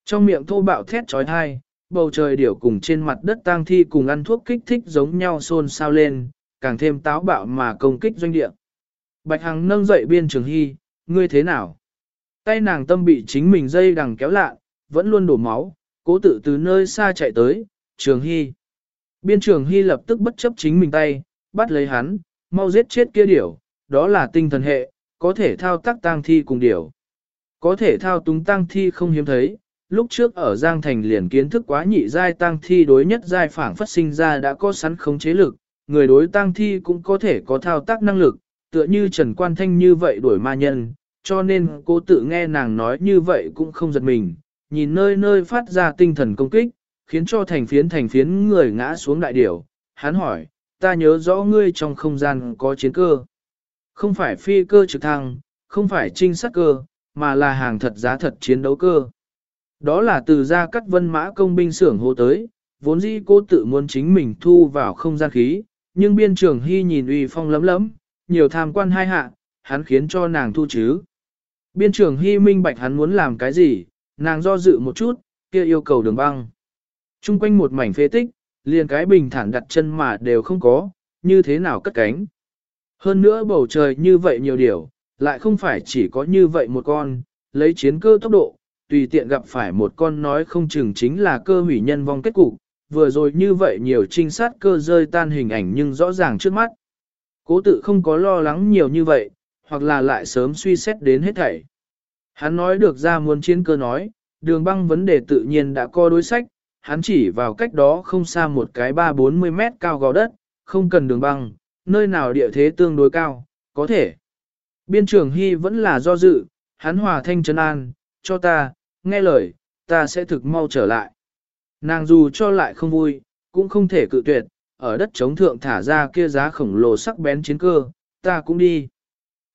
Trong miệng thô bạo thét trói thai, bầu trời điểu cùng trên mặt đất tang thi cùng ăn thuốc kích thích giống nhau xôn xao lên, càng thêm táo bạo mà công kích doanh địa. Bạch Hằng nâng dậy biên trường hy, ngươi thế nào? Tay nàng tâm bị chính mình dây đằng kéo lạ, vẫn luôn đổ máu, cố tự từ nơi xa chạy tới, trường hy. Biên trường hy lập tức bất chấp chính mình tay, bắt lấy hắn, mau giết chết kia điểu, đó là tinh thần hệ, có thể thao tác tang thi cùng điểu. Có thể thao túng tang thi không hiếm thấy, lúc trước ở Giang Thành liền kiến thức quá nhị giai tang thi đối nhất giai phảng phát sinh ra đã có sẵn khống chế lực, người đối tang thi cũng có thể có thao tác năng lực, tựa như Trần Quan Thanh như vậy đuổi ma nhân, cho nên cô tự nghe nàng nói như vậy cũng không giật mình, nhìn nơi nơi phát ra tinh thần công kích, khiến cho thành phiến thành phiến người ngã xuống đại điểu. Hắn hỏi, ta nhớ rõ ngươi trong không gian có chiến cơ. Không phải phi cơ trực thăng, không phải trinh sát cơ, mà là hàng thật giá thật chiến đấu cơ. Đó là từ ra cắt vân mã công binh xưởng hô tới, vốn dĩ cô tự muốn chính mình thu vào không gian khí, nhưng biên trưởng hy nhìn uy phong lấm lấm, nhiều tham quan hai hạ, hắn khiến cho nàng thu chứ. Biên trưởng hy minh bạch hắn muốn làm cái gì, nàng do dự một chút, kia yêu cầu đường băng. Trung quanh một mảnh phế tích, liền cái bình thản đặt chân mà đều không có, như thế nào cất cánh. Hơn nữa bầu trời như vậy nhiều điều, lại không phải chỉ có như vậy một con, lấy chiến cơ tốc độ, tùy tiện gặp phải một con nói không chừng chính là cơ hủy nhân vong kết cục, vừa rồi như vậy nhiều trinh sát cơ rơi tan hình ảnh nhưng rõ ràng trước mắt. Cố tự không có lo lắng nhiều như vậy, hoặc là lại sớm suy xét đến hết thảy. Hắn nói được ra muốn chiến cơ nói, đường băng vấn đề tự nhiên đã co đối sách, hắn chỉ vào cách đó không xa một cái 3-40 mét cao gò đất, không cần đường băng, nơi nào địa thế tương đối cao, có thể. Biên trưởng Hy vẫn là do dự, hắn hòa thanh trấn an, cho ta, nghe lời, ta sẽ thực mau trở lại. Nàng dù cho lại không vui, cũng không thể cự tuyệt, ở đất chống thượng thả ra kia giá khổng lồ sắc bén chiến cơ, ta cũng đi.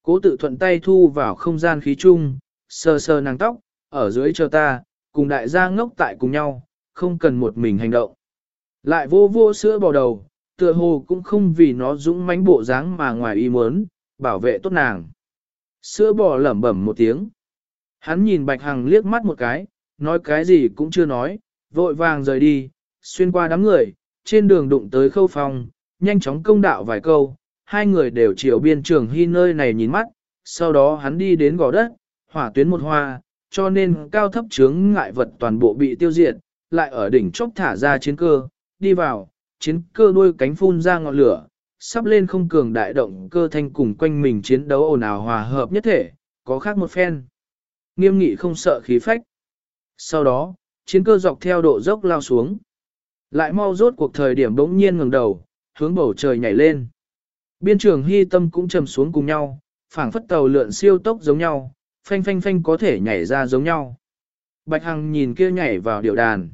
Cố tự thuận tay thu vào không gian khí chung, sờ sờ nàng tóc, ở dưới chờ ta, cùng đại gia ngốc tại cùng nhau, không cần một mình hành động. Lại vô vô sữa bò đầu, tựa hồ cũng không vì nó dũng mãnh bộ dáng mà ngoài ý muốn, bảo vệ tốt nàng. Sữa bò lẩm bẩm một tiếng. Hắn nhìn Bạch Hằng liếc mắt một cái, nói cái gì cũng chưa nói, vội vàng rời đi, xuyên qua đám người, trên đường đụng tới khâu phòng, nhanh chóng công đạo vài câu, hai người đều chiều biên trường hy nơi này nhìn mắt, sau đó hắn đi đến gò đất, hỏa tuyến một hoa, cho nên cao thấp chướng ngại vật toàn bộ bị tiêu diệt, lại ở đỉnh chốc thả ra chiến cơ, đi vào, chiến cơ đuôi cánh phun ra ngọn lửa, sắp lên không cường đại động cơ thanh cùng quanh mình chiến đấu ồn ào hòa hợp nhất thể, có khác một phen. Nghiêm nghị không sợ khí phách. Sau đó, chiến cơ dọc theo độ dốc lao xuống. Lại mau rốt cuộc thời điểm bỗng nhiên ngừng đầu, hướng bầu trời nhảy lên. Biên trường hy tâm cũng trầm xuống cùng nhau, phảng phất tàu lượn siêu tốc giống nhau, phanh phanh phanh có thể nhảy ra giống nhau. Bạch Hằng nhìn kia nhảy vào điệu đàn.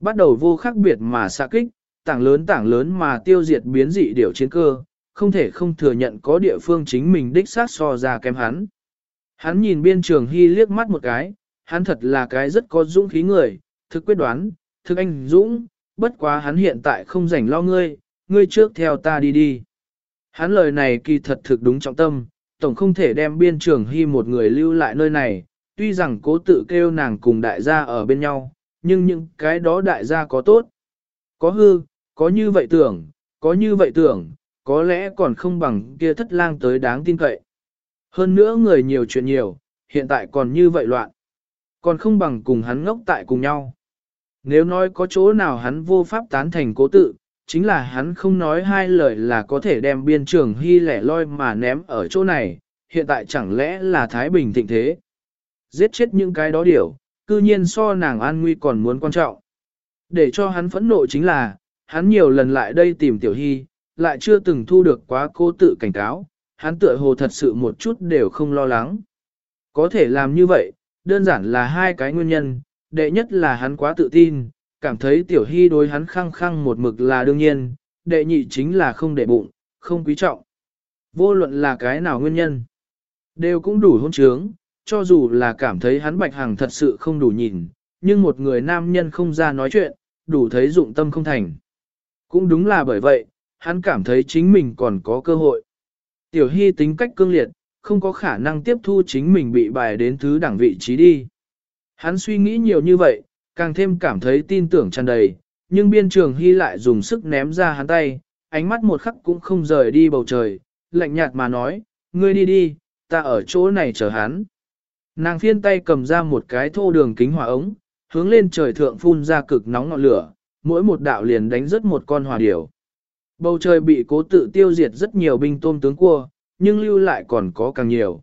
Bắt đầu vô khác biệt mà xạ kích, tảng lớn tảng lớn mà tiêu diệt biến dị điệu chiến cơ, không thể không thừa nhận có địa phương chính mình đích sát so ra kém hắn. Hắn nhìn biên trường hy liếc mắt một cái, hắn thật là cái rất có dũng khí người, thực quyết đoán, thực anh dũng, bất quá hắn hiện tại không rảnh lo ngươi, ngươi trước theo ta đi đi. Hắn lời này kỳ thật thực đúng trọng tâm, tổng không thể đem biên trường hy một người lưu lại nơi này, tuy rằng cố tự kêu nàng cùng đại gia ở bên nhau, nhưng những cái đó đại gia có tốt, có hư, có như vậy tưởng, có như vậy tưởng, có lẽ còn không bằng kia thất lang tới đáng tin cậy. Hơn nữa người nhiều chuyện nhiều, hiện tại còn như vậy loạn. Còn không bằng cùng hắn ngốc tại cùng nhau. Nếu nói có chỗ nào hắn vô pháp tán thành cố tự, chính là hắn không nói hai lời là có thể đem biên trường hy lẻ loi mà ném ở chỗ này, hiện tại chẳng lẽ là Thái Bình thịnh thế. Giết chết những cái đó điều, cư nhiên so nàng an nguy còn muốn quan trọng. Để cho hắn phẫn nộ chính là, hắn nhiều lần lại đây tìm tiểu hy, lại chưa từng thu được quá cố tự cảnh cáo, hắn tựa hồ thật sự một chút đều không lo lắng. Có thể làm như vậy, đơn giản là hai cái nguyên nhân, đệ nhất là hắn quá tự tin, cảm thấy tiểu hy đối hắn khăng khăng một mực là đương nhiên, đệ nhị chính là không để bụng, không quý trọng. Vô luận là cái nào nguyên nhân, đều cũng đủ hôn trướng, cho dù là cảm thấy hắn bạch hằng thật sự không đủ nhìn, nhưng một người nam nhân không ra nói chuyện, đủ thấy dụng tâm không thành. Cũng đúng là bởi vậy, hắn cảm thấy chính mình còn có cơ hội. Tiểu Hy tính cách cương liệt, không có khả năng tiếp thu chính mình bị bài đến thứ đẳng vị trí đi. Hắn suy nghĩ nhiều như vậy, càng thêm cảm thấy tin tưởng tràn đầy, nhưng biên trường Hy lại dùng sức ném ra hắn tay, ánh mắt một khắc cũng không rời đi bầu trời, lạnh nhạt mà nói, ngươi đi đi, ta ở chỗ này chờ hắn. Nàng phiên tay cầm ra một cái thô đường kính hỏa ống, hướng lên trời thượng phun ra cực nóng ngọn lửa, mỗi một đạo liền đánh rất một con hỏa điểu. Bầu trời bị cố tự tiêu diệt rất nhiều binh tôm tướng cua, nhưng lưu lại còn có càng nhiều.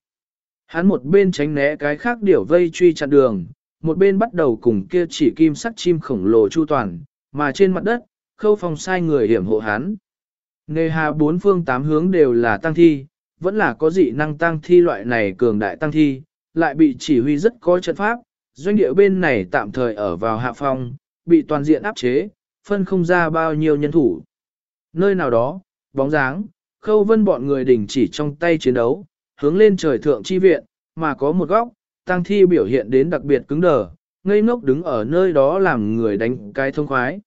Hắn một bên tránh né cái khác điểu vây truy chặn đường, một bên bắt đầu cùng kia chỉ kim sắc chim khổng lồ chu toàn, mà trên mặt đất, khâu phòng sai người hiểm hộ hắn. Nề hà bốn phương tám hướng đều là tăng thi, vẫn là có dị năng tăng thi loại này cường đại tăng thi, lại bị chỉ huy rất có trận pháp, doanh địa bên này tạm thời ở vào hạ phong, bị toàn diện áp chế, phân không ra bao nhiêu nhân thủ. Nơi nào đó, bóng dáng, khâu vân bọn người đình chỉ trong tay chiến đấu, hướng lên trời thượng chi viện, mà có một góc, tăng thi biểu hiện đến đặc biệt cứng đờ, ngây ngốc đứng ở nơi đó làm người đánh cái thông khoái.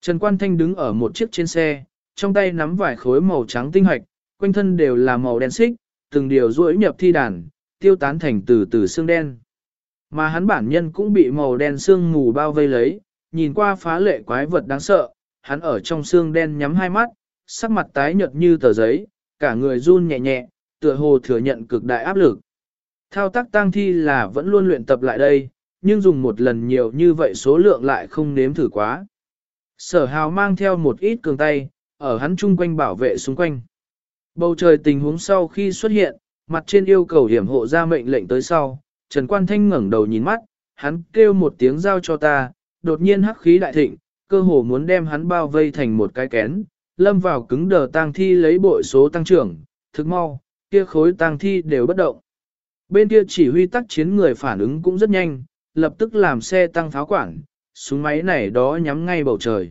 Trần Quan Thanh đứng ở một chiếc trên xe, trong tay nắm vài khối màu trắng tinh hoạch, quanh thân đều là màu đen xích, từng điều rũi nhập thi đàn, tiêu tán thành từ từ xương đen. Mà hắn bản nhân cũng bị màu đen xương mù bao vây lấy, nhìn qua phá lệ quái vật đáng sợ, hắn ở trong xương đen nhắm hai mắt, sắc mặt tái nhợt như tờ giấy, cả người run nhẹ nhẹ, tựa hồ thừa nhận cực đại áp lực. Thao tác tang thi là vẫn luôn luyện tập lại đây, nhưng dùng một lần nhiều như vậy số lượng lại không nếm thử quá. Sở hào mang theo một ít cường tay, ở hắn chung quanh bảo vệ xung quanh. Bầu trời tình huống sau khi xuất hiện, mặt trên yêu cầu hiểm hộ ra mệnh lệnh tới sau, Trần Quan Thanh ngẩng đầu nhìn mắt, hắn kêu một tiếng giao cho ta, đột nhiên hắc khí đại thịnh, cơ hồ muốn đem hắn bao vây thành một cái kén, lâm vào cứng đờ tang thi lấy bội số tăng trưởng, thực mau, kia khối tang thi đều bất động. Bên kia chỉ huy tác chiến người phản ứng cũng rất nhanh, lập tức làm xe tăng pháo quản, súng máy này đó nhắm ngay bầu trời.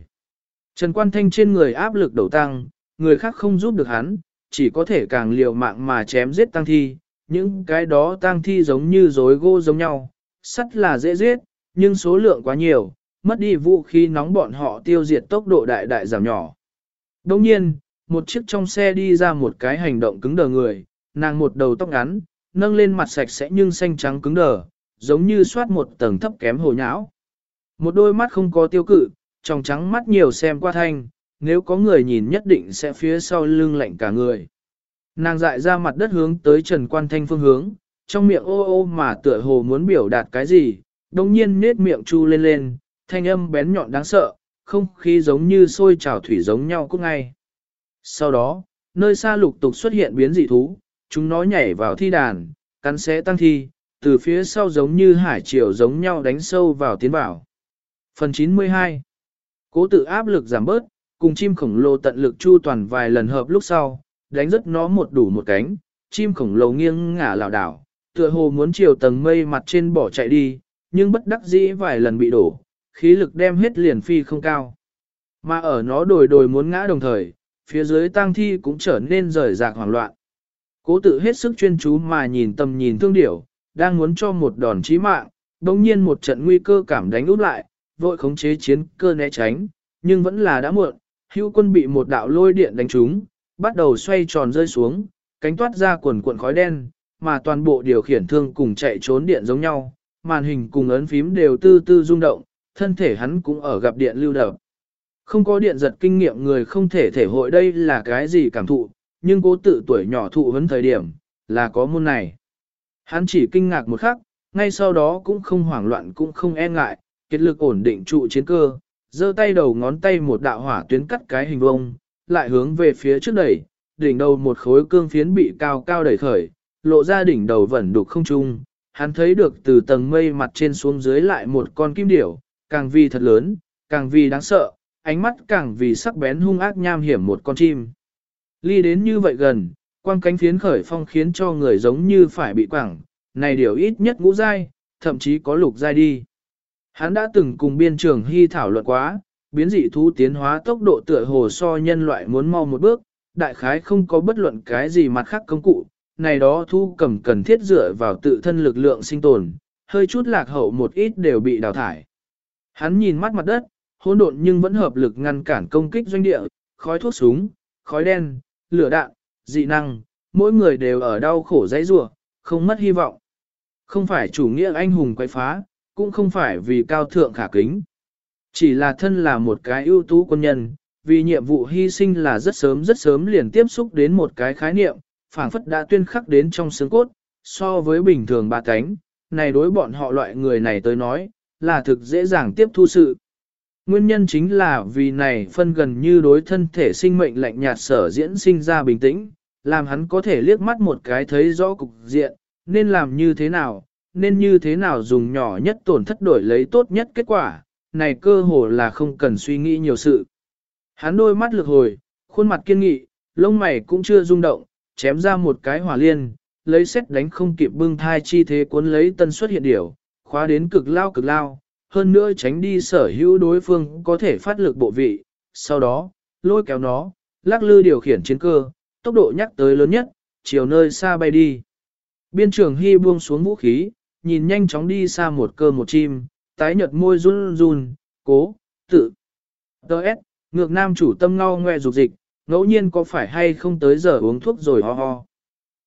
Trần Quan Thanh trên người áp lực đầu tăng, người khác không giúp được hắn, chỉ có thể càng liều mạng mà chém giết tăng thi, những cái đó tăng thi giống như rối gô giống nhau, sắt là dễ giết, nhưng số lượng quá nhiều, mất đi vũ khí nóng bọn họ tiêu diệt tốc độ đại đại giảm nhỏ. Đồng nhiên, một chiếc trong xe đi ra một cái hành động cứng đờ người, nàng một đầu tóc ngắn, nâng lên mặt sạch sẽ nhưng xanh trắng cứng đờ, giống như soát một tầng thấp kém hồ nhão. Một đôi mắt không có tiêu cự, trong trắng mắt nhiều xem qua thanh, nếu có người nhìn nhất định sẽ phía sau lưng lạnh cả người. Nàng dại ra mặt đất hướng tới Trần Quan Thanh phương hướng, trong miệng ô ô mà tựa hồ muốn biểu đạt cái gì, đồng nhiên nết miệng chu lên lên, thanh âm bén nhọn đáng sợ, không khí giống như sôi trào thủy giống nhau cút ngay. Sau đó, nơi xa lục tục xuất hiện biến dị thú, chúng nó nhảy vào thi đàn, cắn xé tăng thi, từ phía sau giống như hải triều giống nhau đánh sâu vào tiến bảo. Phần 92 Cố tự áp lực giảm bớt, cùng chim khổng lồ tận lực chu toàn vài lần hợp lúc sau, đánh rất nó một đủ một cánh, chim khổng lồ nghiêng ngả lảo đảo, tựa hồ muốn chiều tầng mây mặt trên bỏ chạy đi, nhưng bất đắc dĩ vài lần bị đổ, khí lực đem hết liền phi không cao. Mà ở nó đồi đồi muốn ngã đồng thời, phía dưới tang thi cũng trở nên rời rạc hoảng loạn. Cố tự hết sức chuyên chú mà nhìn tầm nhìn thương điểu, đang muốn cho một đòn chí mạng, đồng nhiên một trận nguy cơ cảm đánh út lại, vội khống chế chiến cơ né tránh, nhưng vẫn là đã muộn, hữu quân bị một đạo lôi điện đánh trúng, bắt đầu xoay tròn rơi xuống, cánh toát ra quần cuộn khói đen, mà toàn bộ điều khiển thương cùng chạy trốn điện giống nhau, màn hình cùng ấn phím đều tư tư rung động, thân thể hắn cũng ở gặp điện lưu đập. Không có điện giật kinh nghiệm người không thể thể hội đây là cái gì cảm thụ, nhưng cố tự tuổi nhỏ thụ hấn thời điểm, là có môn này. Hắn chỉ kinh ngạc một khắc, ngay sau đó cũng không hoảng loạn cũng không e ngại, kết lực ổn định trụ chiến cơ, giơ tay đầu ngón tay một đạo hỏa tuyến cắt cái hình vông, lại hướng về phía trước đẩy, đỉnh đầu một khối cương phiến bị cao cao đẩy khởi, lộ ra đỉnh đầu vẫn đục không trung. Hắn thấy được từ tầng mây mặt trên xuống dưới lại một con kim điểu, càng vì thật lớn, càng vì đáng sợ, ánh mắt càng vì sắc bén hung ác nham hiểm một con chim. Ly đến như vậy gần, quang cánh phiến khởi phong khiến cho người giống như phải bị quảng, này điều ít nhất ngũ dai, thậm chí có lục giai đi. Hắn đã từng cùng biên trường hy thảo luận quá, biến dị thú tiến hóa tốc độ tựa hồ so nhân loại muốn mau một bước, đại khái không có bất luận cái gì mặt khác công cụ, này đó thu cầm cần thiết dựa vào tự thân lực lượng sinh tồn, hơi chút lạc hậu một ít đều bị đào thải. Hắn nhìn mắt mặt đất, hỗn độn nhưng vẫn hợp lực ngăn cản công kích doanh địa, khói thuốc súng, khói đen, lửa đạn, dị năng, mỗi người đều ở đau khổ dãy rủa, không mất hy vọng. Không phải chủ nghĩa anh hùng quay phá, cũng không phải vì cao thượng khả kính. Chỉ là thân là một cái ưu tú quân nhân, vì nhiệm vụ hy sinh là rất sớm rất sớm liền tiếp xúc đến một cái khái niệm, phảng phất đã tuyên khắc đến trong xương cốt, so với bình thường ba cánh, này đối bọn họ loại người này tới nói, là thực dễ dàng tiếp thu sự. Nguyên nhân chính là vì này phân gần như đối thân thể sinh mệnh lạnh nhạt sở diễn sinh ra bình tĩnh, làm hắn có thể liếc mắt một cái thấy rõ cục diện, nên làm như thế nào, nên như thế nào dùng nhỏ nhất tổn thất đổi lấy tốt nhất kết quả, này cơ hồ là không cần suy nghĩ nhiều sự. Hắn đôi mắt lực hồi, khuôn mặt kiên nghị, lông mày cũng chưa rung động, chém ra một cái hỏa liên, lấy xét đánh không kịp bưng thai chi thế cuốn lấy tân xuất hiện điểu, khóa đến cực lao cực lao, hơn nữa tránh đi sở hữu đối phương có thể phát lực bộ vị, sau đó, lôi kéo nó, lắc lư điều khiển chiến cơ, tốc độ nhắc tới lớn nhất, chiều nơi xa bay đi. Biên trưởng Hy buông xuống vũ khí, nhìn nhanh chóng đi xa một cơ một chim, tái nhợt môi run run, cố, tự. Đợt, ngược nam chủ tâm ngao ngoe dục dịch, ngẫu nhiên có phải hay không tới giờ uống thuốc rồi ho ho.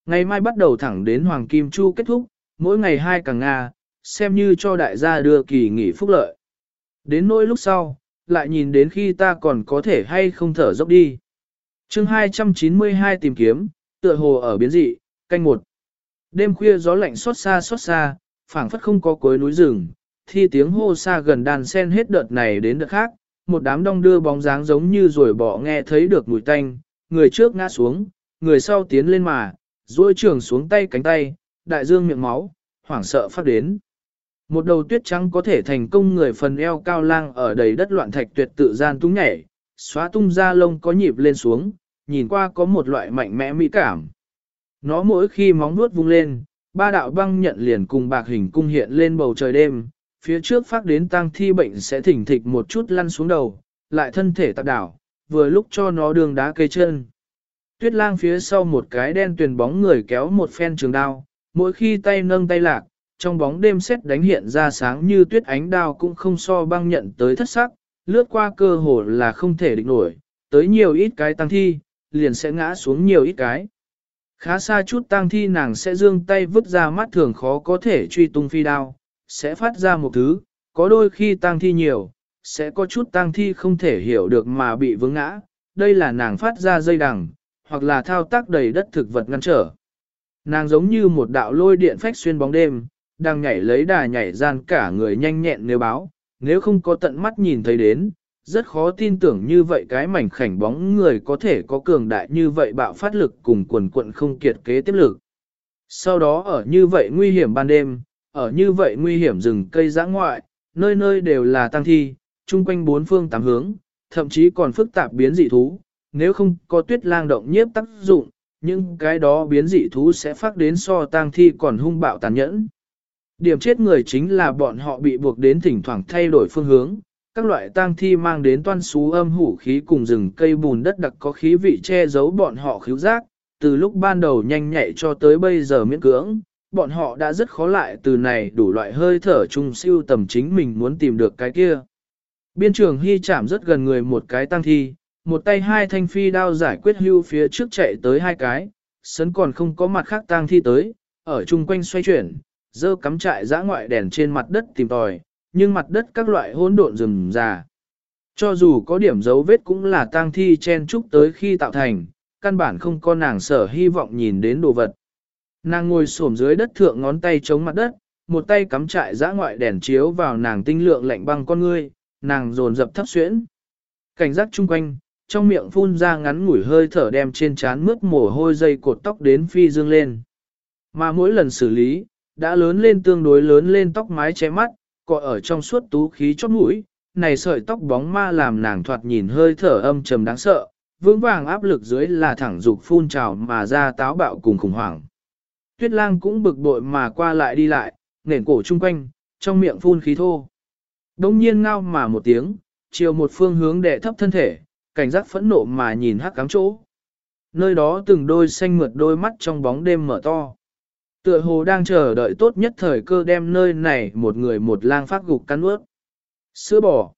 Ngày mai bắt đầu thẳng đến Hoàng Kim Chu kết thúc, mỗi ngày hai càng Nga, xem như cho đại gia đưa kỳ nghỉ phúc lợi. Đến nỗi lúc sau, lại nhìn đến khi ta còn có thể hay không thở dốc đi. chương 292 tìm kiếm, tựa hồ ở biến dị, canh một. Đêm khuya gió lạnh xót xa xót xa, phảng phất không có cuối núi rừng, thi tiếng hô xa gần đàn sen hết đợt này đến đợt khác, một đám đông đưa bóng dáng giống như rồi bỏ nghe thấy được mùi tanh, người trước ngã xuống, người sau tiến lên mà, duỗi trường xuống tay cánh tay, đại dương miệng máu, hoảng sợ phát đến. Một đầu tuyết trắng có thể thành công người phần eo cao lang ở đầy đất loạn thạch tuyệt tự gian tung nhảy, xóa tung ra lông có nhịp lên xuống, nhìn qua có một loại mạnh mẽ mỹ cảm. Nó mỗi khi móng nuốt vung lên, ba đạo băng nhận liền cùng bạc hình cung hiện lên bầu trời đêm, phía trước phát đến tang thi bệnh sẽ thỉnh thịch một chút lăn xuống đầu, lại thân thể tạp đảo, vừa lúc cho nó đường đá cây chân. Tuyết lang phía sau một cái đen tuyền bóng người kéo một phen trường đao, mỗi khi tay nâng tay lạc, trong bóng đêm xét đánh hiện ra sáng như tuyết ánh đao cũng không so băng nhận tới thất sắc, lướt qua cơ hồ là không thể địch nổi, tới nhiều ít cái tăng thi, liền sẽ ngã xuống nhiều ít cái. Khá xa chút tăng thi nàng sẽ dương tay vứt ra mắt thường khó có thể truy tung phi đao, sẽ phát ra một thứ, có đôi khi tăng thi nhiều, sẽ có chút tăng thi không thể hiểu được mà bị vướng ngã, đây là nàng phát ra dây đằng, hoặc là thao tác đầy đất thực vật ngăn trở. Nàng giống như một đạo lôi điện phách xuyên bóng đêm, đang nhảy lấy đà nhảy gian cả người nhanh nhẹn nếu báo, nếu không có tận mắt nhìn thấy đến, rất khó tin tưởng như vậy cái mảnh khảnh bóng người có thể có cường đại như vậy bạo phát lực cùng quần quận không kiệt kế tiếp lực. Sau đó ở như vậy nguy hiểm ban đêm, ở như vậy nguy hiểm rừng cây giã ngoại, nơi nơi đều là tăng thi, chung quanh bốn phương tám hướng, thậm chí còn phức tạp biến dị thú, nếu không có tuyết lang động nhiếp tác dụng, những cái đó biến dị thú sẽ phát đến so tang thi còn hung bạo tàn nhẫn. Điểm chết người chính là bọn họ bị buộc đến thỉnh thoảng thay đổi phương hướng, các loại tang thi mang đến toan xú âm hủ khí cùng rừng cây bùn đất đặc có khí vị che giấu bọn họ khíu giác, từ lúc ban đầu nhanh nhạy cho tới bây giờ miễn cưỡng, bọn họ đã rất khó lại từ này đủ loại hơi thở chung siêu tầm chính mình muốn tìm được cái kia. Biên trường hy chạm rất gần người một cái tăng thi, một tay hai thanh phi đao giải quyết hưu phía trước chạy tới hai cái, sấn còn không có mặt khác tang thi tới, ở chung quanh xoay chuyển, dơ cắm trại dã ngoại đèn trên mặt đất tìm tòi, nhưng mặt đất các loại hỗn độn rừng già. Cho dù có điểm dấu vết cũng là tang thi chen trúc tới khi tạo thành, căn bản không có nàng sở hy vọng nhìn đến đồ vật. Nàng ngồi xổm dưới đất thượng ngón tay chống mặt đất, một tay cắm trại dã ngoại đèn chiếu vào nàng tinh lượng lạnh băng con ngươi, nàng dồn dập thấp xuyễn. Cảnh giác chung quanh, trong miệng phun ra ngắn ngủi hơi thở đem trên trán mướt mồ hôi dây cột tóc đến phi dương lên. Mà mỗi lần xử lý, đã lớn lên tương đối lớn lên tóc mái che mắt, cọ ở trong suốt tú khí chót mũi, này sợi tóc bóng ma làm nàng thoạt nhìn hơi thở âm trầm đáng sợ, vững vàng áp lực dưới là thẳng dục phun trào mà ra táo bạo cùng khủng hoảng. Tuyết lang cũng bực bội mà qua lại đi lại, nền cổ chung quanh, trong miệng phun khí thô. Đông nhiên ngao mà một tiếng, chiều một phương hướng đệ thấp thân thể, cảnh giác phẫn nộ mà nhìn hắc cám chỗ. Nơi đó từng đôi xanh mượt đôi mắt trong bóng đêm mở to. Tựa hồ đang chờ đợi tốt nhất thời cơ đem nơi này một người một lang phát gục cắn ướt. Sữa bò.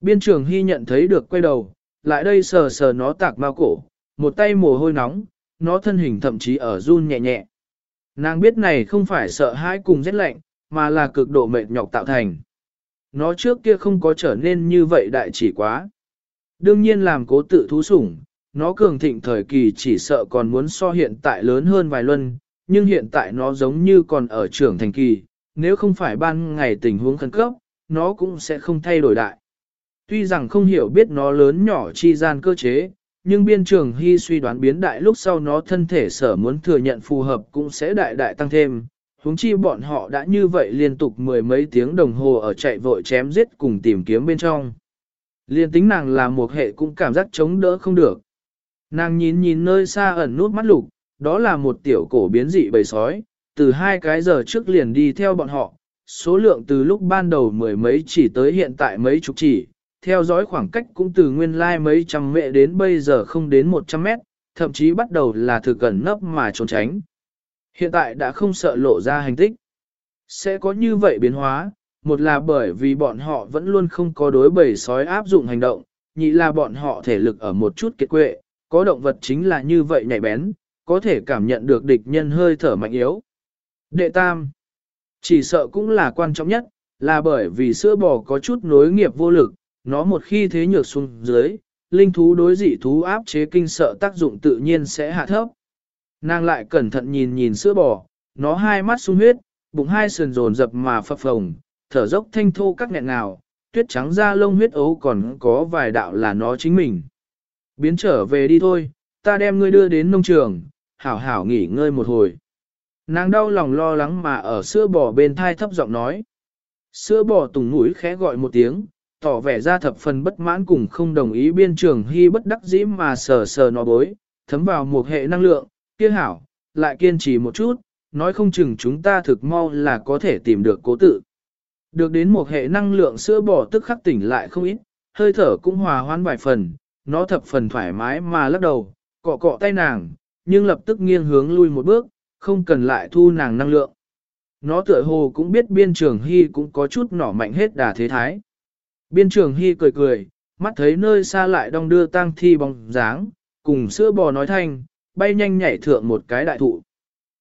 Biên trường hy nhận thấy được quay đầu, lại đây sờ sờ nó tạc mau cổ, một tay mồ hôi nóng, nó thân hình thậm chí ở run nhẹ nhẹ. Nàng biết này không phải sợ hãi cùng rét lạnh, mà là cực độ mệt nhọc tạo thành. Nó trước kia không có trở nên như vậy đại chỉ quá. Đương nhiên làm cố tự thú sủng, nó cường thịnh thời kỳ chỉ sợ còn muốn so hiện tại lớn hơn vài luân, nhưng hiện tại nó giống như còn ở trưởng thành kỳ, nếu không phải ban ngày tình huống khẩn cấp, nó cũng sẽ không thay đổi đại. Tuy rằng không hiểu biết nó lớn nhỏ chi gian cơ chế, nhưng biên trường hy suy đoán biến đại lúc sau nó thân thể sở muốn thừa nhận phù hợp cũng sẽ đại đại tăng thêm. huống chi bọn họ đã như vậy liên tục mười mấy tiếng đồng hồ ở chạy vội chém giết cùng tìm kiếm bên trong. Liên tính nàng là một hệ cũng cảm giác chống đỡ không được. Nàng nhìn nhìn nơi xa ẩn nút mắt lục, đó là một tiểu cổ biến dị bầy sói, từ hai cái giờ trước liền đi theo bọn họ, số lượng từ lúc ban đầu mười mấy chỉ tới hiện tại mấy chục chỉ, theo dõi khoảng cách cũng từ nguyên lai mấy trăm mẹ đến bây giờ không đến một trăm mét, thậm chí bắt đầu là thực gần nấp mà trốn tránh. Hiện tại đã không sợ lộ ra hành tích. Sẽ có như vậy biến hóa, một là bởi vì bọn họ vẫn luôn không có đối bầy sói áp dụng hành động, nhị là bọn họ thể lực ở một chút kiệt quệ, có động vật chính là như vậy nhạy bén, có thể cảm nhận được địch nhân hơi thở mạnh yếu. Đệ tam, chỉ sợ cũng là quan trọng nhất, là bởi vì sữa bò có chút nối nghiệp vô lực, nó một khi thế nhược xuống dưới, linh thú đối dị thú áp chế kinh sợ tác dụng tự nhiên sẽ hạ thấp. Nàng lại cẩn thận nhìn nhìn sữa bò, nó hai mắt sung huyết, bụng hai sườn rồn dập mà phập phồng, thở dốc thanh thô các nghẹn nào, tuyết trắng da lông huyết ấu còn có vài đạo là nó chính mình. Biến trở về đi thôi, ta đem ngươi đưa đến nông trường, hảo hảo nghỉ ngơi một hồi. Nàng đau lòng lo lắng mà ở sữa bò bên thai thấp giọng nói. Sữa bò tùng mũi khẽ gọi một tiếng, tỏ vẻ ra thập phần bất mãn cùng không đồng ý biên trường hy bất đắc dĩ mà sờ sờ nó bối, thấm vào một hệ năng lượng, kia hảo, lại kiên trì một chút, nói không chừng chúng ta thực mau là có thể tìm được cố tự. Được đến một hệ năng lượng sữa bò tức khắc tỉnh lại không ít, hơi thở cũng hòa hoãn vài phần, nó thập phần thoải mái mà lắc đầu, cọ cọ tay nàng, nhưng lập tức nghiêng hướng lui một bước, không cần lại thu nàng năng lượng. Nó tựa hồ cũng biết biên trường hy cũng có chút nỏ mạnh hết đà thế thái. Biên trường hy cười cười, mắt thấy nơi xa lại đong đưa tang thi bóng dáng, cùng sữa bò nói thanh, bay nhanh nhảy thượng một cái đại thụ.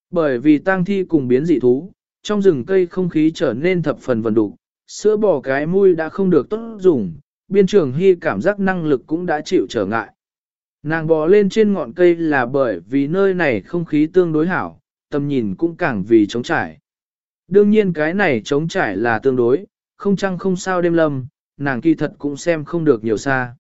Bởi vì tang thi cùng biến dị thú, trong rừng cây không khí trở nên thập phần vần đục, sữa bò cái mui đã không được tốt dùng, biên trường hy cảm giác năng lực cũng đã chịu trở ngại. Nàng bò lên trên ngọn cây là bởi vì nơi này không khí tương đối hảo, tầm nhìn cũng càng vì trống trải. Đương nhiên cái này trống trải là tương đối, không chăng không sao đêm lâm, nàng kỳ thật cũng xem không được nhiều xa.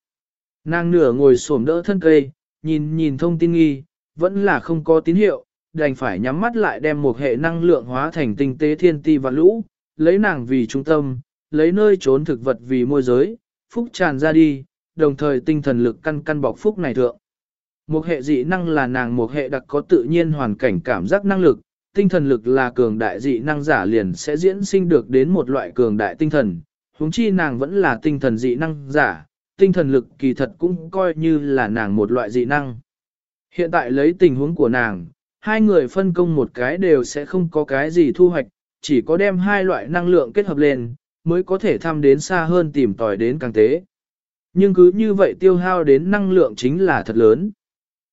Nàng nửa ngồi xổm đỡ thân cây, nhìn nhìn thông tin nghi, vẫn là không có tín hiệu, đành phải nhắm mắt lại đem một hệ năng lượng hóa thành tinh tế thiên ti và lũ, lấy nàng vì trung tâm, lấy nơi trốn thực vật vì môi giới, phúc tràn ra đi, đồng thời tinh thần lực căn căn bọc phúc này thượng. Một hệ dị năng là nàng một hệ đặc có tự nhiên hoàn cảnh cảm giác năng lực, tinh thần lực là cường đại dị năng giả liền sẽ diễn sinh được đến một loại cường đại tinh thần, huống chi nàng vẫn là tinh thần dị năng giả, tinh thần lực kỳ thật cũng coi như là nàng một loại dị năng. Hiện tại lấy tình huống của nàng, hai người phân công một cái đều sẽ không có cái gì thu hoạch, chỉ có đem hai loại năng lượng kết hợp lên, mới có thể thăm đến xa hơn tìm tòi đến càng tế. Nhưng cứ như vậy tiêu hao đến năng lượng chính là thật lớn.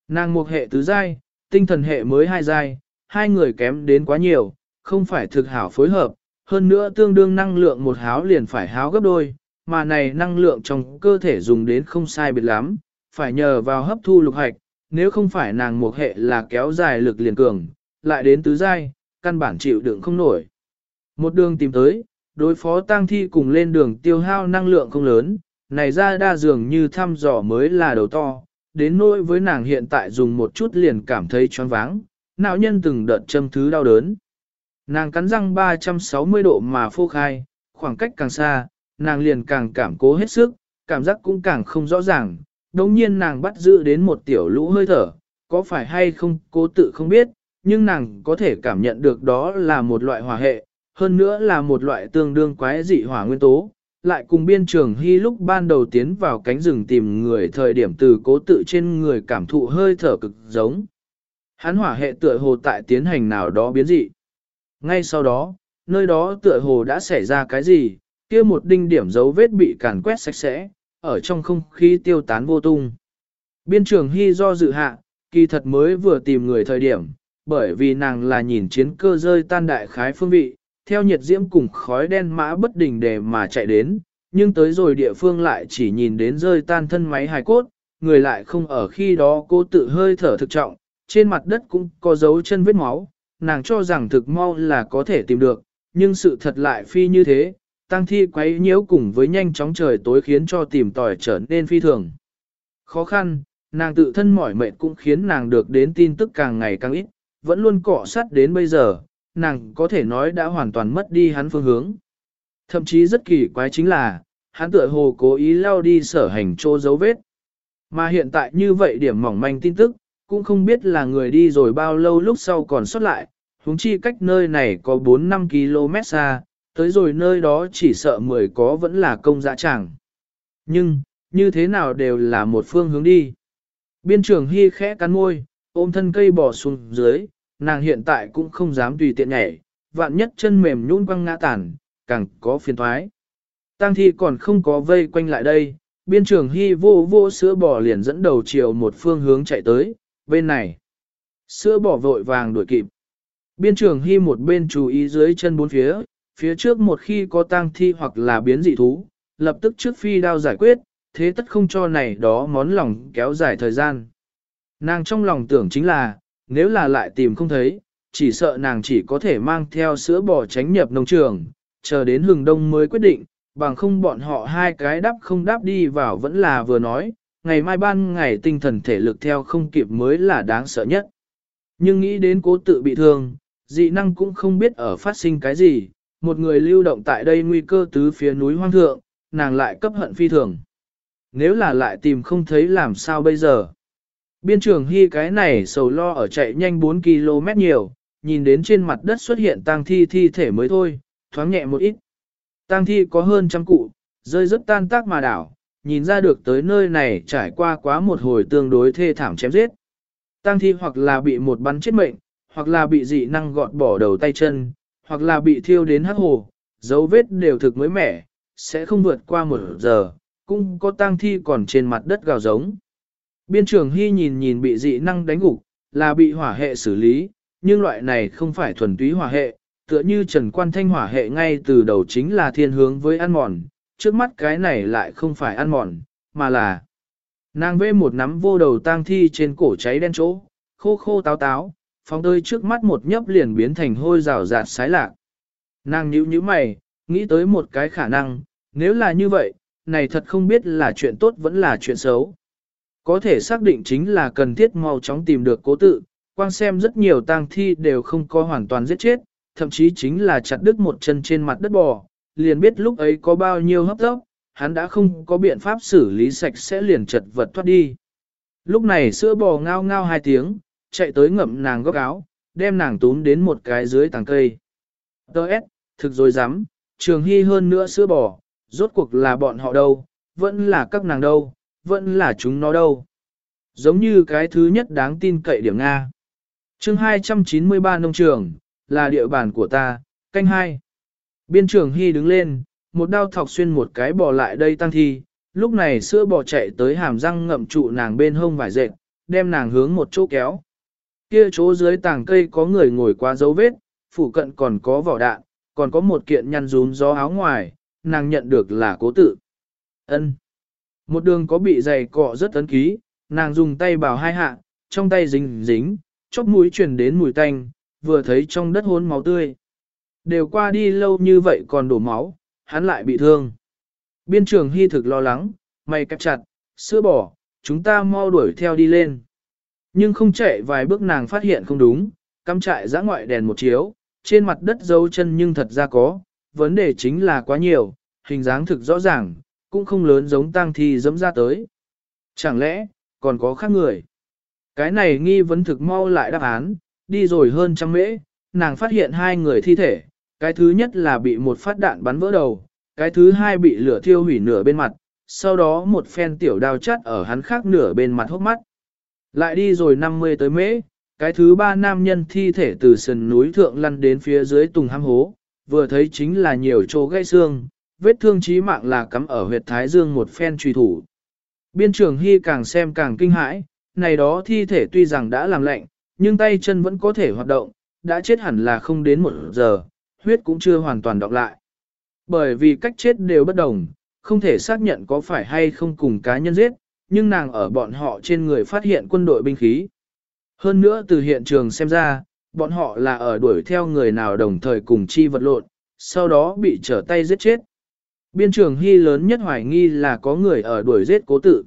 Nàng một hệ tứ giai, tinh thần hệ mới hai giai, hai người kém đến quá nhiều, không phải thực hảo phối hợp, hơn nữa tương đương năng lượng một háo liền phải háo gấp đôi, mà này năng lượng trong cơ thể dùng đến không sai biệt lắm, phải nhờ vào hấp thu lục hạch, nếu không phải nàng một hệ là kéo dài lực liền cường, lại đến tứ giai, căn bản chịu đựng không nổi. Một đường tìm tới, đối phó tang thi cùng lên đường tiêu hao năng lượng không lớn, này ra đa dường như thăm dò mới là đầu to, đến nỗi với nàng hiện tại dùng một chút liền cảm thấy choáng váng, não nhân từng đợt châm thứ đau đớn. Nàng cắn răng 360 độ mà phô khai, khoảng cách càng xa, nàng liền càng cảm cố hết sức, cảm giác cũng càng không rõ ràng. Đồng nhiên nàng bắt giữ đến một tiểu lũ hơi thở, có phải hay không cố tự không biết, nhưng nàng có thể cảm nhận được đó là một loại hòa hệ, hơn nữa là một loại tương đương quái dị hỏa nguyên tố, lại cùng biên trường hy lúc ban đầu tiến vào cánh rừng tìm người thời điểm từ cố tự trên người cảm thụ hơi thở cực giống. Hắn hỏa hệ tựa hồ tại tiến hành nào đó biến dị. Ngay sau đó, nơi đó tựa hồ đã xảy ra cái gì, kia một đinh điểm dấu vết bị càn quét sạch sẽ, ở trong không khí tiêu tán vô tung. Biên trường hy do dự hạ, kỳ thật mới vừa tìm người thời điểm, bởi vì nàng là nhìn chiến cơ rơi tan đại khái phương vị, theo nhiệt diễm cùng khói đen mã bất đình để mà chạy đến, nhưng tới rồi địa phương lại chỉ nhìn đến rơi tan thân máy hài cốt, người lại không ở khi đó cô tự hơi thở thực trọng, trên mặt đất cũng có dấu chân vết máu, nàng cho rằng thực mau là có thể tìm được, nhưng sự thật lại phi như thế, tăng thi quấy nhiễu cùng với nhanh chóng trời tối khiến cho tìm tòi trở nên phi thường. Khó khăn, nàng tự thân mỏi mệt cũng khiến nàng được đến tin tức càng ngày càng ít, vẫn luôn cọ sát đến bây giờ, nàng có thể nói đã hoàn toàn mất đi hắn phương hướng. Thậm chí rất kỳ quái chính là, hắn tựa hồ cố ý lao đi sở hành trô dấu vết. Mà hiện tại như vậy điểm mỏng manh tin tức, cũng không biết là người đi rồi bao lâu lúc sau còn xuất lại, huống chi cách nơi này có 4-5 km xa, tới rồi nơi đó chỉ sợ 10 có vẫn là công dã chẳng. Nhưng, như thế nào đều là một phương hướng đi. Biên trưởng Hy khẽ cắn môi, ôm thân cây bỏ xuống dưới, nàng hiện tại cũng không dám tùy tiện nhảy, vạn nhất chân mềm nhũn quăng ngã tàn, càng có phiền thoái. Tăng thi còn không có vây quanh lại đây, biên trưởng Hy vô vô sữa bò liền dẫn đầu chiều một phương hướng chạy tới, bên này. Sữa bò vội vàng đuổi kịp. Biên trưởng Hy một bên chú ý dưới chân bốn phía, phía trước một khi có tang thi hoặc là biến dị thú, lập tức trước phi đao giải quyết, thế tất không cho này đó món lòng kéo dài thời gian. Nàng trong lòng tưởng chính là, nếu là lại tìm không thấy, chỉ sợ nàng chỉ có thể mang theo sữa bò tránh nhập nông trường, chờ đến hừng đông mới quyết định, bằng không bọn họ hai cái đáp không đáp đi vào vẫn là vừa nói, ngày mai ban ngày tinh thần thể lực theo không kịp mới là đáng sợ nhất. Nhưng nghĩ đến cố tự bị thương, dị năng cũng không biết ở phát sinh cái gì, một người lưu động tại đây nguy cơ tứ phía núi hoang thượng, nàng lại cấp hận phi thường. Nếu là lại tìm không thấy làm sao bây giờ? Biên trường hy cái này sầu lo ở chạy nhanh 4 km nhiều, nhìn đến trên mặt đất xuất hiện tang thi thi thể mới thôi, thoáng nhẹ một ít. Tang thi có hơn trăm cụ, rơi rất tan tác mà đảo, nhìn ra được tới nơi này trải qua quá một hồi tương đối thê thảm chém giết. Tang thi hoặc là bị một bắn chết mệnh, hoặc là bị dị năng gọt bỏ đầu tay chân, hoặc là bị thiêu đến hắc hồ, dấu vết đều thực mới mẻ, sẽ không vượt qua một giờ, cũng có tang thi còn trên mặt đất gào giống. Biên trường Hy nhìn nhìn bị dị năng đánh gục, là bị hỏa hệ xử lý, nhưng loại này không phải thuần túy hỏa hệ, tựa như Trần Quan Thanh hỏa hệ ngay từ đầu chính là thiên hướng với ăn mòn, trước mắt cái này lại không phải ăn mòn, mà là nàng vê một nắm vô đầu tang thi trên cổ cháy đen chỗ, khô khô táo táo, phóng tơi trước mắt một nhấp liền biến thành hôi rào rạt sái lạc. Nàng nhíu nhíu mày, nghĩ tới một cái khả năng, nếu là như vậy, này thật không biết là chuyện tốt vẫn là chuyện xấu. Có thể xác định chính là cần thiết mau chóng tìm được cố tự, quang xem rất nhiều tang thi đều không có hoàn toàn giết chết, thậm chí chính là chặt đứt một chân trên mặt đất bò, liền biết lúc ấy có bao nhiêu hấp tốc, hắn đã không có biện pháp xử lý sạch sẽ liền chật vật thoát đi. Lúc này sữa bò ngao ngao hai tiếng, chạy tới ngậm nàng góc áo, đem nàng túm đến một cái dưới tàng cây. Đợt, thực rồi dám, trường hy hơn nữa sữa bò, rốt cuộc là bọn họ đâu, vẫn là các nàng đâu, vẫn là chúng nó đâu. Giống như cái thứ nhất đáng tin cậy điểm Nga. chương 293 nông trường, là địa bàn của ta, canh hai. Biên trường Hy đứng lên, một đao thọc xuyên một cái bò lại đây tăng thi, lúc này sữa bò chạy tới hàm răng ngậm trụ nàng bên hông vải dệt, đem nàng hướng một chỗ kéo. Kia chỗ dưới tàng cây có người ngồi qua dấu vết, phủ cận còn có vỏ đạn, còn có một kiện nhăn rún gió áo ngoài, nàng nhận được là cố tự. ân một đường có bị dày cọ rất ấn ký, nàng dùng tay bảo hai hạ, trong tay dính dính, chóp mũi truyền đến mùi tanh, vừa thấy trong đất hôn máu tươi. Đều qua đi lâu như vậy còn đổ máu, hắn lại bị thương. Biên trường hy thực lo lắng, mày cắp chặt, sữa bỏ, chúng ta mau đuổi theo đi lên. Nhưng không chạy vài bước nàng phát hiện không đúng, cắm trại giã ngoại đèn một chiếu, trên mặt đất dấu chân nhưng thật ra có, vấn đề chính là quá nhiều, hình dáng thực rõ ràng, cũng không lớn giống tang thi dẫm ra tới. Chẳng lẽ, còn có khác người? Cái này nghi vấn thực mau lại đáp án, đi rồi hơn trăm mễ, nàng phát hiện hai người thi thể, cái thứ nhất là bị một phát đạn bắn vỡ đầu, cái thứ hai bị lửa thiêu hủy nửa bên mặt, sau đó một phen tiểu đao chắt ở hắn khác nửa bên mặt hốc mắt. Lại đi rồi 50 tới mễ, cái thứ ba nam nhân thi thể từ sườn núi thượng lăn đến phía dưới tùng hăm hố, vừa thấy chính là nhiều chỗ gãy xương, vết thương chí mạng là cắm ở huyệt thái dương một phen truy thủ. Biên trường Hy càng xem càng kinh hãi, này đó thi thể tuy rằng đã làm lạnh, nhưng tay chân vẫn có thể hoạt động, đã chết hẳn là không đến một giờ, huyết cũng chưa hoàn toàn đọc lại. Bởi vì cách chết đều bất đồng, không thể xác nhận có phải hay không cùng cá nhân giết, nhưng nàng ở bọn họ trên người phát hiện quân đội binh khí. Hơn nữa từ hiện trường xem ra, bọn họ là ở đuổi theo người nào đồng thời cùng chi vật lộn, sau đó bị trở tay giết chết. Biên trường hy lớn nhất hoài nghi là có người ở đuổi giết cố tự.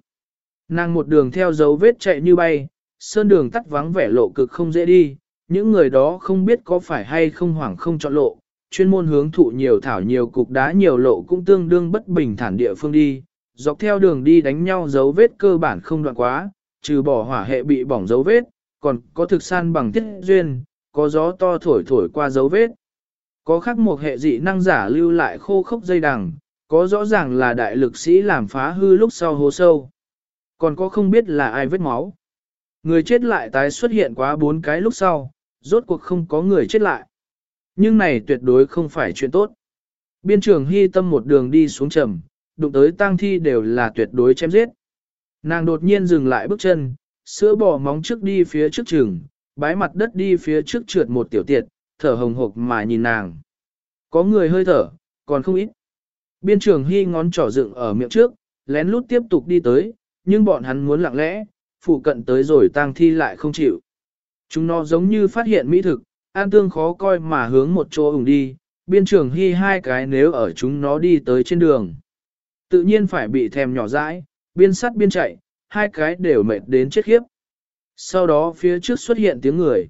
Nàng một đường theo dấu vết chạy như bay, sơn đường tắt vắng vẻ lộ cực không dễ đi, những người đó không biết có phải hay không hoảng không chọn lộ, chuyên môn hướng thụ nhiều thảo nhiều cục đá nhiều lộ cũng tương đương bất bình thản địa phương đi, dọc theo đường đi đánh nhau dấu vết cơ bản không đoạn quá, trừ bỏ hỏa hệ bị bỏng dấu vết, còn có thực san bằng tiết duyên, có gió to thổi thổi qua dấu vết. Có khắc một hệ dị năng giả lưu lại khô khốc dây đằng, có rõ ràng là đại lực sĩ làm phá hư lúc sau hố sâu. Còn có không biết là ai vết máu. Người chết lại tái xuất hiện quá bốn cái lúc sau, rốt cuộc không có người chết lại. Nhưng này tuyệt đối không phải chuyện tốt. Biên trường hy tâm một đường đi xuống trầm, đụng tới tang thi đều là tuyệt đối chém giết. Nàng đột nhiên dừng lại bước chân, sữa bò móng trước đi phía trước trường, bái mặt đất đi phía trước trượt một tiểu tiệt, thở hồng hộc mà nhìn nàng. Có người hơi thở, còn không ít. Biên trường hy ngón trỏ dựng ở miệng trước, lén lút tiếp tục đi tới, nhưng bọn hắn muốn lặng lẽ, phụ cận tới rồi tang thi lại không chịu. Chúng nó giống như phát hiện mỹ thực, an tương khó coi mà hướng một chỗ ủng đi, biên trường hy hai cái nếu ở chúng nó đi tới trên đường. Tự nhiên phải bị thèm nhỏ dãi, biên sắt biên chạy, hai cái đều mệt đến chết khiếp. Sau đó phía trước xuất hiện tiếng người.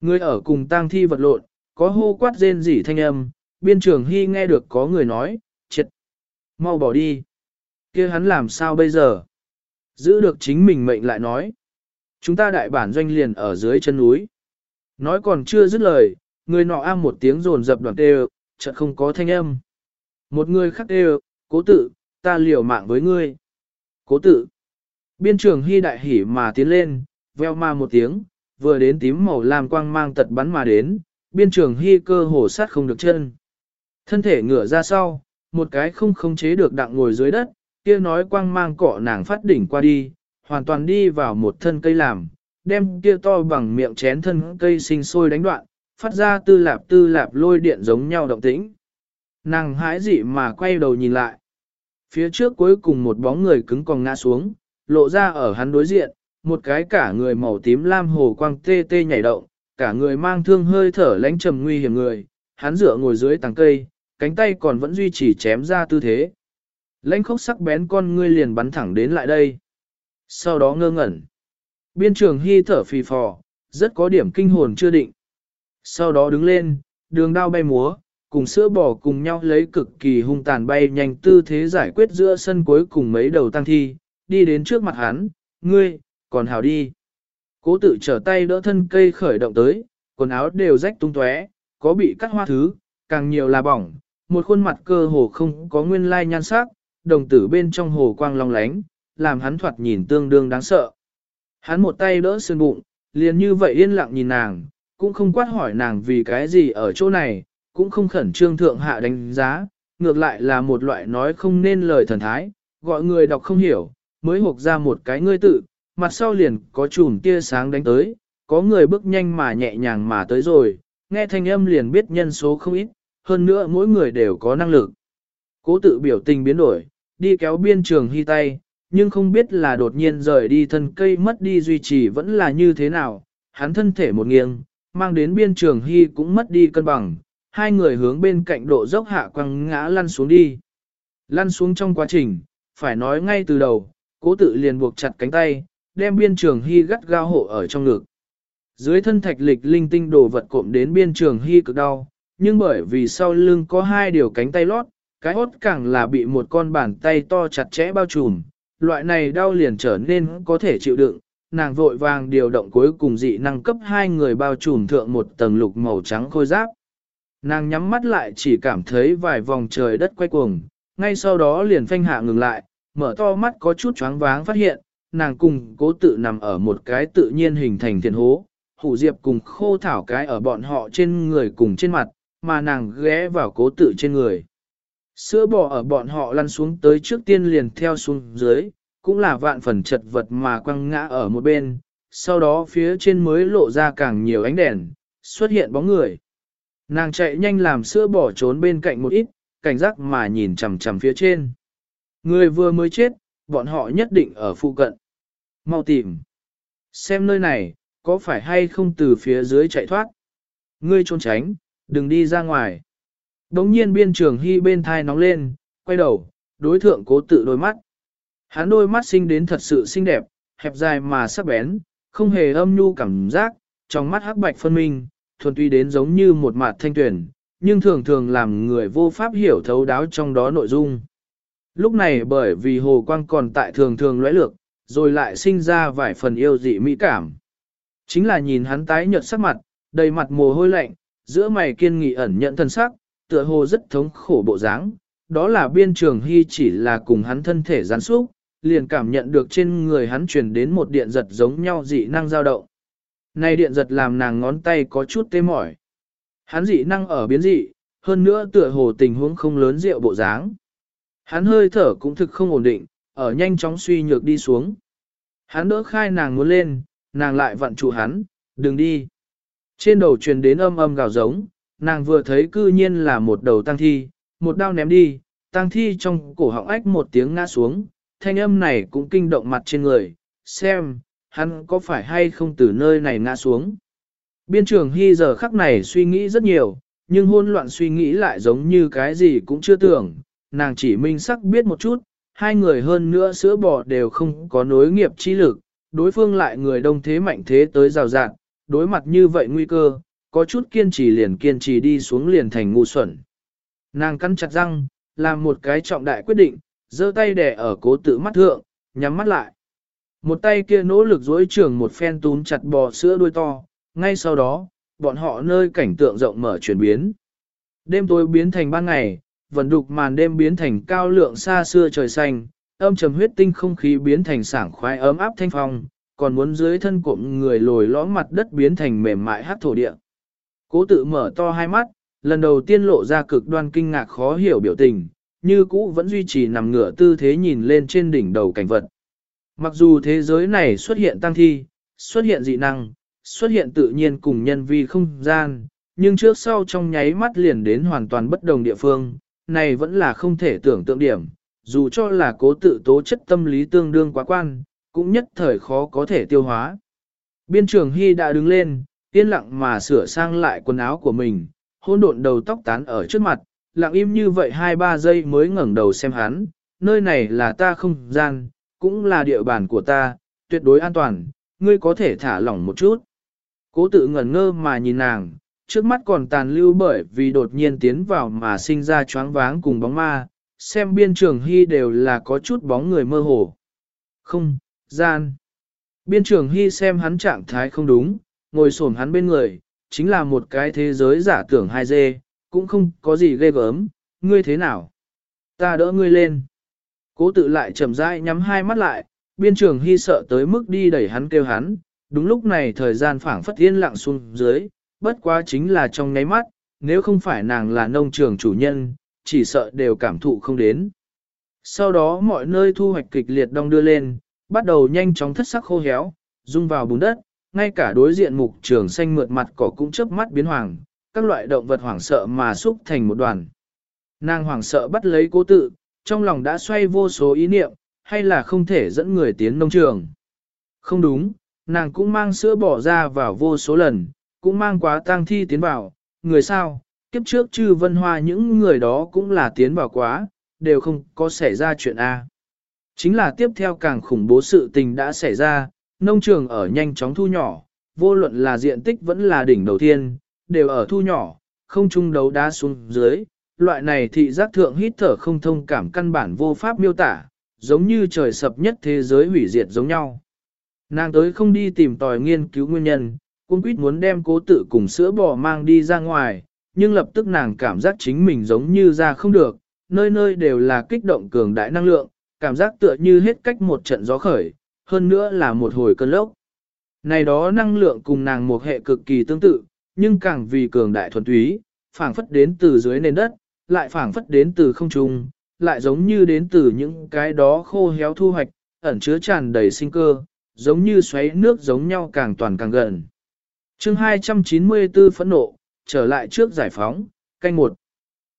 Người ở cùng tang thi vật lộn, có hô quát rên rỉ thanh âm, biên trường hy nghe được có người nói, mau bỏ đi. kia hắn làm sao bây giờ? Giữ được chính mình mệnh lại nói. Chúng ta đại bản doanh liền ở dưới chân núi. Nói còn chưa dứt lời, người nọ am một tiếng rồn dập đoàn đều, chợt không có thanh âm. Một người khác đều, cố tự, ta liều mạng với ngươi. Cố tự. Biên trường hy đại hỉ mà tiến lên, veo ma một tiếng, vừa đến tím màu lam quang mang tật bắn mà đến, biên trường hy cơ hồ sát không được chân. Thân thể ngửa ra sau, một cái không khống chế được đặng ngồi dưới đất, kia nói quang mang cọ nàng phát đỉnh qua đi, hoàn toàn đi vào một thân cây làm, đem kia to bằng miệng chén thân cây sinh sôi đánh đoạn, phát ra tư lạp tư lạp lôi điện giống nhau động tĩnh. Nàng hãi dị mà quay đầu nhìn lại. Phía trước cuối cùng một bóng người cứng còn ngã xuống, lộ ra ở hắn đối diện, một cái cả người màu tím lam hồ quang tê tê nhảy động, cả người mang thương hơi thở lãnh trầm nguy hiểm người, hắn dựa ngồi dưới tàng cây, cánh tay còn vẫn duy trì chém ra tư thế. Lãnh khốc sắc bén con ngươi liền bắn thẳng đến lại đây. Sau đó ngơ ngẩn. Biên trường hy thở phì phò, rất có điểm kinh hồn chưa định. Sau đó đứng lên, đường đao bay múa, cùng sữa bò cùng nhau lấy cực kỳ hung tàn bay nhanh tư thế giải quyết giữa sân cuối cùng mấy đầu tăng thi, đi đến trước mặt hắn, ngươi, còn hào đi. Cố tự trở tay đỡ thân cây khởi động tới, quần áo đều rách tung tóe, có bị cắt hoa thứ, càng nhiều là bỏng, một khuôn mặt cơ hồ không có nguyên lai nhan sắc, đồng tử bên trong hồ quang long lánh, làm hắn thoạt nhìn tương đương đáng sợ. Hắn một tay đỡ sườn bụng, liền như vậy yên lặng nhìn nàng, cũng không quát hỏi nàng vì cái gì ở chỗ này, cũng không khẩn trương thượng hạ đánh giá, ngược lại là một loại nói không nên lời thần thái, gọi người đọc không hiểu, mới hộp ra một cái ngươi tự, mặt sau liền có chùm tia sáng đánh tới, có người bước nhanh mà nhẹ nhàng mà tới rồi, nghe thanh âm liền biết nhân số không ít, hơn nữa mỗi người đều có năng lực. Cố tự biểu tình biến đổi, đi kéo biên trường hy tay, nhưng không biết là đột nhiên rời đi thân cây mất đi duy trì vẫn là như thế nào, hắn thân thể một nghiêng, mang đến biên trường hy cũng mất đi cân bằng, hai người hướng bên cạnh độ dốc hạ quăng ngã lăn xuống đi. Lăn xuống trong quá trình, phải nói ngay từ đầu, cố tự liền buộc chặt cánh tay, đem biên trường hy gắt gao hộ ở trong ngực. Dưới thân thạch lịch linh tinh đồ vật cộm đến biên trường hy cực đau, nhưng bởi vì sau lưng có hai điều cánh tay lót, cái hốt càng là bị một con bàn tay to chặt chẽ bao trùm, loại này đau liền trở nên có thể chịu đựng, nàng vội vàng điều động cuối cùng dị năng cấp hai người bao trùm thượng một tầng lục màu trắng khôi giáp. Nàng nhắm mắt lại chỉ cảm thấy vài vòng trời đất quay cuồng, ngay sau đó liền phanh hạ ngừng lại, mở to mắt có chút choáng váng phát hiện, nàng cùng cố tự nằm ở một cái tự nhiên hình thành thiền hố, hủ diệp cùng khô thảo cái ở bọn họ trên người cùng trên mặt, mà nàng ghé vào cố tự trên người. Sữa bò ở bọn họ lăn xuống tới trước tiên liền theo xuống dưới, cũng là vạn phần chật vật mà quăng ngã ở một bên, sau đó phía trên mới lộ ra càng nhiều ánh đèn, xuất hiện bóng người. Nàng chạy nhanh làm sữa bò trốn bên cạnh một ít, cảnh giác mà nhìn chằm chằm phía trên. Người vừa mới chết, bọn họ nhất định ở phụ cận. Mau tìm. Xem nơi này, có phải hay không từ phía dưới chạy thoát. Ngươi trốn tránh, đừng đi ra ngoài. Đống nhiên biên trường hy bên thai nóng lên, quay đầu, đối thượng cố tự đôi mắt. Hắn đôi mắt sinh đến thật sự xinh đẹp, hẹp dài mà sắc bén, không hề âm nhu cảm giác, trong mắt hắc bạch phân minh, thuần tuy đến giống như một mạt thanh tuyển, nhưng thường thường làm người vô pháp hiểu thấu đáo trong đó nội dung. Lúc này bởi vì hồ quang còn tại thường thường lóe lược, rồi lại sinh ra vài phần yêu dị mỹ cảm. Chính là nhìn hắn tái nhợt sắc mặt, đầy mặt mồ hôi lạnh, giữa mày kiên nghị ẩn nhận thân sắc, tựa hồ rất thống khổ bộ dáng. Đó là biên trường hy chỉ là cùng hắn thân thể gián xúc, liền cảm nhận được trên người hắn truyền đến một điện giật giống nhau dị năng dao động. Này điện giật làm nàng ngón tay có chút tê mỏi. Hắn dị năng ở biến dị, hơn nữa tựa hồ tình huống không lớn rượu bộ dáng. Hắn hơi thở cũng thực không ổn định, ở nhanh chóng suy nhược đi xuống. Hắn đỡ khai nàng muốn lên, nàng lại vặn trụ hắn, đừng đi. Trên đầu truyền đến âm âm gào giống, nàng vừa thấy cư nhiên là một đầu tăng thi, một đao ném đi, tăng thi trong cổ họng ách một tiếng ngã xuống, thanh âm này cũng kinh động mặt trên người, xem, hắn có phải hay không từ nơi này ngã xuống. Biên trường Hy giờ khắc này suy nghĩ rất nhiều, nhưng hôn loạn suy nghĩ lại giống như cái gì cũng chưa tưởng, nàng chỉ minh sắc biết một chút, hai người hơn nữa sữa bò đều không có nối nghiệp chi lực, đối phương lại người đông thế mạnh thế tới rào rạng, đối mặt như vậy nguy cơ, có chút kiên trì liền kiên trì đi xuống liền thành ngu xuẩn. Nàng cắn chặt răng, làm một cái trọng đại quyết định, giơ tay đè ở cố tự mắt thượng, nhắm mắt lại. Một tay kia nỗ lực dối trường một phen túm chặt bò sữa đuôi to, ngay sau đó, bọn họ nơi cảnh tượng rộng mở chuyển biến. Đêm tối biến thành ban ngày, vần đục màn đêm biến thành cao lượng xa xưa trời xanh, âm trầm huyết tinh không khí biến thành sảng khoái ấm áp thanh phong, còn muốn dưới thân cụm người lồi lõm mặt đất biến thành mềm mại hát thổ địa. Cố tự mở to hai mắt, lần đầu tiên lộ ra cực đoan kinh ngạc khó hiểu biểu tình, như cũ vẫn duy trì nằm ngửa tư thế nhìn lên trên đỉnh đầu cảnh vật. Mặc dù thế giới này xuất hiện tăng thi, xuất hiện dị năng, xuất hiện tự nhiên cùng nhân vi không gian, nhưng trước sau trong nháy mắt liền đến hoàn toàn bất đồng địa phương, này vẫn là không thể tưởng tượng điểm, dù cho là cố tự tố chất tâm lý tương đương quá quan, cũng nhất thời khó có thể tiêu hóa. Biên trưởng Hy đã đứng lên, yên lặng mà sửa sang lại quần áo của mình, hôn độn đầu tóc tán ở trước mặt, lặng im như vậy 2-3 giây mới ngẩng đầu xem hắn, nơi này là ta không gian, cũng là địa bàn của ta, tuyệt đối an toàn, ngươi có thể thả lỏng một chút. Cố tự ngẩn ngơ mà nhìn nàng, trước mắt còn tàn lưu bởi vì đột nhiên tiến vào mà sinh ra choáng váng cùng bóng ma, xem biên trường hy đều là có chút bóng người mơ hồ. Không, gian. Biên trưởng hy xem hắn trạng thái không đúng, ngồi xổm hắn bên người, chính là một cái thế giới giả tưởng 2D, cũng không có gì ghê gớm, ngươi thế nào? Ta đỡ ngươi lên. Cố tự lại chậm rãi nhắm hai mắt lại, biên trưởng hy sợ tới mức đi đẩy hắn kêu hắn, đúng lúc này thời gian phảng phất yên lặng xuống dưới, bất quá chính là trong nháy mắt, nếu không phải nàng là nông trường chủ nhân, chỉ sợ đều cảm thụ không đến. Sau đó mọi nơi thu hoạch kịch liệt đông đưa lên, bắt đầu nhanh chóng thất sắc khô héo, rung vào bùn đất, ngay cả đối diện mục trường xanh mượt mặt cỏ cũng chớp mắt biến hoàng, các loại động vật hoảng sợ mà xúc thành một đoàn. Nàng hoảng sợ bắt lấy cố tự, trong lòng đã xoay vô số ý niệm, hay là không thể dẫn người tiến nông trường. Không đúng, nàng cũng mang sữa bỏ ra vào vô số lần, cũng mang quá tang thi tiến vào, người sao, kiếp trước chư vân hoa những người đó cũng là tiến vào quá, đều không có xảy ra chuyện A. Chính là tiếp theo càng khủng bố sự tình đã xảy ra, nông trường ở nhanh chóng thu nhỏ, vô luận là diện tích vẫn là đỉnh đầu tiên, đều ở thu nhỏ, không chung đấu đá xuống dưới, loại này thị giác thượng hít thở không thông cảm căn bản vô pháp miêu tả, giống như trời sập nhất thế giới hủy diệt giống nhau. Nàng tới không đi tìm tòi nghiên cứu nguyên nhân, cũng quýt muốn đem cố tự cùng sữa bò mang đi ra ngoài, nhưng lập tức nàng cảm giác chính mình giống như ra không được, nơi nơi đều là kích động cường đại năng lượng, cảm giác tựa như hết cách một trận gió khởi, hơn nữa là một hồi cơn lốc. Này đó năng lượng cùng nàng một hệ cực kỳ tương tự, nhưng càng vì cường đại thuần túy, phảng phất đến từ dưới nền đất, lại phảng phất đến từ không trung, lại giống như đến từ những cái đó khô héo thu hoạch, ẩn chứa tràn đầy sinh cơ, giống như xoáy nước giống nhau càng toàn càng gần. chương 294 phẫn nộ, trở lại trước giải phóng, canh một.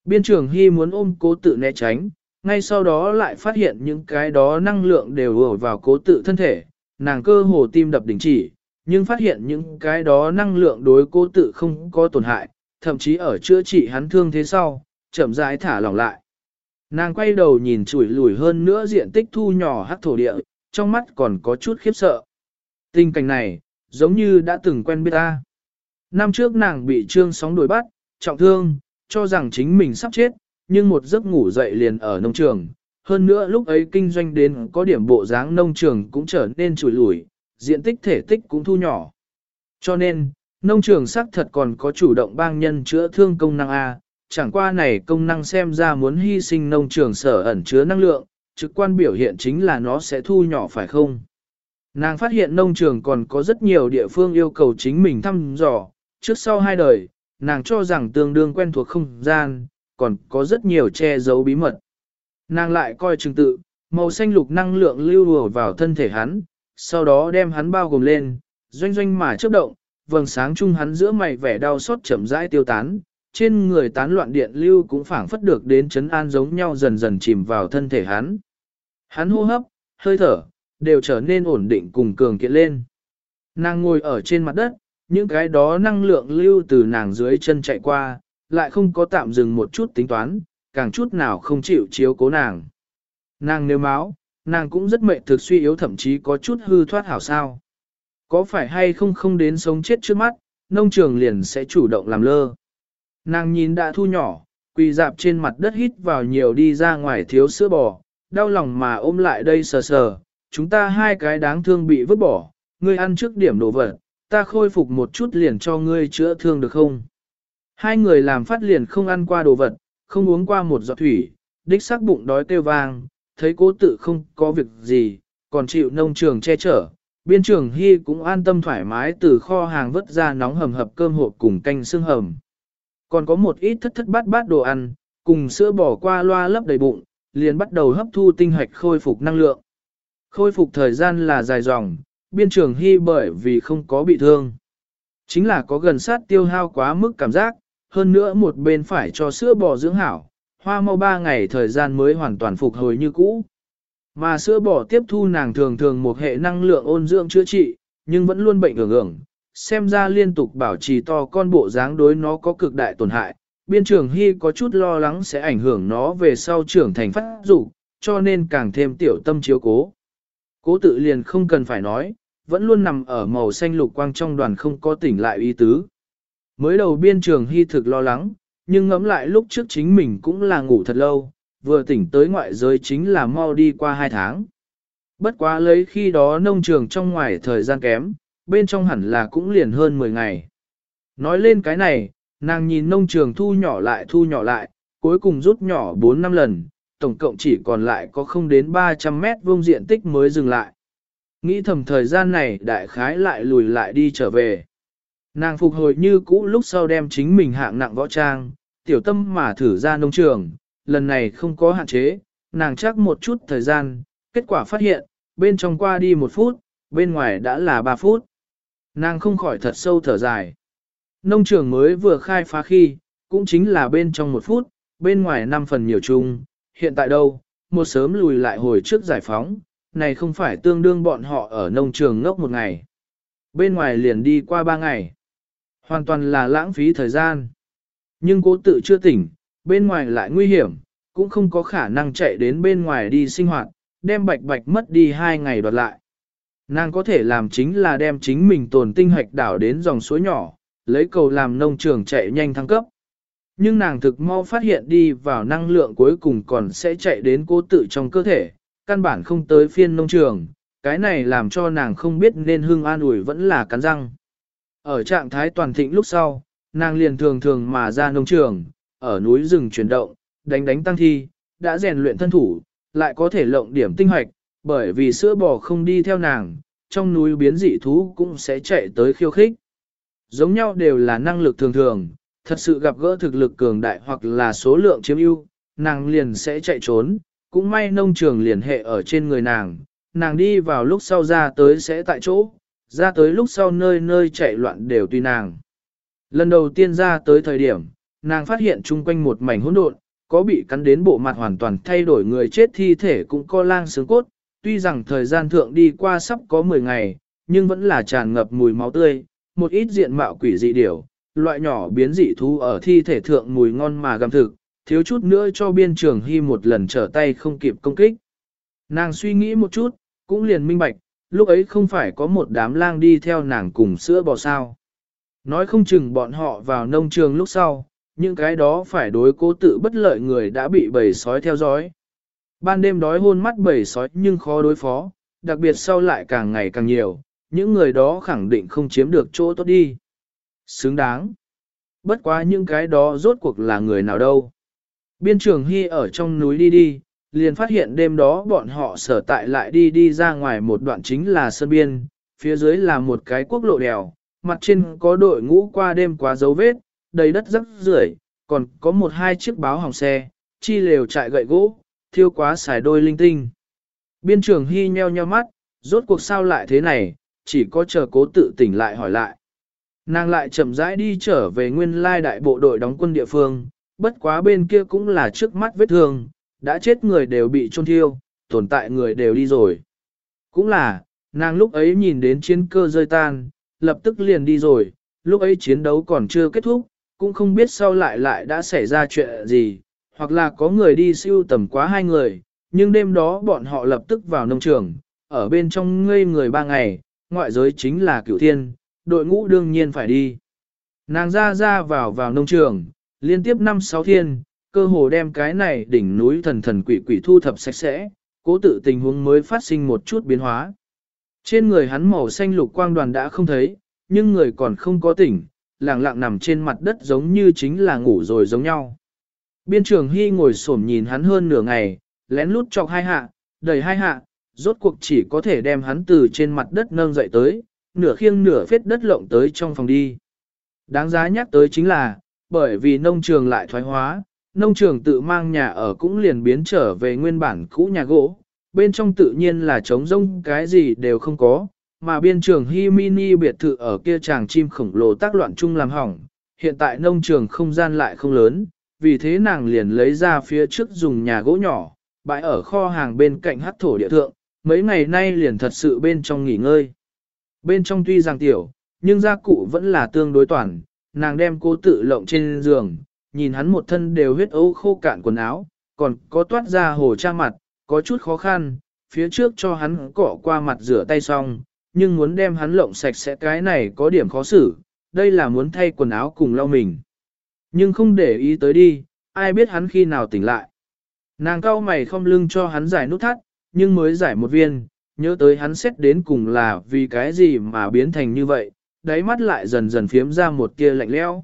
Biên trưởng Hy muốn ôm cố tự né tránh, ngay sau đó lại phát hiện những cái đó năng lượng đều ở vào cố tự thân thể, nàng cơ hồ tim đập đình chỉ, nhưng phát hiện những cái đó năng lượng đối cố tự không có tổn hại, thậm chí ở chữa trị hắn thương thế sau, chậm rãi thả lỏng lại. Nàng quay đầu nhìn chủi lùi hơn nữa diện tích thu nhỏ hắc thổ địa, trong mắt còn có chút khiếp sợ. Tình cảnh này, giống như đã từng quen biết ta. Năm trước nàng bị trương sóng đuổi bắt, trọng thương, cho rằng chính mình sắp chết, nhưng một giấc ngủ dậy liền ở nông trường. Hơn nữa lúc ấy kinh doanh đến có điểm bộ dáng nông trường cũng trở nên trùi lùi, diện tích thể tích cũng thu nhỏ. Cho nên, nông trường xác thật còn có chủ động bang nhân chữa thương công năng A, chẳng qua này công năng xem ra muốn hy sinh nông trường sở ẩn chứa năng lượng, trực quan biểu hiện chính là nó sẽ thu nhỏ phải không? Nàng phát hiện nông trường còn có rất nhiều địa phương yêu cầu chính mình thăm dò, trước sau hai đời, nàng cho rằng tương đương quen thuộc không gian, còn có rất nhiều che giấu bí mật. Nàng lại coi chừng tự, màu xanh lục năng lượng lưu đùa vào thân thể hắn, sau đó đem hắn bao gồm lên, doanh doanh mà chớp động, vầng sáng chung hắn giữa mày vẻ đau xót chậm rãi tiêu tán, trên người tán loạn điện lưu cũng phảng phất được đến chấn an giống nhau dần dần chìm vào thân thể hắn. Hắn hô hấp, hơi thở, đều trở nên ổn định cùng cường kiện lên. Nàng ngồi ở trên mặt đất, những cái đó năng lượng lưu từ nàng dưới chân chạy qua, lại không có tạm dừng một chút tính toán, càng chút nào không chịu chiếu cố nàng. Nàng nếu máu, nàng cũng rất mệnh thực suy yếu thậm chí có chút hư thoát hảo sao. Có phải hay không không đến sống chết trước mắt, nông trường liền sẽ chủ động làm lơ. Nàng nhìn đã thu nhỏ, quỳ dạp trên mặt đất hít vào nhiều đi ra ngoài thiếu sữa bò, đau lòng mà ôm lại đây sờ sờ, chúng ta hai cái đáng thương bị vứt bỏ, ngươi ăn trước điểm đồ vật, ta khôi phục một chút liền cho ngươi chữa thương được không? Hai người làm phát liền không ăn qua đồ vật, không uống qua một giọt thủy, đích xác bụng đói kêu vang, thấy cố tự không có việc gì, còn chịu nông trường che chở. Biên trường Hy cũng an tâm thoải mái từ kho hàng vớt ra nóng hầm hập cơm hộp cùng canh xương hầm. Còn có một ít thất thất bát bát đồ ăn, cùng sữa bỏ qua loa lấp đầy bụng, liền bắt đầu hấp thu tinh hạch khôi phục năng lượng. Khôi phục thời gian là dài dòng, biên trường hy bởi vì không có bị thương. Chính là có gần sát tiêu hao quá mức cảm giác, hơn nữa một bên phải cho sữa bò dưỡng hảo, hoa mau ba ngày thời gian mới hoàn toàn phục hồi như cũ. Mà sữa bò tiếp thu nàng thường thường một hệ năng lượng ôn dưỡng chữa trị, nhưng vẫn luôn bệnh ưởng ưởng, xem ra liên tục bảo trì to con bộ dáng đối nó có cực đại tổn hại. Biên trường Hy có chút lo lắng sẽ ảnh hưởng nó về sau trưởng thành phát dục, cho nên càng thêm tiểu tâm chiếu cố. Cố tự liền không cần phải nói, vẫn luôn nằm ở màu xanh lục quang trong đoàn không có tỉnh lại ý tứ. Mới đầu biên trường hy thực lo lắng, nhưng ngẫm lại lúc trước chính mình cũng là ngủ thật lâu, vừa tỉnh tới ngoại giới chính là mau đi qua hai tháng. Bất quá lấy khi đó nông trường trong ngoài thời gian kém, bên trong hẳn là cũng liền hơn 10 ngày. Nói lên cái này, nàng nhìn nông trường thu nhỏ lại thu nhỏ lại, cuối cùng rút nhỏ 4 năm lần, tổng cộng chỉ còn lại có không đến 300 mét vuông diện tích mới dừng lại. Nghĩ thầm thời gian này đại khái lại lùi lại đi trở về. Nàng phục hồi như cũ lúc sau đem chính mình hạng nặng võ trang, tiểu tâm mà thử ra nông trường, lần này không có hạn chế, nàng chắc một chút thời gian, kết quả phát hiện, bên trong qua đi một phút, bên ngoài đã là ba phút. Nàng không khỏi thật sâu thở dài. Nông trường mới vừa khai phá khi, cũng chính là bên trong một phút, bên ngoài năm phần nhiều chung, hiện tại đâu, một sớm lùi lại hồi trước giải phóng, này không phải tương đương bọn họ ở nông trường ngốc một ngày. Bên ngoài liền đi qua ba ngày. Hoàn toàn là lãng phí thời gian. Nhưng cố tự chưa tỉnh, bên ngoài lại nguy hiểm, cũng không có khả năng chạy đến bên ngoài đi sinh hoạt, đem bạch bạch mất đi hai ngày đoạt lại. Nàng có thể làm chính là đem chính mình tồn tinh hoạch đảo đến dòng suối nhỏ, lấy cầu làm nông trường chạy nhanh thăng cấp. Nhưng nàng thực mau phát hiện đi vào năng lượng cuối cùng còn sẽ chạy đến cố tự trong cơ thể, căn bản không tới phiên nông trường, cái này làm cho nàng không biết nên hưng an ủi vẫn là cắn răng. Ở trạng thái toàn thịnh lúc sau, nàng liền thường thường mà ra nông trường, ở núi rừng chuyển động, đánh đánh tăng thi, đã rèn luyện thân thủ, lại có thể lộng điểm tinh hoạch, bởi vì sữa bò không đi theo nàng, trong núi biến dị thú cũng sẽ chạy tới khiêu khích. Giống nhau đều là năng lực thường thường, thật sự gặp gỡ thực lực cường đại hoặc là số lượng chiếm ưu, nàng liền sẽ chạy trốn, cũng may nông trường liền hệ ở trên người nàng, nàng đi vào lúc sau ra tới sẽ tại chỗ, ra tới lúc sau nơi nơi chạy loạn đều tùy nàng. Lần đầu tiên ra tới thời điểm, nàng phát hiện chung quanh một mảnh hỗn độn, có bị cắn đến bộ mặt hoàn toàn thay đổi người chết thi thể cũng co lang xương cốt, tuy rằng thời gian thượng đi qua sắp có 10 ngày, nhưng vẫn là tràn ngập mùi máu tươi, một ít diện mạo quỷ dị điểu, loại nhỏ biến dị thú ở thi thể thượng mùi ngon mà gặm thực, thiếu chút nữa cho biên trường hy một lần trở tay không kịp công kích. Nàng suy nghĩ một chút, cũng liền minh bạch, lúc ấy không phải có một đám lang đi theo nàng cùng sữa bò sao. Nói không chừng bọn họ vào nông trường lúc sau, những cái đó phải đối cố tự bất lợi người đã bị bầy sói theo dõi. Ban đêm đói hôn mắt bầy sói nhưng khó đối phó, đặc biệt sau lại càng ngày càng nhiều, những người đó khẳng định không chiếm được chỗ tốt đi. Xứng đáng. Bất quá những cái đó rốt cuộc là người nào đâu. Biên trường Hy ở trong núi đi đi, liền phát hiện đêm đó bọn họ sở tại lại đi đi ra ngoài một đoạn chính là sơn biên, phía dưới là một cái quốc lộ đèo, mặt trên có đội ngũ qua đêm quá dấu vết, đầy đất rắc rưởi, còn có một hai chiếc báo hỏng xe, chi lều chạy gậy gỗ, thiêu quá xài đôi linh tinh. Biên trưởng Hy nheo nheo mắt, rốt cuộc sao lại thế này, chỉ có chờ cố tự tỉnh lại hỏi lại. Nàng lại chậm rãi đi trở về nguyên lai đại bộ đội đóng quân địa phương, bất quá bên kia cũng là trước mắt vết thương, đã chết người đều bị chôn thiêu, tồn tại người đều đi rồi. Cũng là, nàng lúc ấy nhìn đến chiến cơ rơi tan, lập tức liền đi rồi, lúc ấy chiến đấu còn chưa kết thúc, cũng không biết sau lại lại đã xảy ra chuyện gì, hoặc là có người đi siêu tầm quá hai người, nhưng đêm đó bọn họ lập tức vào nông trường, ở bên trong ngây người ba ngày, ngoại giới chính là cửu thiên, đội ngũ đương nhiên phải đi. Nàng ra ra vào vào nông trường, liên tiếp năm sáu thiên, cơ hồ đem cái này đỉnh núi thần thần quỷ quỷ thu thập sạch sẽ, cố tự tình huống mới phát sinh một chút biến hóa. Trên người hắn màu xanh lục quang đoàn đã không thấy, nhưng người còn không có tỉnh, lặng lặng nằm trên mặt đất giống như chính là ngủ rồi giống nhau. Biên trường Hy ngồi xổm nhìn hắn hơn nửa ngày, lén lút chọc hai hạ, đầy hai hạ, rốt cuộc chỉ có thể đem hắn từ trên mặt đất nâng dậy tới, nửa khiêng nửa phết đất lộng tới trong phòng đi. Đáng giá nhắc tới chính là, bởi vì nông trường lại thoái hóa, nông trường tự mang nhà ở cũng liền biến trở về nguyên bản cũ nhà gỗ, bên trong tự nhiên là trống rông cái gì đều không có, mà biên trường Hi Mini biệt thự ở kia chàng chim khổng lồ tác loạn chung làm hỏng, hiện tại nông trường không gian lại không lớn, vì thế nàng liền lấy ra phía trước dùng nhà gỗ nhỏ, bãi ở kho hàng bên cạnh hát thổ địa thượng, mấy ngày nay liền thật sự bên trong nghỉ ngơi. Bên trong tuy rằng tiểu, nhưng gia cụ vẫn là tương đối toàn, nàng đem cố tự lộng trên giường, nhìn hắn một thân đều huyết ấu khô cạn quần áo, còn có toát ra hồ cha mặt, có chút khó khăn, phía trước cho hắn cọ qua mặt rửa tay xong, nhưng muốn đem hắn lộng sạch sẽ cái này có điểm khó xử, đây là muốn thay quần áo cùng lau mình. Nhưng không để ý tới đi, ai biết hắn khi nào tỉnh lại. Nàng cao mày không lưng cho hắn giải nút thắt, nhưng mới giải một viên, nhớ tới hắn xét đến cùng là vì cái gì mà biến thành như vậy, đáy mắt lại dần dần phiếm ra một tia lạnh lẽo.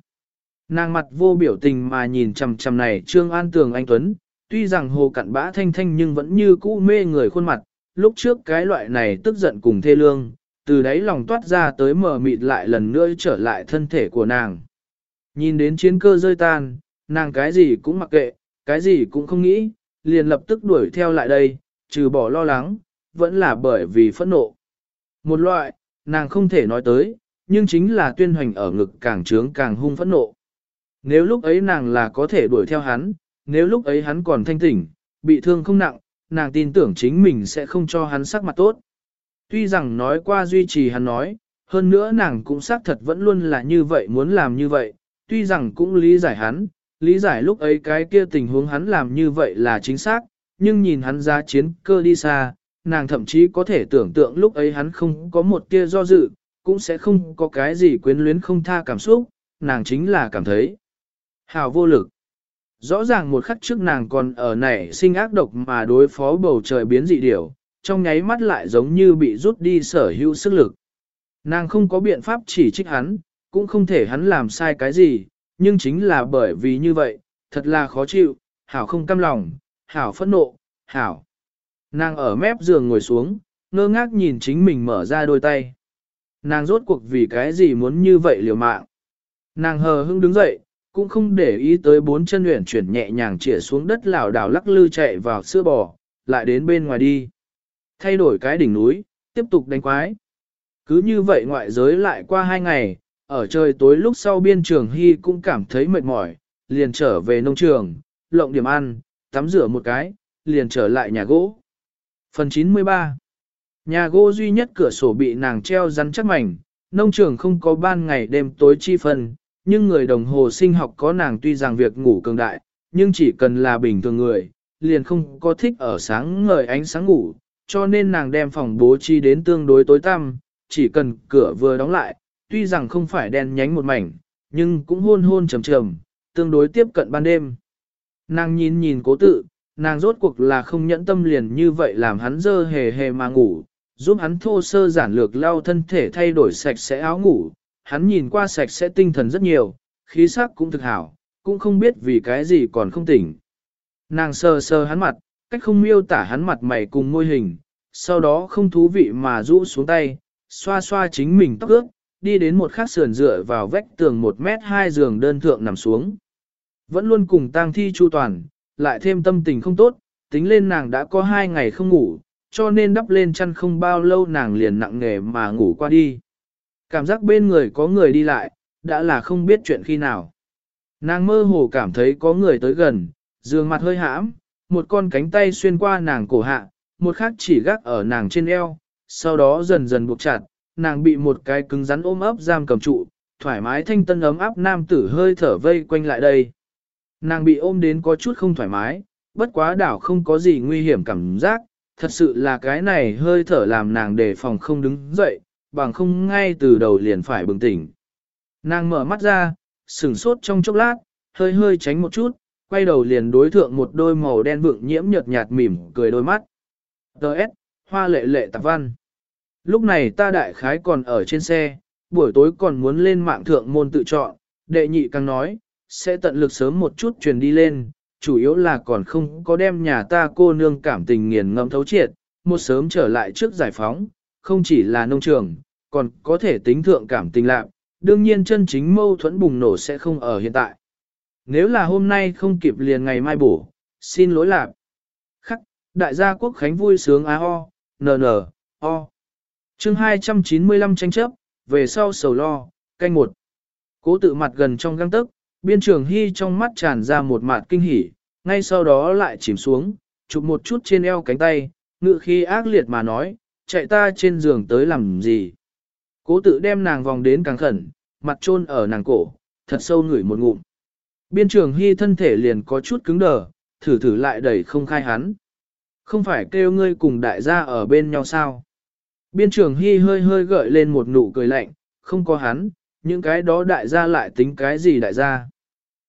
Nàng mặt vô biểu tình mà nhìn chằm chằm này Trương An Tường Anh Tuấn, tuy rằng hồ cặn bã thanh thanh nhưng vẫn như cũ mê người khuôn mặt, lúc trước cái loại này tức giận cùng thê lương, từ đấy lòng toát ra tới mờ mịt lại lần nữa trở lại thân thể của nàng. Nhìn đến chiến cơ rơi tan, nàng cái gì cũng mặc kệ, cái gì cũng không nghĩ, liền lập tức đuổi theo lại đây, trừ bỏ lo lắng, vẫn là bởi vì phẫn nộ. Một loại, nàng không thể nói tới, nhưng chính là tuyên hoành ở ngực càng trướng càng hung phẫn nộ. Nếu lúc ấy nàng là có thể đuổi theo hắn, nếu lúc ấy hắn còn thanh tỉnh, bị thương không nặng, nàng tin tưởng chính mình sẽ không cho hắn sắc mặt tốt. Tuy rằng nói qua duy trì hắn nói, hơn nữa nàng cũng xác thật vẫn luôn là như vậy muốn làm như vậy, tuy rằng cũng lý giải hắn, lý giải lúc ấy cái kia tình huống hắn làm như vậy là chính xác, nhưng nhìn hắn ra chiến cơ đi xa, nàng thậm chí có thể tưởng tượng lúc ấy hắn không có một tia do dự, cũng sẽ không có cái gì quyến luyến không tha cảm xúc, nàng chính là cảm thấy hào vô lực. Rõ ràng một khắc trước nàng còn ở nảy sinh ác độc mà đối phó bầu trời biến dị điểu, trong nháy mắt lại giống như bị rút đi sở hữu sức lực. Nàng không có biện pháp chỉ trích hắn, cũng không thể hắn làm sai cái gì, nhưng chính là bởi vì như vậy, thật là khó chịu, hảo không cam lòng, hảo phẫn nộ, hảo. Nàng ở mép giường ngồi xuống, ngơ ngác nhìn chính mình mở ra đôi tay. Nàng rốt cuộc vì cái gì muốn như vậy liều mạng. Nàng hờ hững đứng dậy, cũng không để ý tới bốn chân luyện chuyển nhẹ nhàng chĩa xuống đất lảo đảo lắc lư chạy vào sữa bò, lại đến bên ngoài đi. Thay đổi cái đỉnh núi, tiếp tục đánh quái. Cứ như vậy ngoại giới lại qua hai ngày, ở trời tối lúc sau biên trường Hy cũng cảm thấy mệt mỏi, liền trở về nông trường, lộng điểm ăn, tắm rửa một cái, liền trở lại nhà gỗ. Phần 93 Nhà gỗ duy nhất cửa sổ bị nàng treo rắn chắc mảnh, nông trường không có ban ngày đêm tối chi phân, nhưng người đồng hồ sinh học có nàng tuy rằng việc ngủ cường đại, nhưng chỉ cần là bình thường người, liền không có thích ở sáng ngời ánh sáng ngủ, cho nên nàng đem phòng bố trí đến tương đối tối tăm, chỉ cần cửa vừa đóng lại, tuy rằng không phải đen nhánh một mảnh, nhưng cũng hôn hôn trầm trầm, tương đối tiếp cận ban đêm. Nàng nhìn nhìn cố tự, nàng rốt cuộc là không nhẫn tâm liền như vậy làm hắn dơ hề hề mà ngủ, giúp hắn thô sơ giản lược lau thân thể thay đổi sạch sẽ áo ngủ, hắn nhìn qua sạch sẽ tinh thần rất nhiều, khí sắc cũng thực hảo, cũng không biết vì cái gì còn không tỉnh. Nàng sờ sờ hắn mặt, cách không miêu tả hắn mặt mày cùng môi hình, sau đó không thú vị mà rũ xuống tay, xoa xoa chính mình tóc ướt, đi đến một khắc sườn dựa vào vách tường một mét hai giường đơn thượng nằm xuống. Vẫn luôn cùng tang thi chu toàn, lại thêm tâm tình không tốt, tính lên nàng đã có hai ngày không ngủ, cho nên đắp lên chăn không bao lâu nàng liền nặng nghề mà ngủ qua đi. Cảm giác bên người có người đi lại, đã là không biết chuyện khi nào. Nàng mơ hồ cảm thấy có người tới gần, giường mặt hơi hãm, một con cánh tay xuyên qua nàng cổ hạ, một khác chỉ gác ở nàng trên eo, sau đó dần dần buộc chặt, nàng bị một cái cứng rắn ôm ấp giam cầm trụ, thoải mái thanh tân ấm áp nam tử hơi thở vây quanh lại đây. Nàng bị ôm đến có chút không thoải mái, bất quá đảo không có gì nguy hiểm cảm giác, thật sự là cái này hơi thở làm nàng đề phòng không đứng dậy, bằng không ngay từ đầu liền phải bừng tỉnh. Nàng mở mắt ra, sửng sốt trong chốc lát, hơi hơi tránh một chút, quay đầu liền đối thượng một đôi màu đen vượng nhiễm nhợt nhạt mỉm cười đôi mắt. Đợt, hoa lệ lệ tạp văn. Lúc này ta đại khái còn ở trên xe, buổi tối còn muốn lên mạng thượng môn tự chọn, đệ nhị càng nói, sẽ tận lực sớm một chút truyền đi lên, chủ yếu là còn không có đem nhà ta cô nương cảm tình nghiền ngẫm thấu triệt, một sớm trở lại trước giải phóng, không chỉ là nông trường, còn có thể tính thượng cảm tình lạc, đương nhiên chân chính mâu thuẫn bùng nổ sẽ không ở hiện tại. Nếu là hôm nay không kịp liền ngày mai bổ, xin lỗi lạc. Khắc, đại gia quốc khánh vui sướng á ho, nờ nờ, o. chương 295 tranh chấp, về sau sầu lo, canh một. Cố tự mặt gần trong găng tức, biên trường hy trong mắt tràn ra một mặt kinh hỉ, ngay sau đó lại chìm xuống, chụp một chút trên eo cánh tay, ngự khi ác liệt mà nói, chạy ta trên giường tới làm gì. Cố tự đem nàng vòng đến càng khẩn, mặt trôn ở nàng cổ, thật sâu ngửi một ngụm. Biên trường hy thân thể liền có chút cứng đờ, thử thử lại đẩy không khai hắn. Không phải kêu ngươi cùng đại gia ở bên nhau sao? Biên trường hy hơi hơi gợi lên một nụ cười lạnh, không có hắn, những cái đó đại gia lại tính cái gì đại gia.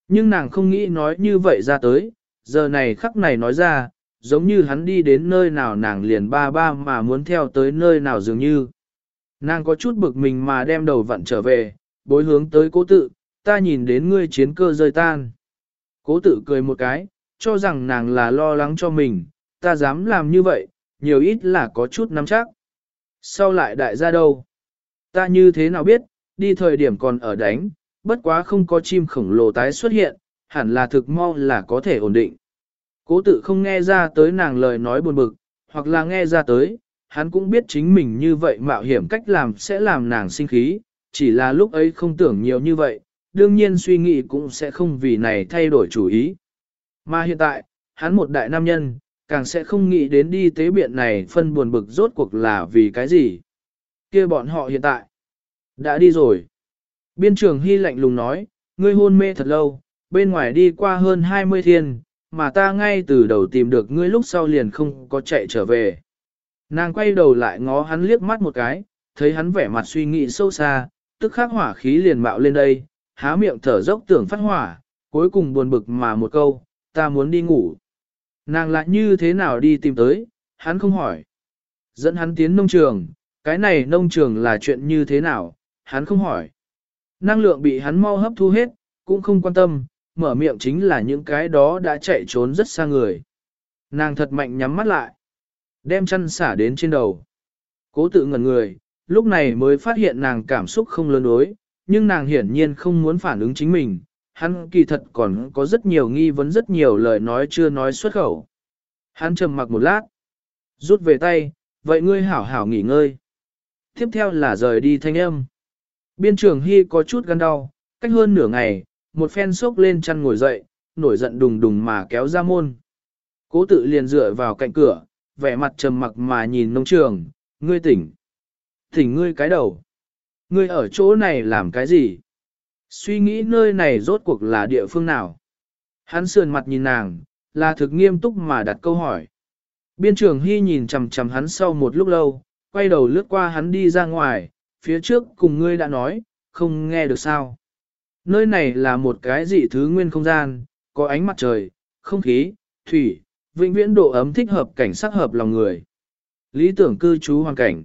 Nhưng nàng không nghĩ nói như vậy ra tới, giờ này khắc này nói ra, giống như hắn đi đến nơi nào nàng liền ba ba mà muốn theo tới nơi nào dường như. Nàng có chút bực mình mà đem đầu vặn trở về, bối hướng tới cố tự, ta nhìn đến ngươi chiến cơ rơi tan. Cố tự cười một cái, cho rằng nàng là lo lắng cho mình, ta dám làm như vậy, nhiều ít là có chút nắm chắc. Sau lại đại gia đâu? Ta như thế nào biết, đi thời điểm còn ở đánh, bất quá không có chim khổng lồ tái xuất hiện, hẳn là thực mau là có thể ổn định. Cố tự không nghe ra tới nàng lời nói buồn bực, hoặc là nghe ra tới, hắn cũng biết chính mình như vậy mạo hiểm cách làm sẽ làm nàng sinh khí, chỉ là lúc ấy không tưởng nhiều như vậy, đương nhiên suy nghĩ cũng sẽ không vì này thay đổi chủ ý. Mà hiện tại, hắn một đại nam nhân, càng sẽ không nghĩ đến đi tế biện này phân buồn bực rốt cuộc là vì cái gì. kia bọn họ hiện tại, đã đi rồi. Biên trường Hy lạnh lùng nói, ngươi hôn mê thật lâu, bên ngoài đi qua hơn 20 thiên, mà ta ngay từ đầu tìm được ngươi lúc sau liền không có chạy trở về. Nàng quay đầu lại ngó hắn liếc mắt một cái, thấy hắn vẻ mặt suy nghĩ sâu xa, tức khắc hỏa khí liền mạo lên đây, há miệng thở dốc tưởng phát hỏa, cuối cùng buồn bực mà một câu, ta muốn đi ngủ. Nàng lại như thế nào đi tìm tới, hắn không hỏi. Dẫn hắn tiến nông trường, cái này nông trường là chuyện như thế nào, hắn không hỏi. Năng lượng bị hắn mau hấp thu hết, cũng không quan tâm, mở miệng chính là những cái đó đã chạy trốn rất xa người. Nàng thật mạnh nhắm mắt lại, đem chăn xả đến trên đầu. Cố tự ngẩn người, lúc này mới phát hiện nàng cảm xúc không lớn đối, nhưng nàng hiển nhiên không muốn phản ứng chính mình, hắn kỳ thật còn có rất nhiều nghi vấn rất nhiều lời nói chưa nói xuất khẩu. Hắn trầm mặc một lát, rút về tay, vậy ngươi hảo hảo nghỉ ngơi. Tiếp theo là rời đi thanh âm. Biên trưởng Hy có chút gan đau, cách hơn nửa ngày, một phen sốc lên chăn ngồi dậy, nổi giận đùng đùng mà kéo ra môn. Cố tự liền dựa vào cạnh cửa, vẻ mặt trầm mặc mà nhìn nông trường, ngươi tỉnh. Tỉnh ngươi cái đầu. Ngươi ở chỗ này làm cái gì? Suy nghĩ nơi này rốt cuộc là địa phương nào? Hắn sườn mặt nhìn nàng, là thực nghiêm túc mà đặt câu hỏi. Biên trưởng Hy nhìn chằm chằm hắn sau một lúc lâu, quay đầu lướt qua hắn đi ra ngoài, phía trước cùng ngươi đã nói, không nghe được sao. Nơi này là một cái dị thứ nguyên không gian, có ánh mặt trời, không khí, thủy, vĩnh viễn độ ấm thích hợp cảnh sắc hợp lòng người. Lý tưởng cư trú hoàn cảnh.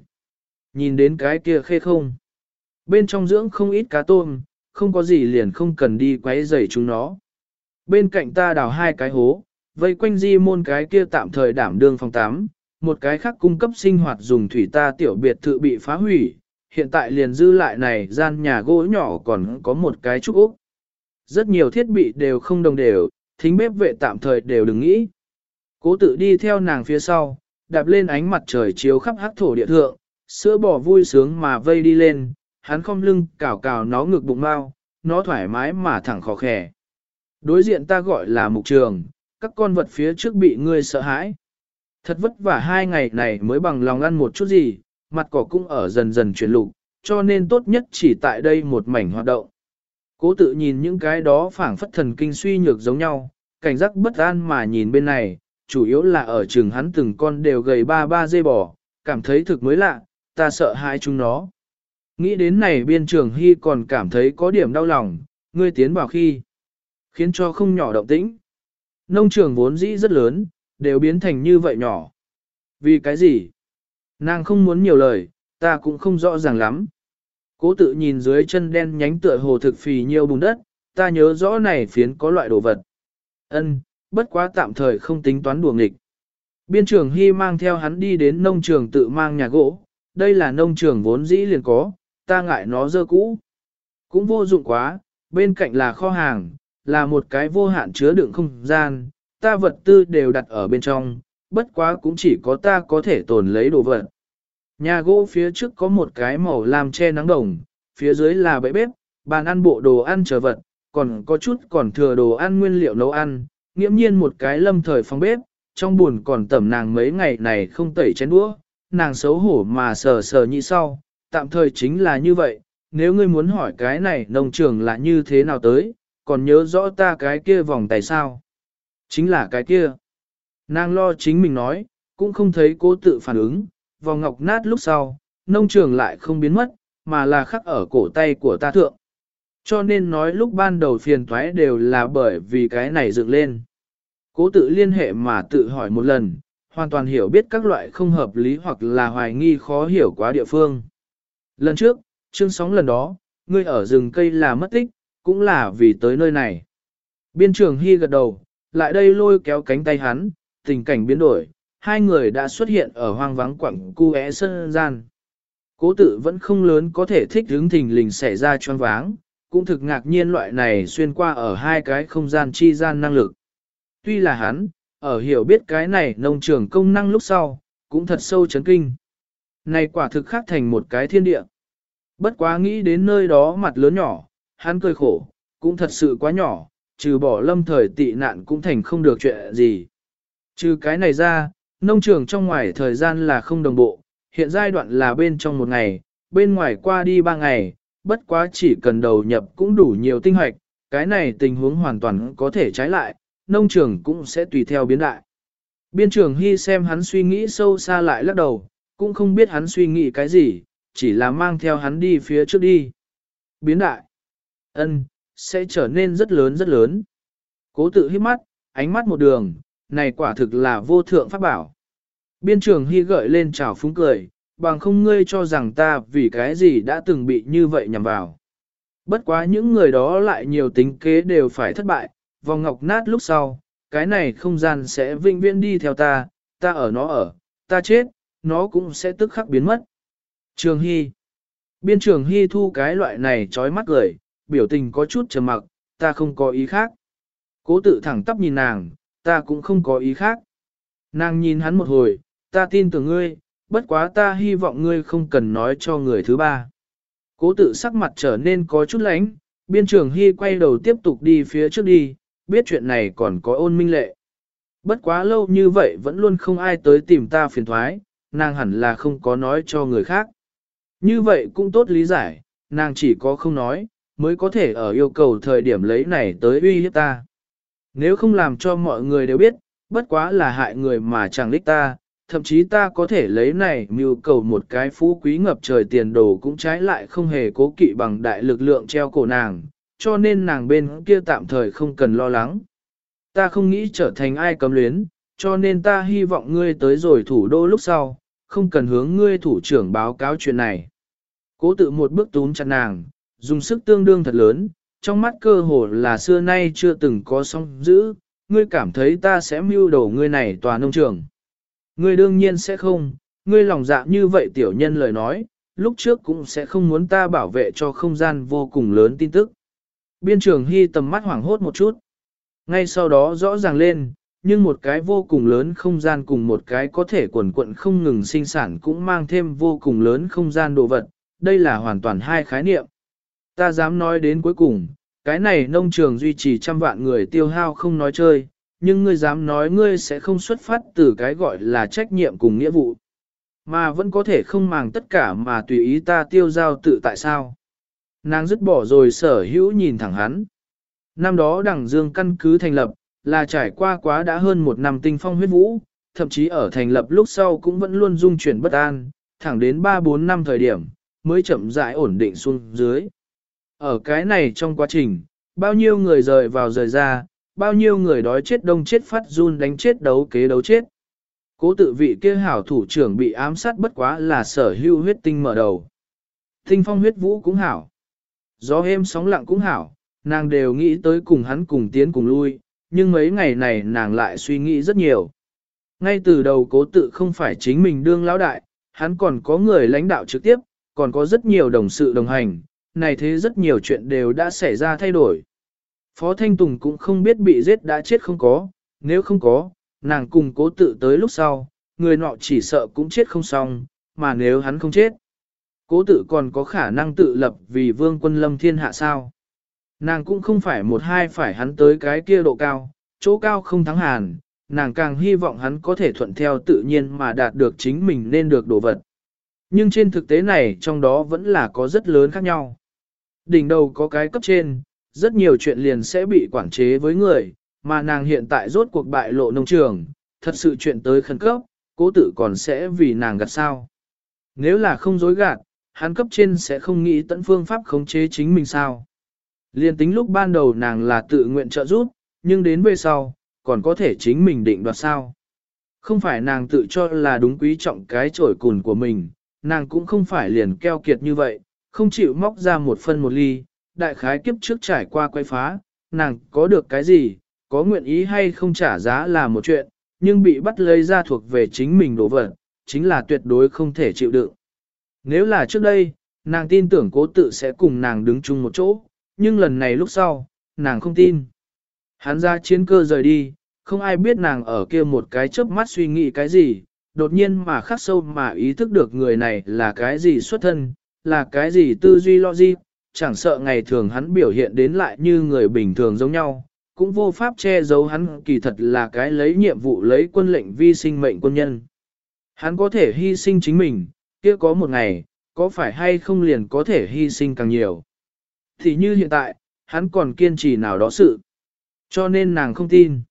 Nhìn đến cái kia khê không. Bên trong dưỡng không ít cá tôm, không có gì liền không cần đi quấy rầy chúng nó. Bên cạnh ta đào hai cái hố, vây quanh di môn cái kia tạm thời đảm đương phòng tắm, một cái khác cung cấp sinh hoạt dùng thủy ta tiểu biệt thự bị phá hủy, hiện tại liền dư lại này gian nhà gỗ nhỏ còn có một cái trúc úc. Rất nhiều thiết bị đều không đồng đều, thính bếp vệ tạm thời đều đừng nghĩ. Cố tự đi theo nàng phía sau, đạp lên ánh mặt trời chiếu khắp hắc thổ địa thượng, sữa bò vui sướng mà vây đi lên, hắn không lưng cào cào nó ngực bụng mau, nó thoải mái mà thẳng khó khẻ. Đối diện ta gọi là mục trường, các con vật phía trước bị ngươi sợ hãi. Thật vất vả hai ngày này mới bằng lòng ăn một chút gì, mặt cỏ cũng ở dần dần chuyển lục, cho nên tốt nhất chỉ tại đây một mảnh hoạt động. Cố tự nhìn những cái đó phảng phất thần kinh suy nhược giống nhau, cảnh giác bất an mà nhìn bên này, chủ yếu là ở trường hắn từng con đều gầy ba ba dây bò, cảm thấy thực mới lạ, ta sợ hãi chúng nó. Nghĩ đến này biên trường hy còn cảm thấy có điểm đau lòng, ngươi tiến vào khi, khiến cho không nhỏ động tĩnh. Nông trường vốn dĩ rất lớn, đều biến thành như vậy nhỏ. Vì cái gì? Nàng không muốn nhiều lời, ta cũng không rõ ràng lắm. Cố tự nhìn dưới chân đen nhánh tựa hồ thực phì nhiều bùn đất, ta nhớ rõ này phiến có loại đồ vật. Ân, bất quá tạm thời không tính toán đùa nghịch. Biên trưởng Hy mang theo hắn đi đến nông trường tự mang nhà gỗ, đây là nông trường vốn dĩ liền có, ta ngại nó dơ cũ. Cũng vô dụng quá, bên cạnh là kho hàng, là một cái vô hạn chứa đựng không gian, ta vật tư đều đặt ở bên trong, bất quá cũng chỉ có ta có thể tồn lấy đồ vật. Nhà gỗ phía trước có một cái màu làm che nắng đồng, phía dưới là bẫy bếp, bàn ăn bộ đồ ăn chờ vật, còn có chút còn thừa đồ ăn nguyên liệu nấu ăn, nghiễm nhiên một cái lâm thời phòng bếp, trong buồn còn tẩm nàng mấy ngày này không tẩy chén đũa, nàng xấu hổ mà sờ sờ như sau, tạm thời chính là như vậy, nếu ngươi muốn hỏi cái này nông trường là như thế nào tới, còn nhớ rõ ta cái kia vòng tay sao? Chính là cái kia. Nàng lo chính mình nói, cũng không thấy cố tự phản ứng, vòng ngọc nát lúc sau, nông trường lại không biến mất, mà là khắc ở cổ tay của ta thượng. Cho nên nói lúc ban đầu phiền toái đều là bởi vì cái này dựng lên. Cố tự liên hệ mà tự hỏi một lần, hoàn toàn hiểu biết các loại không hợp lý hoặc là hoài nghi khó hiểu quá địa phương. Lần trước, chương sóng lần đó, ngươi ở rừng cây là mất tích, cũng là vì tới nơi này. Biên trường Hy gật đầu, lại đây lôi kéo cánh tay hắn, tình cảnh biến đổi, hai người đã xuất hiện ở hoang vắng quặng cu é sân gian. Cố tự vẫn không lớn có thể thích hướng thình lình xảy ra choáng váng, cũng thực ngạc nhiên loại này xuyên qua ở hai cái không gian chi gian năng lực. Tuy là hắn, ở hiểu biết cái này nông trường công năng lúc sau, cũng thật sâu chấn kinh. Này quả thực khác thành một cái thiên địa. Bất quá nghĩ đến nơi đó mặt lớn nhỏ, hắn cười khổ, cũng thật sự quá nhỏ, trừ bỏ lâm thời tị nạn cũng thành không được chuyện gì. Trừ cái này ra, nông trường trong ngoài thời gian là không đồng bộ, hiện giai đoạn là bên trong một ngày, bên ngoài qua đi ba ngày, bất quá chỉ cần đầu nhập cũng đủ nhiều tinh hoạch, cái này tình huống hoàn toàn có thể trái lại, nông trường cũng sẽ tùy theo biến đại. Biên trường Hy xem hắn suy nghĩ sâu xa lại lắc đầu, cũng không biết hắn suy nghĩ cái gì, chỉ là mang theo hắn đi phía trước đi. Biến đại. ân sẽ trở nên rất lớn rất lớn. Cố tự hít mắt, ánh mắt một đường, này quả thực là vô thượng pháp bảo. Biên trường hy gợi lên trào phúng cười, bằng không ngươi cho rằng ta vì cái gì đã từng bị như vậy nhằm vào. Bất quá những người đó lại nhiều tính kế đều phải thất bại, vòng ngọc nát lúc sau, cái này không gian sẽ vinh viễn đi theo ta, ta ở nó ở, ta chết, nó cũng sẽ tức khắc biến mất. Trường Hy Biên trường Hy thu cái loại này trói mắt gửi, biểu tình có chút trầm mặc, ta không có ý khác. Cố tự thẳng tắp nhìn nàng, ta cũng không có ý khác. Nàng nhìn hắn một hồi, ta tin tưởng ngươi, bất quá ta hy vọng ngươi không cần nói cho người thứ ba. Cố tự sắc mặt trở nên có chút lánh, biên trường hy quay đầu tiếp tục đi phía trước đi, biết chuyện này còn có ôn minh lệ. Bất quá lâu như vậy vẫn luôn không ai tới tìm ta phiền thoái, nàng hẳn là không có nói cho người khác. Như vậy cũng tốt lý giải, nàng chỉ có không nói, mới có thể ở yêu cầu thời điểm lấy này tới uy hiếp ta. Nếu không làm cho mọi người đều biết, bất quá là hại người mà chẳng lích ta, thậm chí ta có thể lấy này mưu cầu một cái phú quý ngập trời tiền đồ cũng trái lại không hề cố kỵ bằng đại lực lượng treo cổ nàng, cho nên nàng bên kia tạm thời không cần lo lắng. Ta không nghĩ trở thành ai cấm luyến, cho nên ta hy vọng ngươi tới rồi thủ đô lúc sau, không cần hướng ngươi thủ trưởng báo cáo chuyện này. Cố tự một bước túm chặt nàng, dùng sức tương đương thật lớn, trong mắt cơ hồ là xưa nay chưa từng có song giữ, ngươi cảm thấy ta sẽ mưu đồ ngươi này tòa nông trường. Ngươi đương nhiên sẽ không, ngươi lòng dạ như vậy tiểu nhân lời nói, lúc trước cũng sẽ không muốn ta bảo vệ cho không gian vô cùng lớn tin tức. Biên trường hy tầm mắt hoảng hốt một chút. Ngay sau đó rõ ràng lên, nhưng một cái vô cùng lớn không gian cùng một cái có thể quần quận không ngừng sinh sản cũng mang thêm vô cùng lớn không gian đồ vật, đây là hoàn toàn hai khái niệm. Ta dám nói đến cuối cùng, cái này nông trường duy trì trăm vạn người tiêu hao không nói chơi, nhưng ngươi dám nói ngươi sẽ không xuất phát từ cái gọi là trách nhiệm cùng nghĩa vụ. Mà vẫn có thể không màng tất cả mà tùy ý ta tiêu giao tự tại sao. Nàng dứt bỏ rồi sở hữu nhìn thẳng hắn. Năm đó đảng dương căn cứ thành lập, là trải qua quá đã hơn một năm tinh phong huyết vũ, thậm chí ở thành lập lúc sau cũng vẫn luôn dung chuyển bất an, thẳng đến 3-4 năm thời điểm, mới chậm rãi ổn định xuống dưới. Ở cái này trong quá trình, bao nhiêu người rời vào rời ra, bao nhiêu người đói chết đông chết phát run đánh chết đấu kế đấu chết. Cố tự vị kia hảo thủ trưởng bị ám sát bất quá là sở hưu huyết tinh mở đầu. Tinh phong huyết vũ cũng hảo. Gió êm sóng lặng cũng hảo, nàng đều nghĩ tới cùng hắn cùng tiến cùng lui, nhưng mấy ngày này nàng lại suy nghĩ rất nhiều. Ngay từ đầu cố tự không phải chính mình đương lão đại, hắn còn có người lãnh đạo trực tiếp, còn có rất nhiều đồng sự đồng hành, này thế rất nhiều chuyện đều đã xảy ra thay đổi. Phó Thanh Tùng cũng không biết bị giết đã chết không có, nếu không có, nàng cùng cố tự tới lúc sau, người nọ chỉ sợ cũng chết không xong, mà nếu hắn không chết, cố tự còn có khả năng tự lập vì vương quân lâm thiên hạ sao. Nàng cũng không phải một hai phải hắn tới cái kia độ cao, chỗ cao không thắng hàn, nàng càng hy vọng hắn có thể thuận theo tự nhiên mà đạt được chính mình nên được đồ vật. Nhưng trên thực tế này trong đó vẫn là có rất lớn khác nhau. Đỉnh đầu có cái cấp trên, rất nhiều chuyện liền sẽ bị quản chế với người, mà nàng hiện tại rốt cuộc bại lộ nông trường, thật sự chuyện tới khẩn cấp, cố tự còn sẽ vì nàng gạt sao. Nếu là không dối gạt, hắn cấp trên sẽ không nghĩ tận phương pháp khống chế chính mình sao. Liên tính lúc ban đầu nàng là tự nguyện trợ giúp, nhưng đến về sau, còn có thể chính mình định đoạt sao. Không phải nàng tự cho là đúng quý trọng cái trổi cùn của mình, nàng cũng không phải liền keo kiệt như vậy, không chịu móc ra một phân một ly, đại khái kiếp trước trải qua quay phá, nàng có được cái gì, có nguyện ý hay không trả giá là một chuyện, nhưng bị bắt lấy ra thuộc về chính mình đồ vật, chính là tuyệt đối không thể chịu đựng. Nếu là trước đây, nàng tin tưởng cố tự sẽ cùng nàng đứng chung một chỗ, nhưng lần này lúc sau, nàng không tin. Hắn ra chiến cơ rời đi, không ai biết nàng ở kia một cái chớp mắt suy nghĩ cái gì, đột nhiên mà khắc sâu mà ý thức được người này là cái gì xuất thân, là cái gì tư duy logic, chẳng sợ ngày thường hắn biểu hiện đến lại như người bình thường giống nhau, cũng vô pháp che giấu hắn kỳ thật là cái lấy nhiệm vụ lấy quân lệnh vi sinh mệnh quân nhân. Hắn có thể hy sinh chính mình, kia có một ngày, có phải hay không liền có thể hy sinh càng nhiều. Thì như hiện tại, hắn còn kiên trì nào đó sự. Cho nên nàng không tin.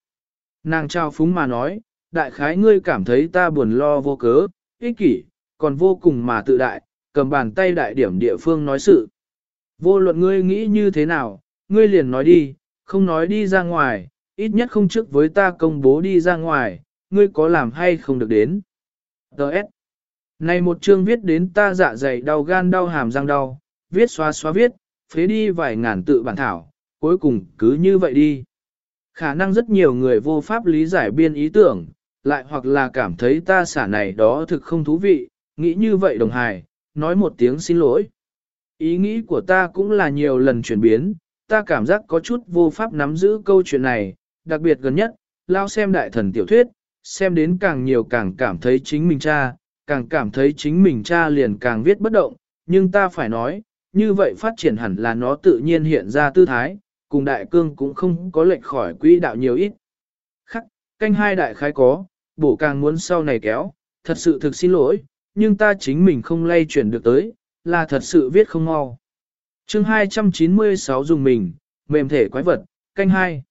Nàng trao phúng mà nói, đại khái ngươi cảm thấy ta buồn lo vô cớ, ích kỷ, còn vô cùng mà tự đại, cầm bàn tay đại điểm địa phương nói sự. Vô luận ngươi nghĩ như thế nào, ngươi liền nói đi, không nói đi ra ngoài, ít nhất không trước với ta công bố đi ra ngoài, ngươi có làm hay không được đến. Đợt. Này một chương viết đến ta dạ dày đau gan đau hàm răng đau, viết xóa xóa viết, phế đi vài ngàn tự bản thảo, cuối cùng cứ như vậy đi. Khả năng rất nhiều người vô pháp lý giải biên ý tưởng, lại hoặc là cảm thấy ta xả này đó thực không thú vị, nghĩ như vậy đồng hài, nói một tiếng xin lỗi. Ý nghĩ của ta cũng là nhiều lần chuyển biến, ta cảm giác có chút vô pháp nắm giữ câu chuyện này, đặc biệt gần nhất, lao xem đại thần tiểu thuyết, xem đến càng nhiều càng cảm thấy chính mình cha, càng cảm thấy chính mình cha liền càng viết bất động, nhưng ta phải nói, như vậy phát triển hẳn là nó tự nhiên hiện ra tư thái, cùng đại cương cũng không có lệch khỏi quỹ đạo nhiều ít. Khắc, canh hai đại khái có, bổ càng muốn sau này kéo, thật sự thực xin lỗi, nhưng ta chính mình không lay chuyển được tới, là thật sự viết không mau. chương 296 dùng mình, mềm thể quái vật, canh hai.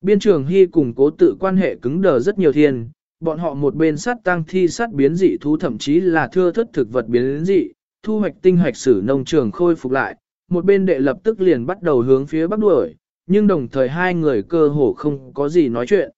Biên trường Hy cùng cố tự quan hệ cứng đờ rất nhiều thiên, bọn họ một bên sát tăng thi sát biến dị thú thậm chí là thưa thất thực vật biến dị, thu hoạch tinh hoạch sử nông trường khôi phục lại, một bên đệ lập tức liền bắt đầu hướng phía bắc đuổi, nhưng đồng thời hai người cơ hồ không có gì nói chuyện.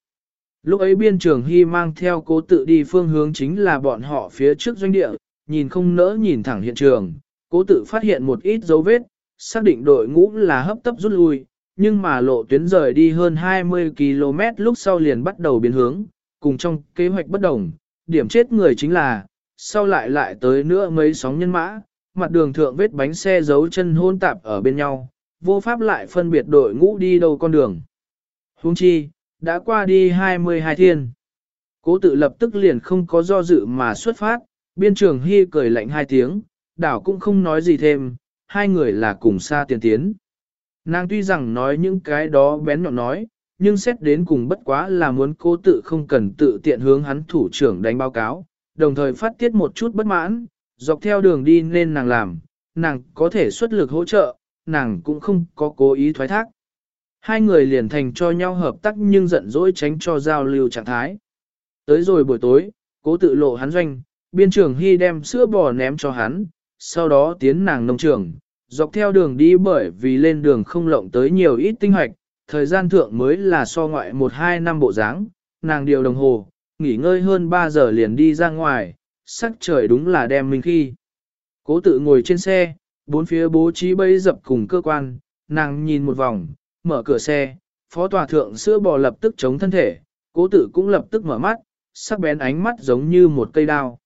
Lúc ấy biên trường Hy mang theo cố tự đi phương hướng chính là bọn họ phía trước doanh địa, nhìn không nỡ nhìn thẳng hiện trường, cố tự phát hiện một ít dấu vết, xác định đội ngũ là hấp tấp rút lui, nhưng mà lộ tuyến rời đi hơn 20 km lúc sau liền bắt đầu biến hướng, cùng trong kế hoạch bất đồng, điểm chết người chính là, sau lại lại tới nữa mấy sóng nhân mã, mặt đường thượng vết bánh xe giấu chân hôn tạp ở bên nhau, vô pháp lại phân biệt đội ngũ đi đâu con đường. Huống chi, đã qua đi 22 thiên. Cố tự lập tức liền không có do dự mà xuất phát, biên trường hy cười lạnh hai tiếng, đảo cũng không nói gì thêm, hai người là cùng xa tiền tiến. Nàng tuy rằng nói những cái đó bén nhọn nói, nhưng xét đến cùng bất quá là muốn cố tự không cần tự tiện hướng hắn thủ trưởng đánh báo cáo, đồng thời phát tiết một chút bất mãn, dọc theo đường đi nên nàng làm, nàng có thể xuất lực hỗ trợ, nàng cũng không có cố ý thoái thác. Hai người liền thành cho nhau hợp tác nhưng giận dỗi tránh cho giao lưu trạng thái. Tới rồi buổi tối, cố tự lộ hắn doanh, biên trưởng Hy đem sữa bò ném cho hắn, sau đó tiến nàng nông trường, dọc theo đường đi bởi vì lên đường không lộng tới nhiều ít tinh hoạch, thời gian thượng mới là so ngoại 1-2 năm bộ dáng, nàng điều đồng hồ, nghỉ ngơi hơn 3 giờ liền đi ra ngoài, sắc trời đúng là đem mình khi. Cố tự ngồi trên xe, bốn phía bố trí bẫy dập cùng cơ quan, nàng nhìn một vòng, mở cửa xe, phó tòa thượng sữa bò lập tức chống thân thể, cố tử cũng lập tức mở mắt, sắc bén ánh mắt giống như một cây đao.